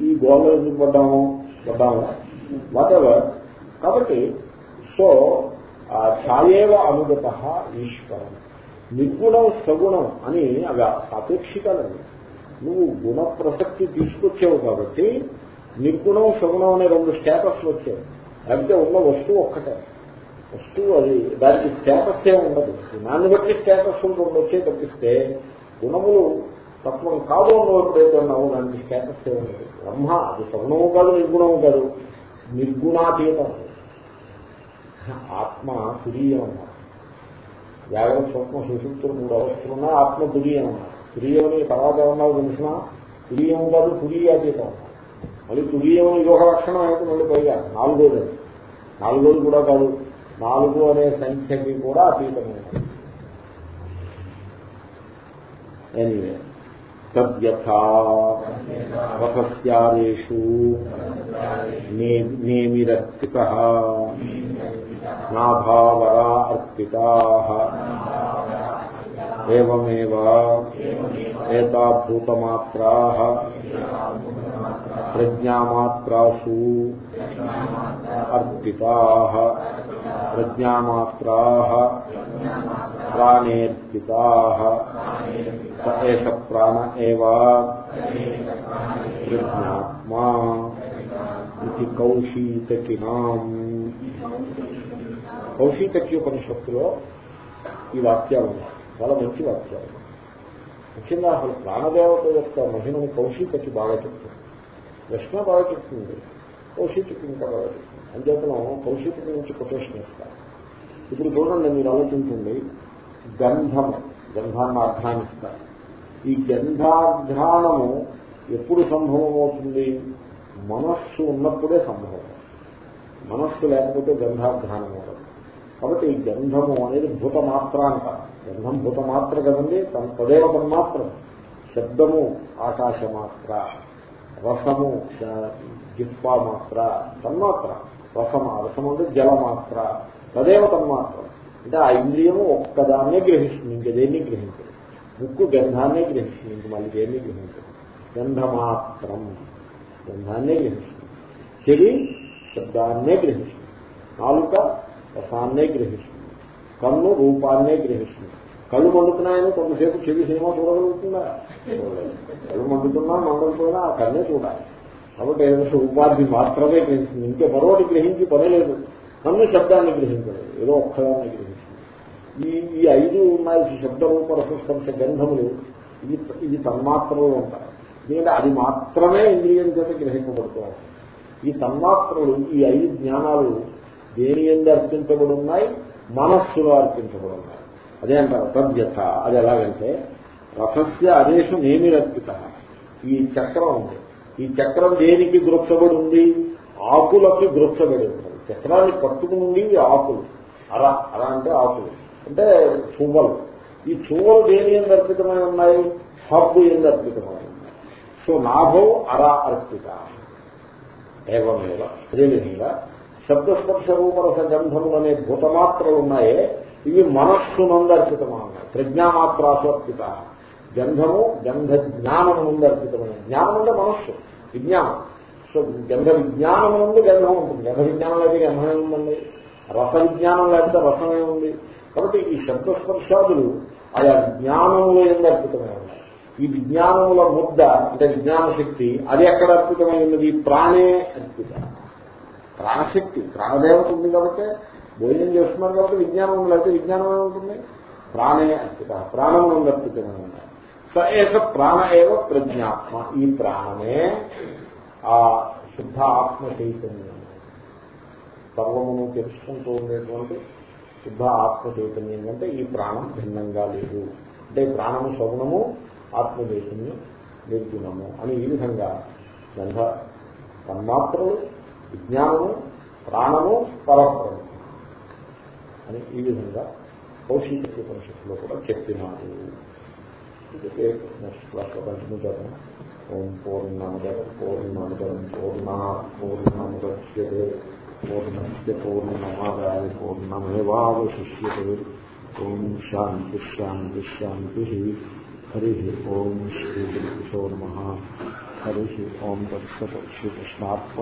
ఈ గోల్లో ఎందుకు పడ్డాము? పడ్డాము. వాటెవర్ కాబట్టి సో ఛాయేవ అనుగత ఈశ్వరం. నిర్గుణం సగుణం అని అవి సాపేక్షికాలండి నువ్వు గుణ ప్రసక్తి తీసుకొచ్చావు కాబట్టి నిర్గుణం సగుణం అనే రెండు స్టేటస్లు వచ్చాయి. లేకపోతే ఉన్న వస్తువు ఒక్కటే. వస్తువు అది దానికి స్టేటస్ ఏ ఉండదు. దాన్ని బట్టి స్టేటస్ రెండు వచ్చే తప్పిస్తే గుణములు తత్వం కాదు అన్నప్పుడు అన్నావు దానికి స్టేటస్ ఏ బ్రహ్మ అది సగుణము కాదు నిర్గుణము కాదు. నిర్గుణాతీతం. ఆత్మ తురీయం అన్నారు వ్యాగం స్వప్న సుశుక్తులు మూడు అవస్థలు ఉన్నా ఆత్మ తురీయం అన్నారు తురీయమని తర్వాత ఏమన్నావు తెలిసిన? తురీయం కాదు తురీయాతీతం. అన్నారు మళ్ళీ తురీయం ఇది లక్షణం అయితే మళ్ళీ పైగా నాలుగోది నాలుగోది కూడా కాదు. నాలుగు అనే సంఖ్యకి కూడా అతీతమైనది. ఎనీవే తద్యథాస్యాదేషు నేమిరర్పిత నాభావరా అర్పితా. ఏమేవ ఏతాభూతమాత్రా. ప్రజ్ఞామాత్రాసు. అర్పితా. ప్రజ్ఞామాత్రా. ప్రాణేర్పితా ఏష ప్రాణ ఏవా ప్రజ్ఞాత్మా ఇది కౌశీతకినాం కౌశీతక్యోపనిషత్తులో ఈ వాక్యాలు ఉన్నాయి. చాలా మంచి వాక్యాలు. ముఖ్యంగా అసలు ప్రాణదేవత యొక్క మహిమను కౌశీతకి బాగా చెప్తుంది. ప్రశ్న బాగా చెప్తుంది. కౌశికి ఇంకా బాగా చెప్తుంది. అంచేతనం కౌశికి నుంచి కొటేషన్ ఇస్తారు. ఇప్పుడు చూడండి మీరు ఆలోచించండి. గంధం గంధాన్ని ఆఘ్రానిస్తారు ఈ గంధాఘ్రాణము ఎప్పుడు సంభవం అవుతుంది మనస్సు ఉన్నప్పుడే సంభవం. మనస్సు లేకపోతే గంధాఘ్రానం ఉండదు. కాబట్టి ఈ గంధము అనేది భూతమాత్ర అంటారు గంధం భూతమాత్ర కదండి? తన తదేవ తన్మాత్రం. శబ్దము ఆకాశమాత్ర. రసము జిప్పా మాత్ర తన్మాత్ర. రసమా రసము అంటే జలమాత్ర. తదేవ తన్మాత్రం. అంటే ఆ ఇంద్రియము ఒక్కదాన్నే గ్రహిస్తుంది ఇంక గ్రహించదు? ముక్కు గంధాన్నే గ్రహిస్తుంది ఇంక మళ్ళీ దేన్ని గ్రహించదు? గంధమాత్రం. గంధాన్నే గ్రహిస్తుంది. చెవి శబ్దాన్నే గ్రహిస్తుంది. నాలుక రసాన్నే గ్రహిస్తుంది. కన్ను రూపాన్నే గ్రహిస్తుంది. కళ్ళు మండుతున్నాయని కొంతసేపు చెవి సినిమా చూడగలుగుతుందా? కళ్ళు మండుతున్నా మండకపోయినా ఆ కన్నే చూడాలి. కాబట్టి ఏదో ఉపాధి మాత్రమే గ్రహిస్తుంది. ఇంకే మరొకటి గ్రహించి పనే లేదు. కన్ను శబ్దాన్ని గ్రహించలేదు. ఏదో ఒక్కదాన్ని గ్రహిస్తుంది ఈ ఈ ఐదు ఉన్నాయి శబ్దరూప రసస్పర్శ గంధములు. ఇది ఇది తన్మాత్రలు ఉంటాయి ఎందుకంటే అది మాత్రమే ఇంద్రియం చేత గ్రహింపబడుతూ ఈ తన్మాత్రలు ఈ ఐదు జ్ఞానాలు దేని ఎందు అర్పించబడి ఉన్నాయి మనస్సులో అర్పించబడి ఉన్నాయి అదే అంటారు తద్యత అది ఎలాగంటే రసస్య అదేశం ఏమి రక్షిత ఈ చక్రం ఉంది. ఈ చక్రం దేనికి గృప్సబడి ఉంది? ఆకులకి గృప్సబడి ఉంది. చక్రాన్ని పట్టుకుని ఆకులు అర అర అంటే ఆకులు అంటే చువ్వలు. ఈ చువ్వలు దేని ఎందు అర్పితమై ఉన్నాయి? హబ్బు ఎందు అర్పితమై ఉన్నాయి. సో నాభో అర అర్పిత. ఏవమేవ? అదేవిధంగా శబ్దస్పర్శ రూపరస గంధములు అనే భూతమాత్రలు ఉన్నాయే. ఇవి మనస్సునందు అర్పితమా ఉన్నాయి. ప్రజ్ఞామాత్రాసు అర్పిత. గంధము గంధ జ్ఞానము నుండి అర్పితమైన జ్ఞానం అంటే మనస్సు. విజ్ఞానం. సో గంధ విజ్ఞానం నుండి గంధం ఉంటుంది. గంధ విజ్ఞానం లేకపోతే గంధమే ఉందండి. రస విజ్ఞానం లేకపోతే రసమే ఉంది. కాబట్టి ఈ శబ్దస్పర్శాదులు ఆయా జ్ఞానములు ఎందు అద్భుతమే ఉన్నాయి. ఈ విజ్ఞానముల ముద్ద అంటే విజ్ఞాన శక్తి అది ఎక్కడ అర్పితమైనది ప్రాణే అద్భుత. ప్రాణశక్తి ప్రాణదేవత ఉంది కాబట్టి భోజనం చేస్తున్నారు కాబట్టి విజ్ఞానం ఉంది లేకపోతే విజ్ఞానం ఏముంటుంది ప్రాణే అద్భుత. ప్రాణం నుండి ఉన్నాయి. స ఏక ప్రాణ ఏవ ప్రజ్ఞాత్మ. ఈ ప్రాణమే ఆ శుద్ధ ఆత్మ చైతన్యం. సర్వమును తెలుసుకుంటూ ఉండేటువంటి శుద్ధ ఆత్మ చైతన్యం అంటే ఈ ప్రాణం భిన్నంగా లేదు. అంటే ప్రాణము సగుణము ఆత్మ చైతన్యం నిర్గుణము అని ఈ విధంగా గంధ తన్మాత్రలు విజ్ఞానము ప్రాణము పరస్పరము అని ఈ విధంగా కౌశిక ఉపనిషత్తులో కూడా చెప్పినారు. నెక్స్ట్ క్లాస్ కంటిన్యూ చేద్దాం. ఓం పూర్ణమద పూర్ణమదం పూర్ణా పూర్ణముద్యతే పూర్ణస్య పూర్ణమాదాయ పూర్ణమేవాశిష్యే ఓం శాంతి శాంతి శాంతి హరి ఓం శ్రీ గురుకిశోర్ మహా హరి ఓం దర్శత శ్రీకృష్ణాత్మ